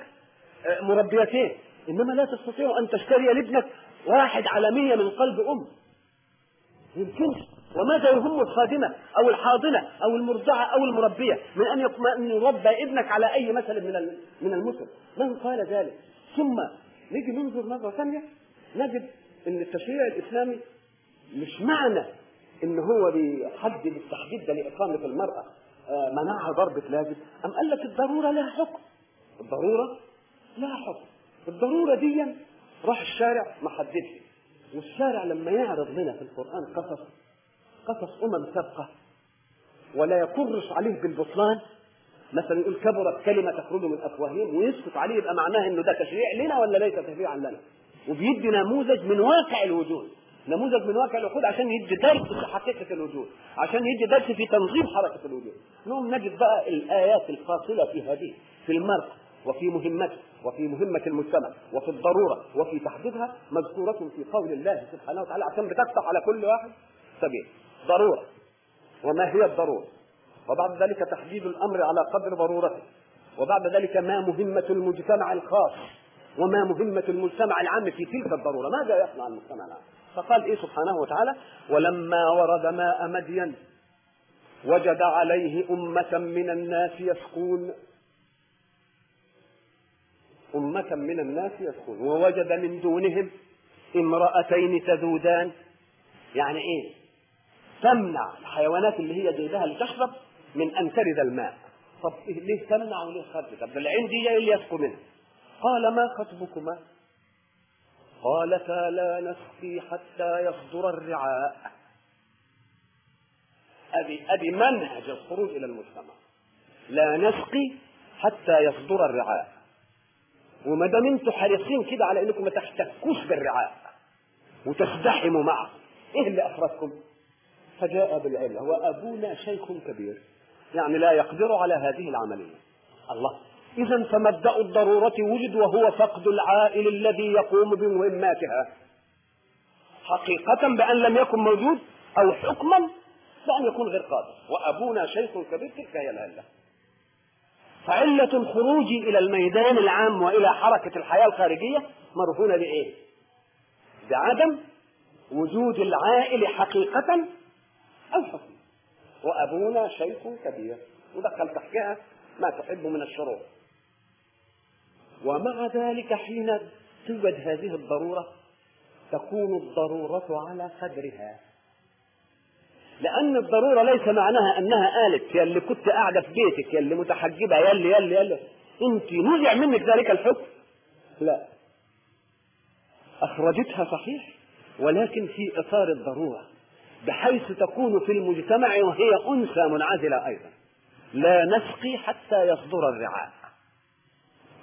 آه، مربيتين إنما لا تستطيع أن تشتري لابنك واحد على مية من قلب أم. يمكنش. وماذا يهم الخادمة أو الحاضنة أو المرضعة أو المربية من أن يربى ابنك على أي مثل من من المثل؟ من قال ذلك؟ ثم نيجي ننظر مرة ثانية نجد أن التشريع الإسلامي مش معنى إن هو بيحدد التحديد ده لإقامة المرأة آه، منعها ضربة لازم أم قال لك الضرورة لها حكم؟ الضرورة لها حكم. الضرورة دي راح الشارع ما حددش. والشارع لما يعرض لنا في القرآن قصص قصص أمم سابقة ولا يقرش عليه بالبطلان مثلا يقول كبرت كلمة تخرج من أفواههم ويسكت عليه يبقى معناه إنه ده تشريع لنا ولا ليس تشريعا لنا؟ وبيدي نموذج من واقع الوجود نموذج من واقع الوجود عشان يدي درس في حقيقة الوجود عشان يدي درس في تنظيم حركة الوجود. نقوم نجد بقى الآيات الفاصلة في هذه في المرء وفي مهمته وفي مهمة المجتمع وفي الضرورة وفي تحديدها مذكورة في قول الله سبحانه وتعالى عشان بتفتح على كل واحد. سبيل ضرورة. وما هي الضرورة؟ وبعد ذلك تحديد الأمر على قدر ضرورته. وبعد ذلك ما مهمة المجتمع الخاص وما مهمة المجتمع العام في تلك الضرورة. ماذا يصنع المجتمع العام؟ فقال إيه سبحانه وتعالى ولما ورد ماء مدين وجد عليه أمة من الناس يسقون أمة من الناس يسقون ووجد من دونهم امرأتين تذودان. يعني إيه؟ تمنع الحيوانات اللي هي جايبها لتشرب من ان ترد الماء. طب ليه تمنع وليه خرج طب العين دي يسقوا منها قال ما خطبكما؟ قالتا لا نسقي حتى يصدر الرعاء. أبي أبي منهج الخروج إلى المجتمع. لا نسقي حتى يصدر الرعاء. وما دام أنتم حريصين كده على إنكم ما تحتكوش بالرعاء وتزدحموا معه إيه اللي اخرجكم فجاء بالعلة وأبونا شيخ كبير. يعني لا يقدر على هذه العملية. الله. إذا فمبدأ الضرورة وجد وهو فقد العائل الذي يقوم بمهماتها. حقيقة بأن لم يكن موجود أو حكما بأن يكون غير قادر. وأبونا شيخ كبير تلك هي العلة. فعلة الخروج إلى الميدان العام وإلى حركة الحياة الخارجية مرهونة بإيه؟ بعدم وجود العائل حقيقة أو حكما. وأبونا شيخ كبير. ودخل تحتها ما تحب من الشروط ومع ذلك حين توجد هذه الضرورة تكون الضرورة على قدرها. لأن الضرورة ليس معناها أنها قالت يا اللي كنت قاعدة في بيتك يا اللي متحجبة يا اللي يا اللي يا اللي. أنت نزع منك ذلك الحكم. لا. أخرجتها صحيح ولكن في إطار الضرورة. بحيث تكون في المجتمع وهي أنثى منعزلة أيضا. لا نسقي حتى يصدر الرعاء.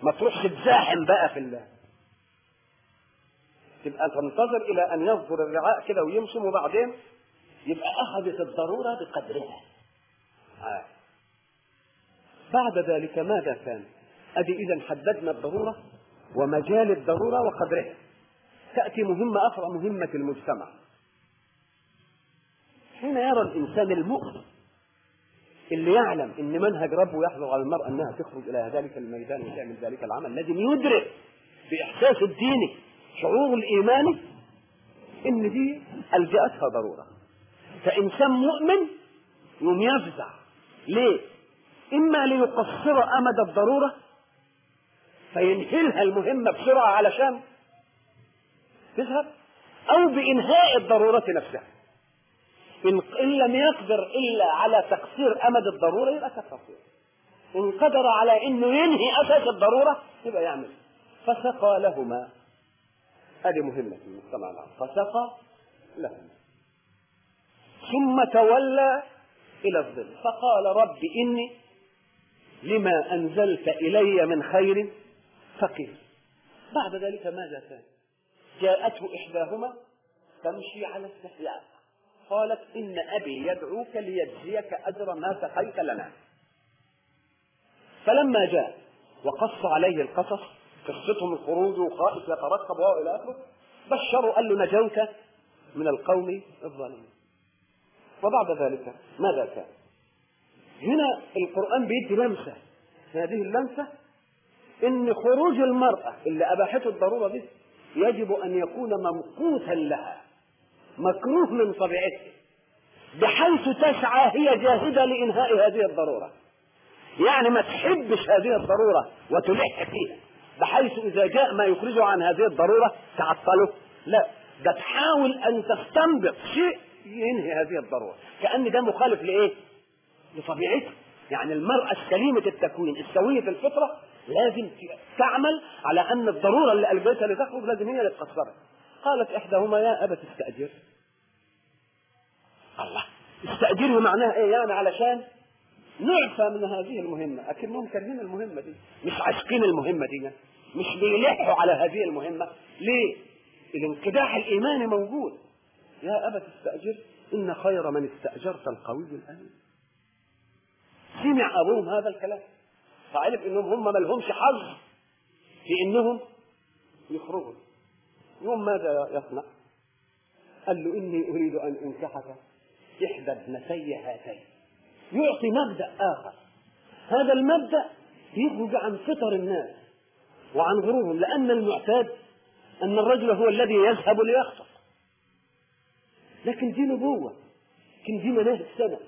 ما تروحش تزاحم بقى في الله. تبقى تنتظر إلى أن يصدر الرعاء كده ويمشم وبعدين يبقى أخذت الضرورة بقدرها. آه. بعد ذلك ماذا كان؟ أدي إذا حددنا الضرورة ومجال الضرورة وقدرها. تأتي مهمة أخرى مهمة المجتمع. حين يرى الإنسان المؤمن اللي يعلم إن منهج ربه يحظر على المرأة أنها تخرج إلى ذلك الميدان وتعمل ذلك العمل لازم يدرك بإحساس الديني شعور الايماني إن دي ألجأتها ضرورة. فانسان مؤمن يوم يفزع ليه؟ إما ليقصر أمد الضرورة فينهلها المهمة بسرعة علشان تذهب أو بإنهاء الضرورة نفسها. إن, لم يقدر إلا على تقصير أمد الضرورة يبقى كالتقصير. إن قدر على إنه ينهي أساس الضرورة يبقى يعمل. فسقى لهما. هذه مهمة في المجتمع العام فسقى لهما. ثم تولى إلى الظل. فقال رب إني لما أنزلت إلي من خير فقير. بعد ذلك ماذا كان؟ جاءته إحداهما تمشي على استحياء قالت إن أبي يدعوك ليجزيك أجر ما سقيت لنا. فلما جاء وقص عليه القصص قصتهم الخروج وخائف يترقب وهو إلى آخره بشروا قال له نجوت من القوم الظالمين. وبعد ذلك ماذا كان؟ هنا القرآن بيدي لمسة. هذه اللمسة إن خروج المرأة اللي أباحته الضرورة به يجب أن يكون ممقوتا لها. مكروه من طبيعته بحيث تسعى هي جاهدة لإنهاء هذه الضرورة. يعني ما تحبش هذه الضرورة وتلح فيها بحيث إذا جاء ما يخرجه عن هذه الضرورة تعطله. لا ده تحاول أن تستنبط شيء ينهي هذه الضرورة. كأن ده مخالف لإيه؟ لطبيعتها يعني المرأة السليمة التكوين السوية الفطرة لازم تعمل على أن الضرورة اللي ألقيتها لتخرج لازم هي اللي تكسرها قالت إحداهما يا أبت استأجر. الله. استأجره معناها إيه؟ يعني علشان نعفى من هذه المهمة. أكنهم كارهين المهمة دي. مش عاشقين المهمة دي. مش بيلحوا على هذه المهمة. ليه؟ الانقداح الإيماني موجود. يا أبت استأجر. إن خير من استأجرت القوي الأمين. سمع أبوهم هذا الكلام. فعرف إنهم هم ما لهمش حظ في إنهم يخرجوا. يوم ماذا يصنع؟ قال له إني أريد أن أنكحك. إحدى ابنتي هاتين. يعطي مبدأ آخر. هذا المبدأ يخرج عن فطر الناس وعن غرورهم لأن المعتاد أن الرجل هو الذي يذهب ليخطب. لكن دي نبوة. لكن دي مناهج سنة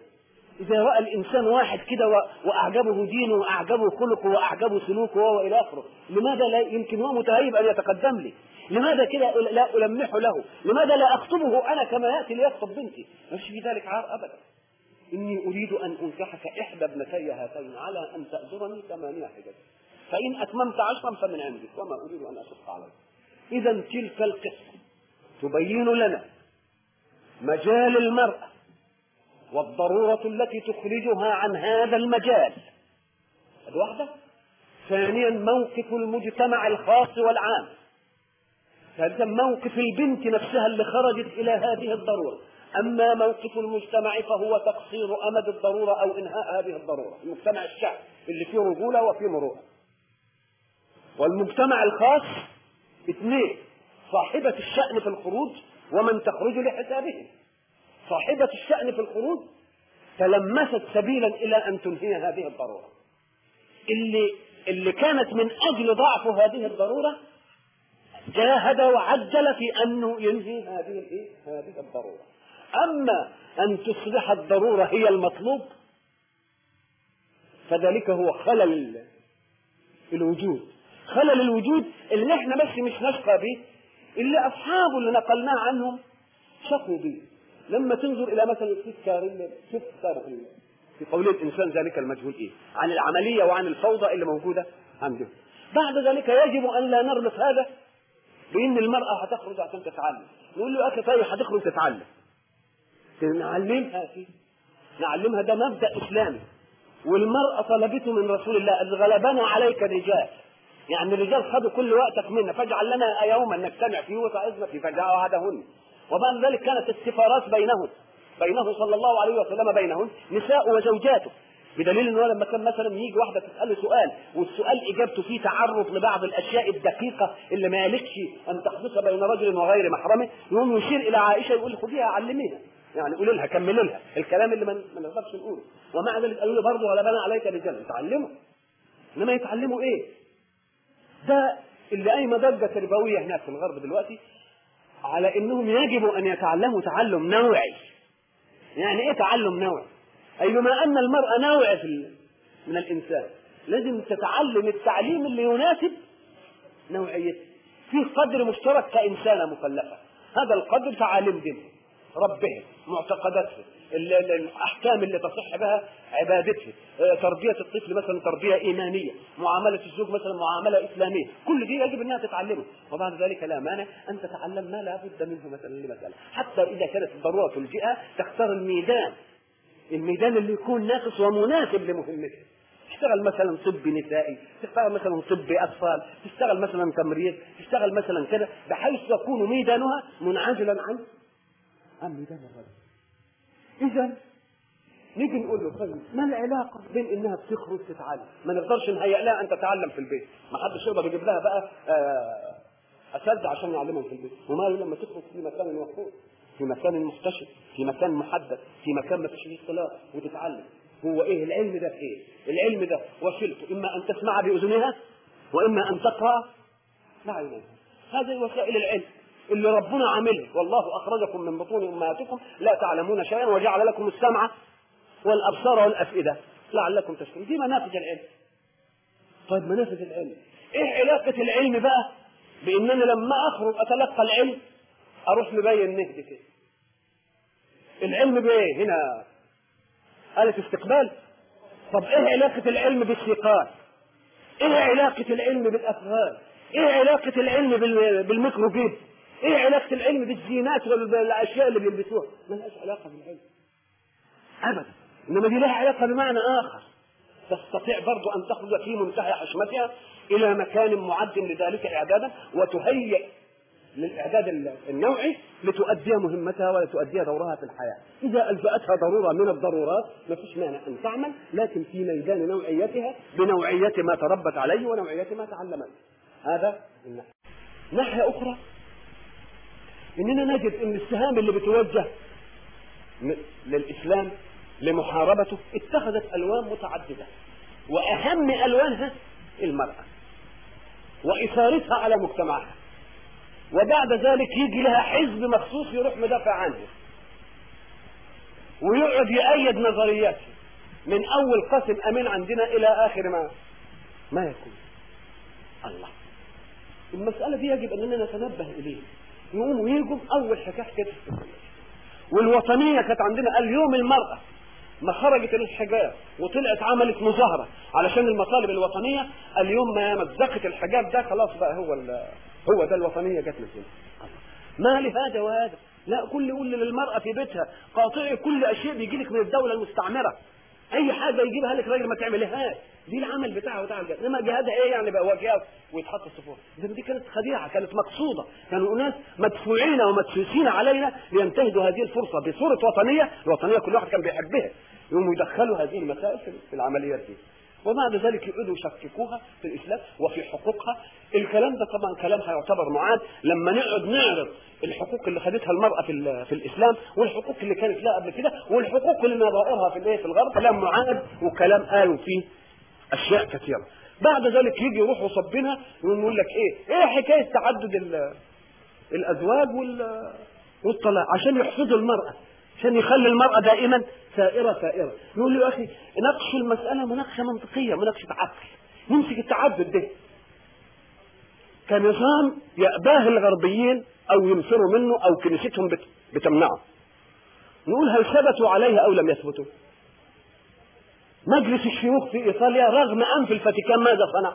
إذا رأى الإنسان واحد كده وأعجبه دينه وأعجبه خلقه وأعجبه سلوكه وهو إلى آخره لماذا لا يمكن هو متهيب أن يتقدم لي؟ لماذا كده لا ألمح له؟ لماذا لا أخطبه أنا كما يأتي ليخطب بنتي؟ مش في ذلك عار أبدا. إني أريد أن أنكحك إحدى ابنتي هاتين على أن تأجرني ثمانية حجج. فإن أتممت عشرا فمن عندك وما أريد أن أشق عليك. إذا تلك القصة تبين لنا مجال المرأة. والضرورة التي تخرجها عن هذا المجال. هذه واحدة. ثانيا موقف المجتمع الخاص والعام. ثالثا موقف البنت نفسها اللي خرجت إلى هذه الضرورة. أما موقف المجتمع فهو تقصير أمد الضرورة أو إنهاء هذه الضرورة. المجتمع الشعب اللي فيه رجولة وفيه مروءة والمجتمع الخاص اثنين صاحبة الشأن في الخروج ومن تخرج لحسابهم. صاحبة الشأن في الخروج تلمست سبيلا إلى أن تنهي هذه الضرورة. اللي اللي كانت من أجل ضعف هذه الضرورة جاهد وعجل في أنه ينهي هذه؟ هذه الضرورة. أما أن تصبح الضرورة هي المطلوب فذلك هو خلل الوجود. خلل الوجود اللي إحنا بس مش نشقى به اللي أصحابه اللي نقلناه عنهم شقوا به. لما تنظر إلى مثلا التذكار شوف في قول الإنسان ذلك المجهول إيه؟ عن العملية وعن الفوضى اللي موجودة عندهم بعد ذلك يجب أن لا نربط هذا بأن المرأة هتخرج عشان تتعلم. نقول له أخي طيب هتخرج تتعلم. نعلمها فيه نعلمها ده مبدأ إسلامي. والمرأة طلبته من رسول الله غلبنا عليك الرجال يعني الرجال خدوا كل وقتك منا فاجعل لنا يوما نجتمع فيه وتعظنا فيه فجاء وبعد ذلك كانت السفارات بينهم بينه صلى الله عليه وسلم بينهم نساء وزوجاته. بدليل ان هو لما كان مثلا يجي واحدة تسأله سؤال والسؤال إجابته فيه تعرض لبعض الأشياء الدقيقة اللي ما يليقش أن تحدث بين رجل وغير محرمه يقوم يشير إلى عائشة يقول خذيها علميها يعني قولي لها كملي لها. الكلام اللي ما نقدرش نقوله. ومع ذلك قالوا له برضه ولا بنى عليك رجال تعلموا إنما يتعلموا إيه؟ ده اللي قايمة ضجه تربويه هناك في الغرب دلوقتي على إنهم يجب أن يتعلموا تعلم نوعي. يعني إيه تعلم نوعي؟ أي بما أن المراه نوع في من الإنسان لازم تتعلم التعليم اللي يناسب نوعيتها في قدر مشترك كإنسانة مكلفه هذا القدر تعاليم دينها ربها معتقداتها الأحكام اللي تصح بها عبادته. تربية الطفل مثلا تربية إيمانية معاملة الزوج مثلا معاملة إسلامية. كل دي يجب إنها تتعلمه وبعد ذلك لا مانع أن تتعلم ما لا بد منه مثلا لمسألة. حتى إذا كانت الضروره تلجئها تختار الميدان. الميدان اللي يكون ناقص ومناسب لمهمته. تشتغل مثلا طب نسائي تشتغل مثلا طب أطفال تشتغل مثلا تمريض تشتغل مثلا كذا بحيث يكون ميدانها منعزلا عن عن ميدان الرجل. إذا نيجي نقول له طيب ما العلاقة بين إنها بتخرج تتعلم؟ ما نقدرش نهيئ لها أن تتعلم في البيت. ما حدش يقدر يجيب لها بقى أساتذة عشان يعلمهم في البيت. وماله لما تخرج في مكان مفقود في مكان محتشم في مكان محدد في مكان ما فيش فيه اختلاط وتتعلم. هو إيه؟ العلم ده في إيه؟ العلم ده وسيلته. إما أن تسمع بأذنها وإما أن تقرأ بعينها هذه وسائل العلم. اللي ربنا عامله. والله أخرجكم من بطون أمهاتكم لا تعلمون شيئا وجعل لكم السمع والأبصار والأفئدة. لعلكم تشكرون. دي منافذ العلم. طيب منافذ العلم. إيه علاقة العلم بقى؟ بإنني لما أخرج أتلقى العلم أروح مبين نهدي كده العلم بإيه هنا؟ آلة استقبال. طب إيه علاقة العلم بالثقات إيه علاقة العلم بالافغان إيه علاقة العلم بالميكروبيب إيه علاقة العلم بالزينات والاشياء اللي بيلبسوها؟ ما لهاش علاقة بالعلم. ابدا. إنما دي لها علاقة بمعنى آخر. تستطيع برضو أن تخرج في منتهى حشمتها إلى مكان معد لذلك إعدادا وتهيئ للإعداد النوعي لتؤدي مهمتها ولتؤدي دورها في الحياة. إذا ألجأتها ضرورة من الضرورات ما فيش مانع أن تعمل لكن في ميدان نوعيتها بنوعية ما تربت عليه ونوعية ما تعلمت. هذا الناحية ناحية أخرى إننا نجد أن السهام اللي بتوجه للإسلام لمحاربته اتخذت ألوان متعددة وأهم ألوانها المرأة وإثارتها على مجتمعها وبعد ذلك يجي لها حزب مخصوص يروح مدافع عنها ويقعد يأيد نظرياتها من أول قسم أمين عندنا إلى آخر ما ما يكون. الله. المسألة دي يجب أننا نتنبه إليها. يقوموا يجوا أول حكاية كده. والوطنية كانت عندنا اليوم المرأة ما خرجت الحجاب وطلعت عملت مظاهرة علشان المطالب الوطنية اليوم ما مزقت الحجاب ده خلاص بقى هو هو ده الوطنية جت هنا. ما لهذا وهذا. لا كل يقول للمرأة في بيتها قاطعي كل أشياء بيجي لك من الدولة المستعمرة. أي حاجة يجيبها لك راجل ما تعملهاش دي العمل بتاعها بتاع الجهاد. إنما جهادها إيه يعني بقى؟ واجهات ويتحط الصفوف ده دي كانت خديعة كانت مقصودة. كانوا اناس مدفوعين ومدسوسين علينا لينتهزوا هذه الفرصة بصورة وطنية. الوطنية كل واحد كان بيحبها. يقوموا يدخلوا هذه المسائل في العمليات دي. وبعد ذلك يقعدوا يشككوها في الإسلام وفي حقوقها. الكلام ده طبعا كلام هيعتبر معاد. لما نقعد نعرض الحقوق اللي خدتها المرأة في في الإسلام والحقوق اللي كانت لها قبل كده والحقوق اللي نظائرها في الايه في الغرب كلام معاد وكلام قالوا فيه أشياء كثيرة. بعد ذلك يجي يروحوا صبينها ويقول لك إيه؟ إيه حكاية تعدد الأزواج والطلاق؟ عشان يحفظوا المرأة. عشان يخلي المرأة دائما سائرة سائرة. يقول له يا أخي نقش المسألة مناقشة منطقية مناقشة عقل. نمسك التعدد ده. كنظام يأباه الغربيين أو ينفروا منه أو كنيستهم بتمنعه. نقول هل ثبتوا عليه أو لم يثبتوا؟ مجلس الشيوخ في إيطاليا رغم أنف الفاتيكان ماذا صنع؟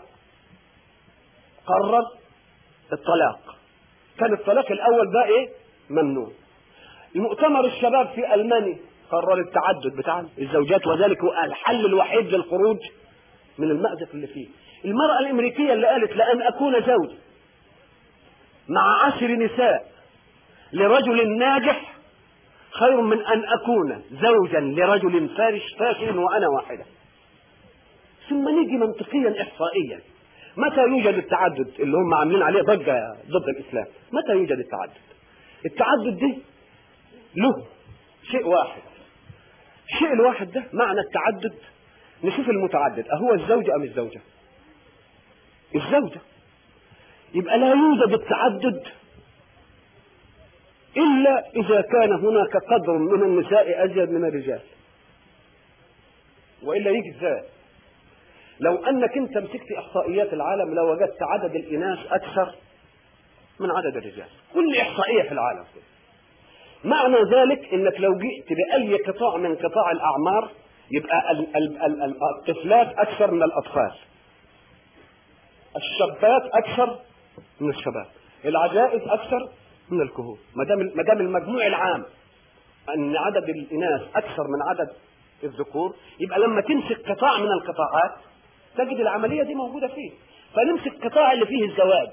قرر الطلاق. كان الطلاق الأول ده إيه؟ ممنوع. مؤتمر الشباب في ألمانيا قرر التعدد بتاع الزوجات وذلك الحل الوحيد للخروج من المأزق اللي فيه. المرأة الأمريكية اللي قالت لأن أكون زوج مع عشر نساء لرجل ناجح خير من أن أكون زوجا لرجل فارش فاشل وأنا واحدة. ثم نيجي منطقيا إحصائيا. متى يوجد التعدد اللي هم عاملين عليه ضجة ضد الإسلام؟ متى يوجد التعدد؟ التعدد دي له شيء واحد. الشيء الواحد ده معنى التعدد. نشوف المتعدد. أهو الزوج أم الزوجة؟ الزوجة. يبقى لا يوجد التعدد إلا إذا كان هناك قدر من النساء أزيد من الرجال. وإلا يجي إزاي لو أنك أنت مسكت إحصائيات العالم لو وجدت عدد الإناث أكثر من عدد الرجال. كل إحصائية في العالم. معنى ذلك إنك لو جئت بأي قطاع من قطاع الأعمار يبقى ال ال ال الطفلات أكثر من الأطفال. الشابات أكثر من الشباب. العجائز أكثر من الكهول ما دام ما دام المجموع العام أن عدد الإناث أكثر من عدد الذكور يبقى لما تمسك قطاع من القطاعات تجد العملية دي موجودة فيه. فنمسك القطاع اللي فيه الزواج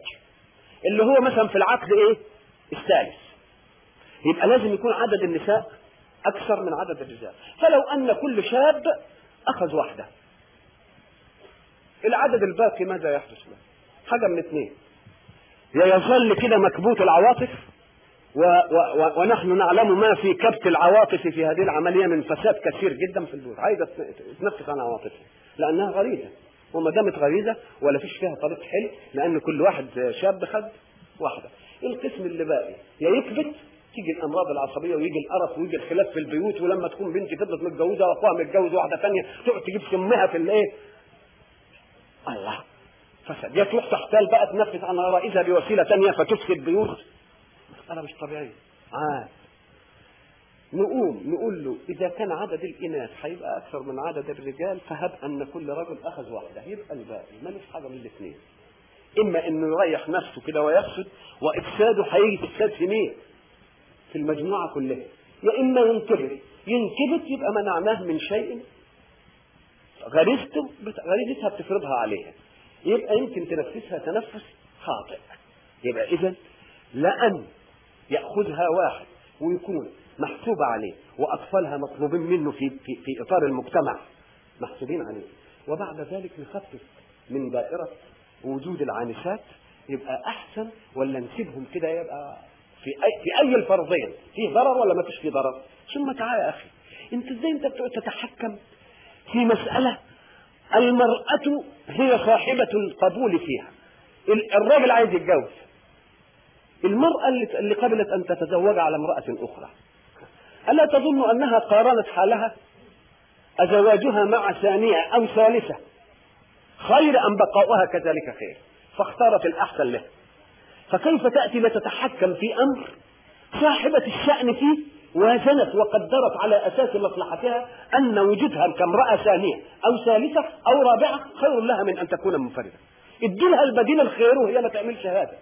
اللي هو مثلا في العقد إيه؟ الثالث. يبقى لازم يكون عدد النساء أكثر من عدد الرجال. فلو أن كل شاب أخذ واحدة. العدد الباقي ماذا يحدث له؟ حاجة من اثنين. يا يظل كده مكبوت العواطف و و و ونحن نعلم ما في كبت العواطف في هذه العملية من فساد كثير جدا في البيوت عايزة تنفس عن عواطفها لأنها غريزة وما دامت غريزة ولا فيش فيها طريق حل لأن كل واحد شاب خد واحدة. القسم اللي باقي يا يكبت تيجي الأمراض العصبية ويجي القرف ويجي الخلاف في البيوت ولما تكون بنتي فضلت متجوزة وأخوها متجوز واحدة ثانية تقعد تجيب سمها في الايه؟ الله! فسد يا تروح تحتال بقى تنفس عن غرائزها بوسيلة ثانية فتفسد بيوت. مسألة مش طبيعية. عاد. نقوم نقول له إذا كان عدد الإناث هيبقى أكثر من عدد الرجال فهب أن كل رجل أخذ واحدة. يبقى الباقي مالوش حاجة من الاثنين. إما انه يريح نفسه كده ويفسد وإفساده هيجي إفساد في مين؟ في المجموعة كلها. يا إما ينكبت. ينكبت يبقى منعناه من شيء غريزته غريزتها بتفرضها عليها. يبقى يمكن تنفسها تنفس خاطئ. يبقى إذا لأن يأخذها واحد ويكون محسوب عليه وأطفالها مطلوبين منه في, في, في إطار المجتمع محسوبين عليه. وبعد ذلك نخفف من دائرة وجود العانسات يبقى أحسن ولا نسيبهم كده يبقى في أي, في أي الفرضين فيه ضرر ولا ما فيش فيه ضرر؟ ثم تعالى يا أخي أنت إزاي أنت تتحكم في مسألة المرأة هي صاحبة القبول فيها. الراجل عايز يتجوز. المرأة اللي قبلت أن تتزوج على امرأة أخرى. ألا تظن أنها قارنت حالها؟ أزواجها مع ثانية أو ثالثة. خير أم بقاؤها كذلك خير. فاختارت الأحسن له. فكيف تأتي لتتحكم في أمر صاحبة الشأن فيه؟ وازنت وقدرت على أساس مصلحتها أن وجودها كامرأة ثانية أو ثالثة أو رابعة خير لها من أن تكون منفردة. اديلها البديل الخير وهي ما تعملش هذا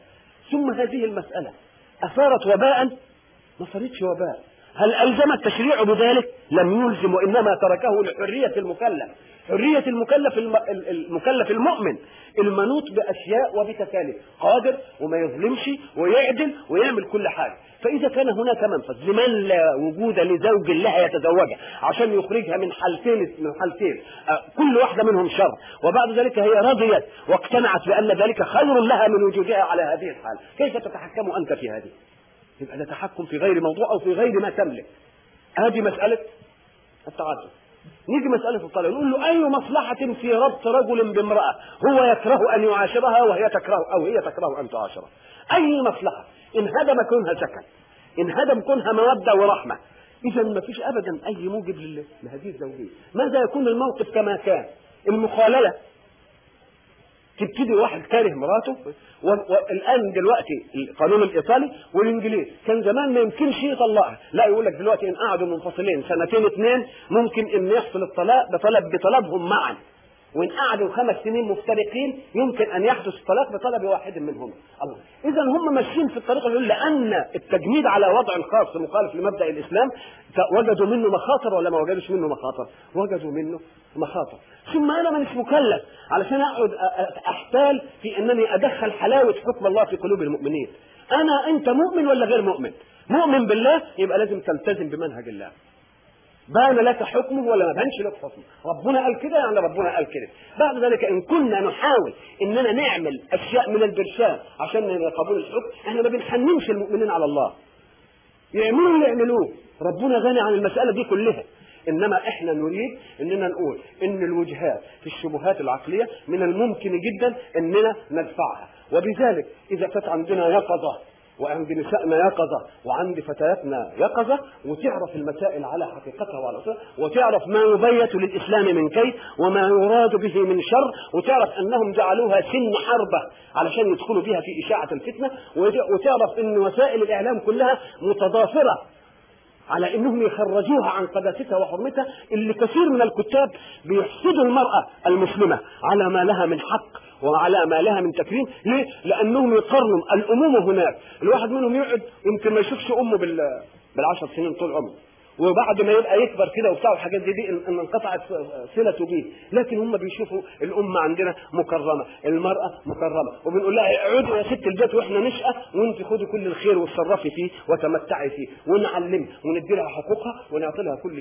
ثم هذه المسألة. أثارت وباء؟ ما صارتش وباء. هل ألزم التشريع بذلك؟ لم يلزم وإنما تركه لحرية المكلف. حرية المكلف الم... المكلف المؤمن. المنوط بأشياء وبتكاليف. قادر وما يظلمش ويعدل ويعمل كل حاجة. فإذا كان هناك منفذ لمن لا وجود لزوج لها يتزوجها؟ عشان يخرجها من حالتين من حالتين. آه، كل واحدة منهم شر. وبعد ذلك هي رضيت واقتنعت بأن ذلك خير لها من وجودها على هذه الحال. كيف تتحكم أنت في هذه؟ يبقى ده تحكم في غير موضوع أو في غير ما تملك. هذه مسألة التعدد. نيجي مسألة الطلاق. نقول له أي مصلحة في ربط رجل بامرأة؟ هو يكره أن يعاشرها وهي تكره أو هي تكره أن تعاشره أي مصلحة؟ إن هدم كونها سكن إن هدم كونها مودة ورحمة. إذا ما فيش أبدا أي موجب لهذه الزوجية. ماذا يكون الموقف كما كان؟ المخاللة. تبتدي واحد كاره مراته والآن دلوقتي القانون الإيطالي والانجليز كان زمان ما يمكنش يطلقها. لا يقول لك دلوقتي إن قعدوا منفصلين سنتين اثنين ممكن إن يحصل الطلاق بطلب بطلبهم معا. وإن قعدوا خمس سنين مفترقين يمكن أن يحدث الطلاق بطلب واحد منهم. الله. اذا هم ماشيين في الطريق اللي لأن التجميد على وضع خاص مخالف لمبدأ الإسلام وجدوا منه مخاطر ولا ما وجدوش منه مخاطر؟ وجدوا منه مخاطر. ثم أنا مانيش مكلف علشان أقعد أحتال في إنني أدخل حلاوة حكم الله في قلوب المؤمنين. أنا أنت مؤمن ولا غير مؤمن؟ مؤمن بالله يبقى لازم تلتزم بمنهج الله. بان لك حكمه ولا ما بانش لك حكمه. ربنا قال كده يعني ربنا قال كده. بعد ذلك إن كنا نحاول إننا نعمل أشياء من البرشام عشان قبول الحكم إحنا ما بنحننش المؤمنين على الله. يعملوا اللي يعملوه. ربنا غني عن المسألة دي كلها. إنما إحنا نريد إننا نقول إن الوجهات في الشبهات العقلية من الممكن جدا إننا ندفعها. وبذلك إذا كانت عندنا يقظة وعند نسائنا يقظة وعند فتياتنا يقظة وتعرف المسائل على حقيقتها وعلى أصولها وتعرف ما يبيت للإسلام من كيد وما يراد به من شر وتعرف أنهم جعلوها سن حربة علشان يدخلوا بها في إشاعة الفتنة وتعرف أن وسائل الإعلام كلها متضافرة على إنهم يخرجوها عن قداستها وحرمتها اللي كثير من الكتاب بيحسدوا المرأة المسلمة على ما لها من حق وعلى ما لها من تكريم ليه؟ لأنهم يقارنوا. الأمومة هناك. الواحد منهم يقعد يمكن ما يشوفش أمه بال بالعشر سنين طول عمره. وبعد ما يبقى يكبر كده وبتاع الحاجات دي, دي ان انقطعت صلته بيه. لكن هم بيشوفوا الأمة عندنا مكرمة المرأة مكرمة. وبنقول لها اقعدي يا ست البيت وإحنا نشأة وانت خدي كل الخير وتصرفي فيه وتمتعي فيه. ونعلمها وندي لها حقوقها ونعطي لها كل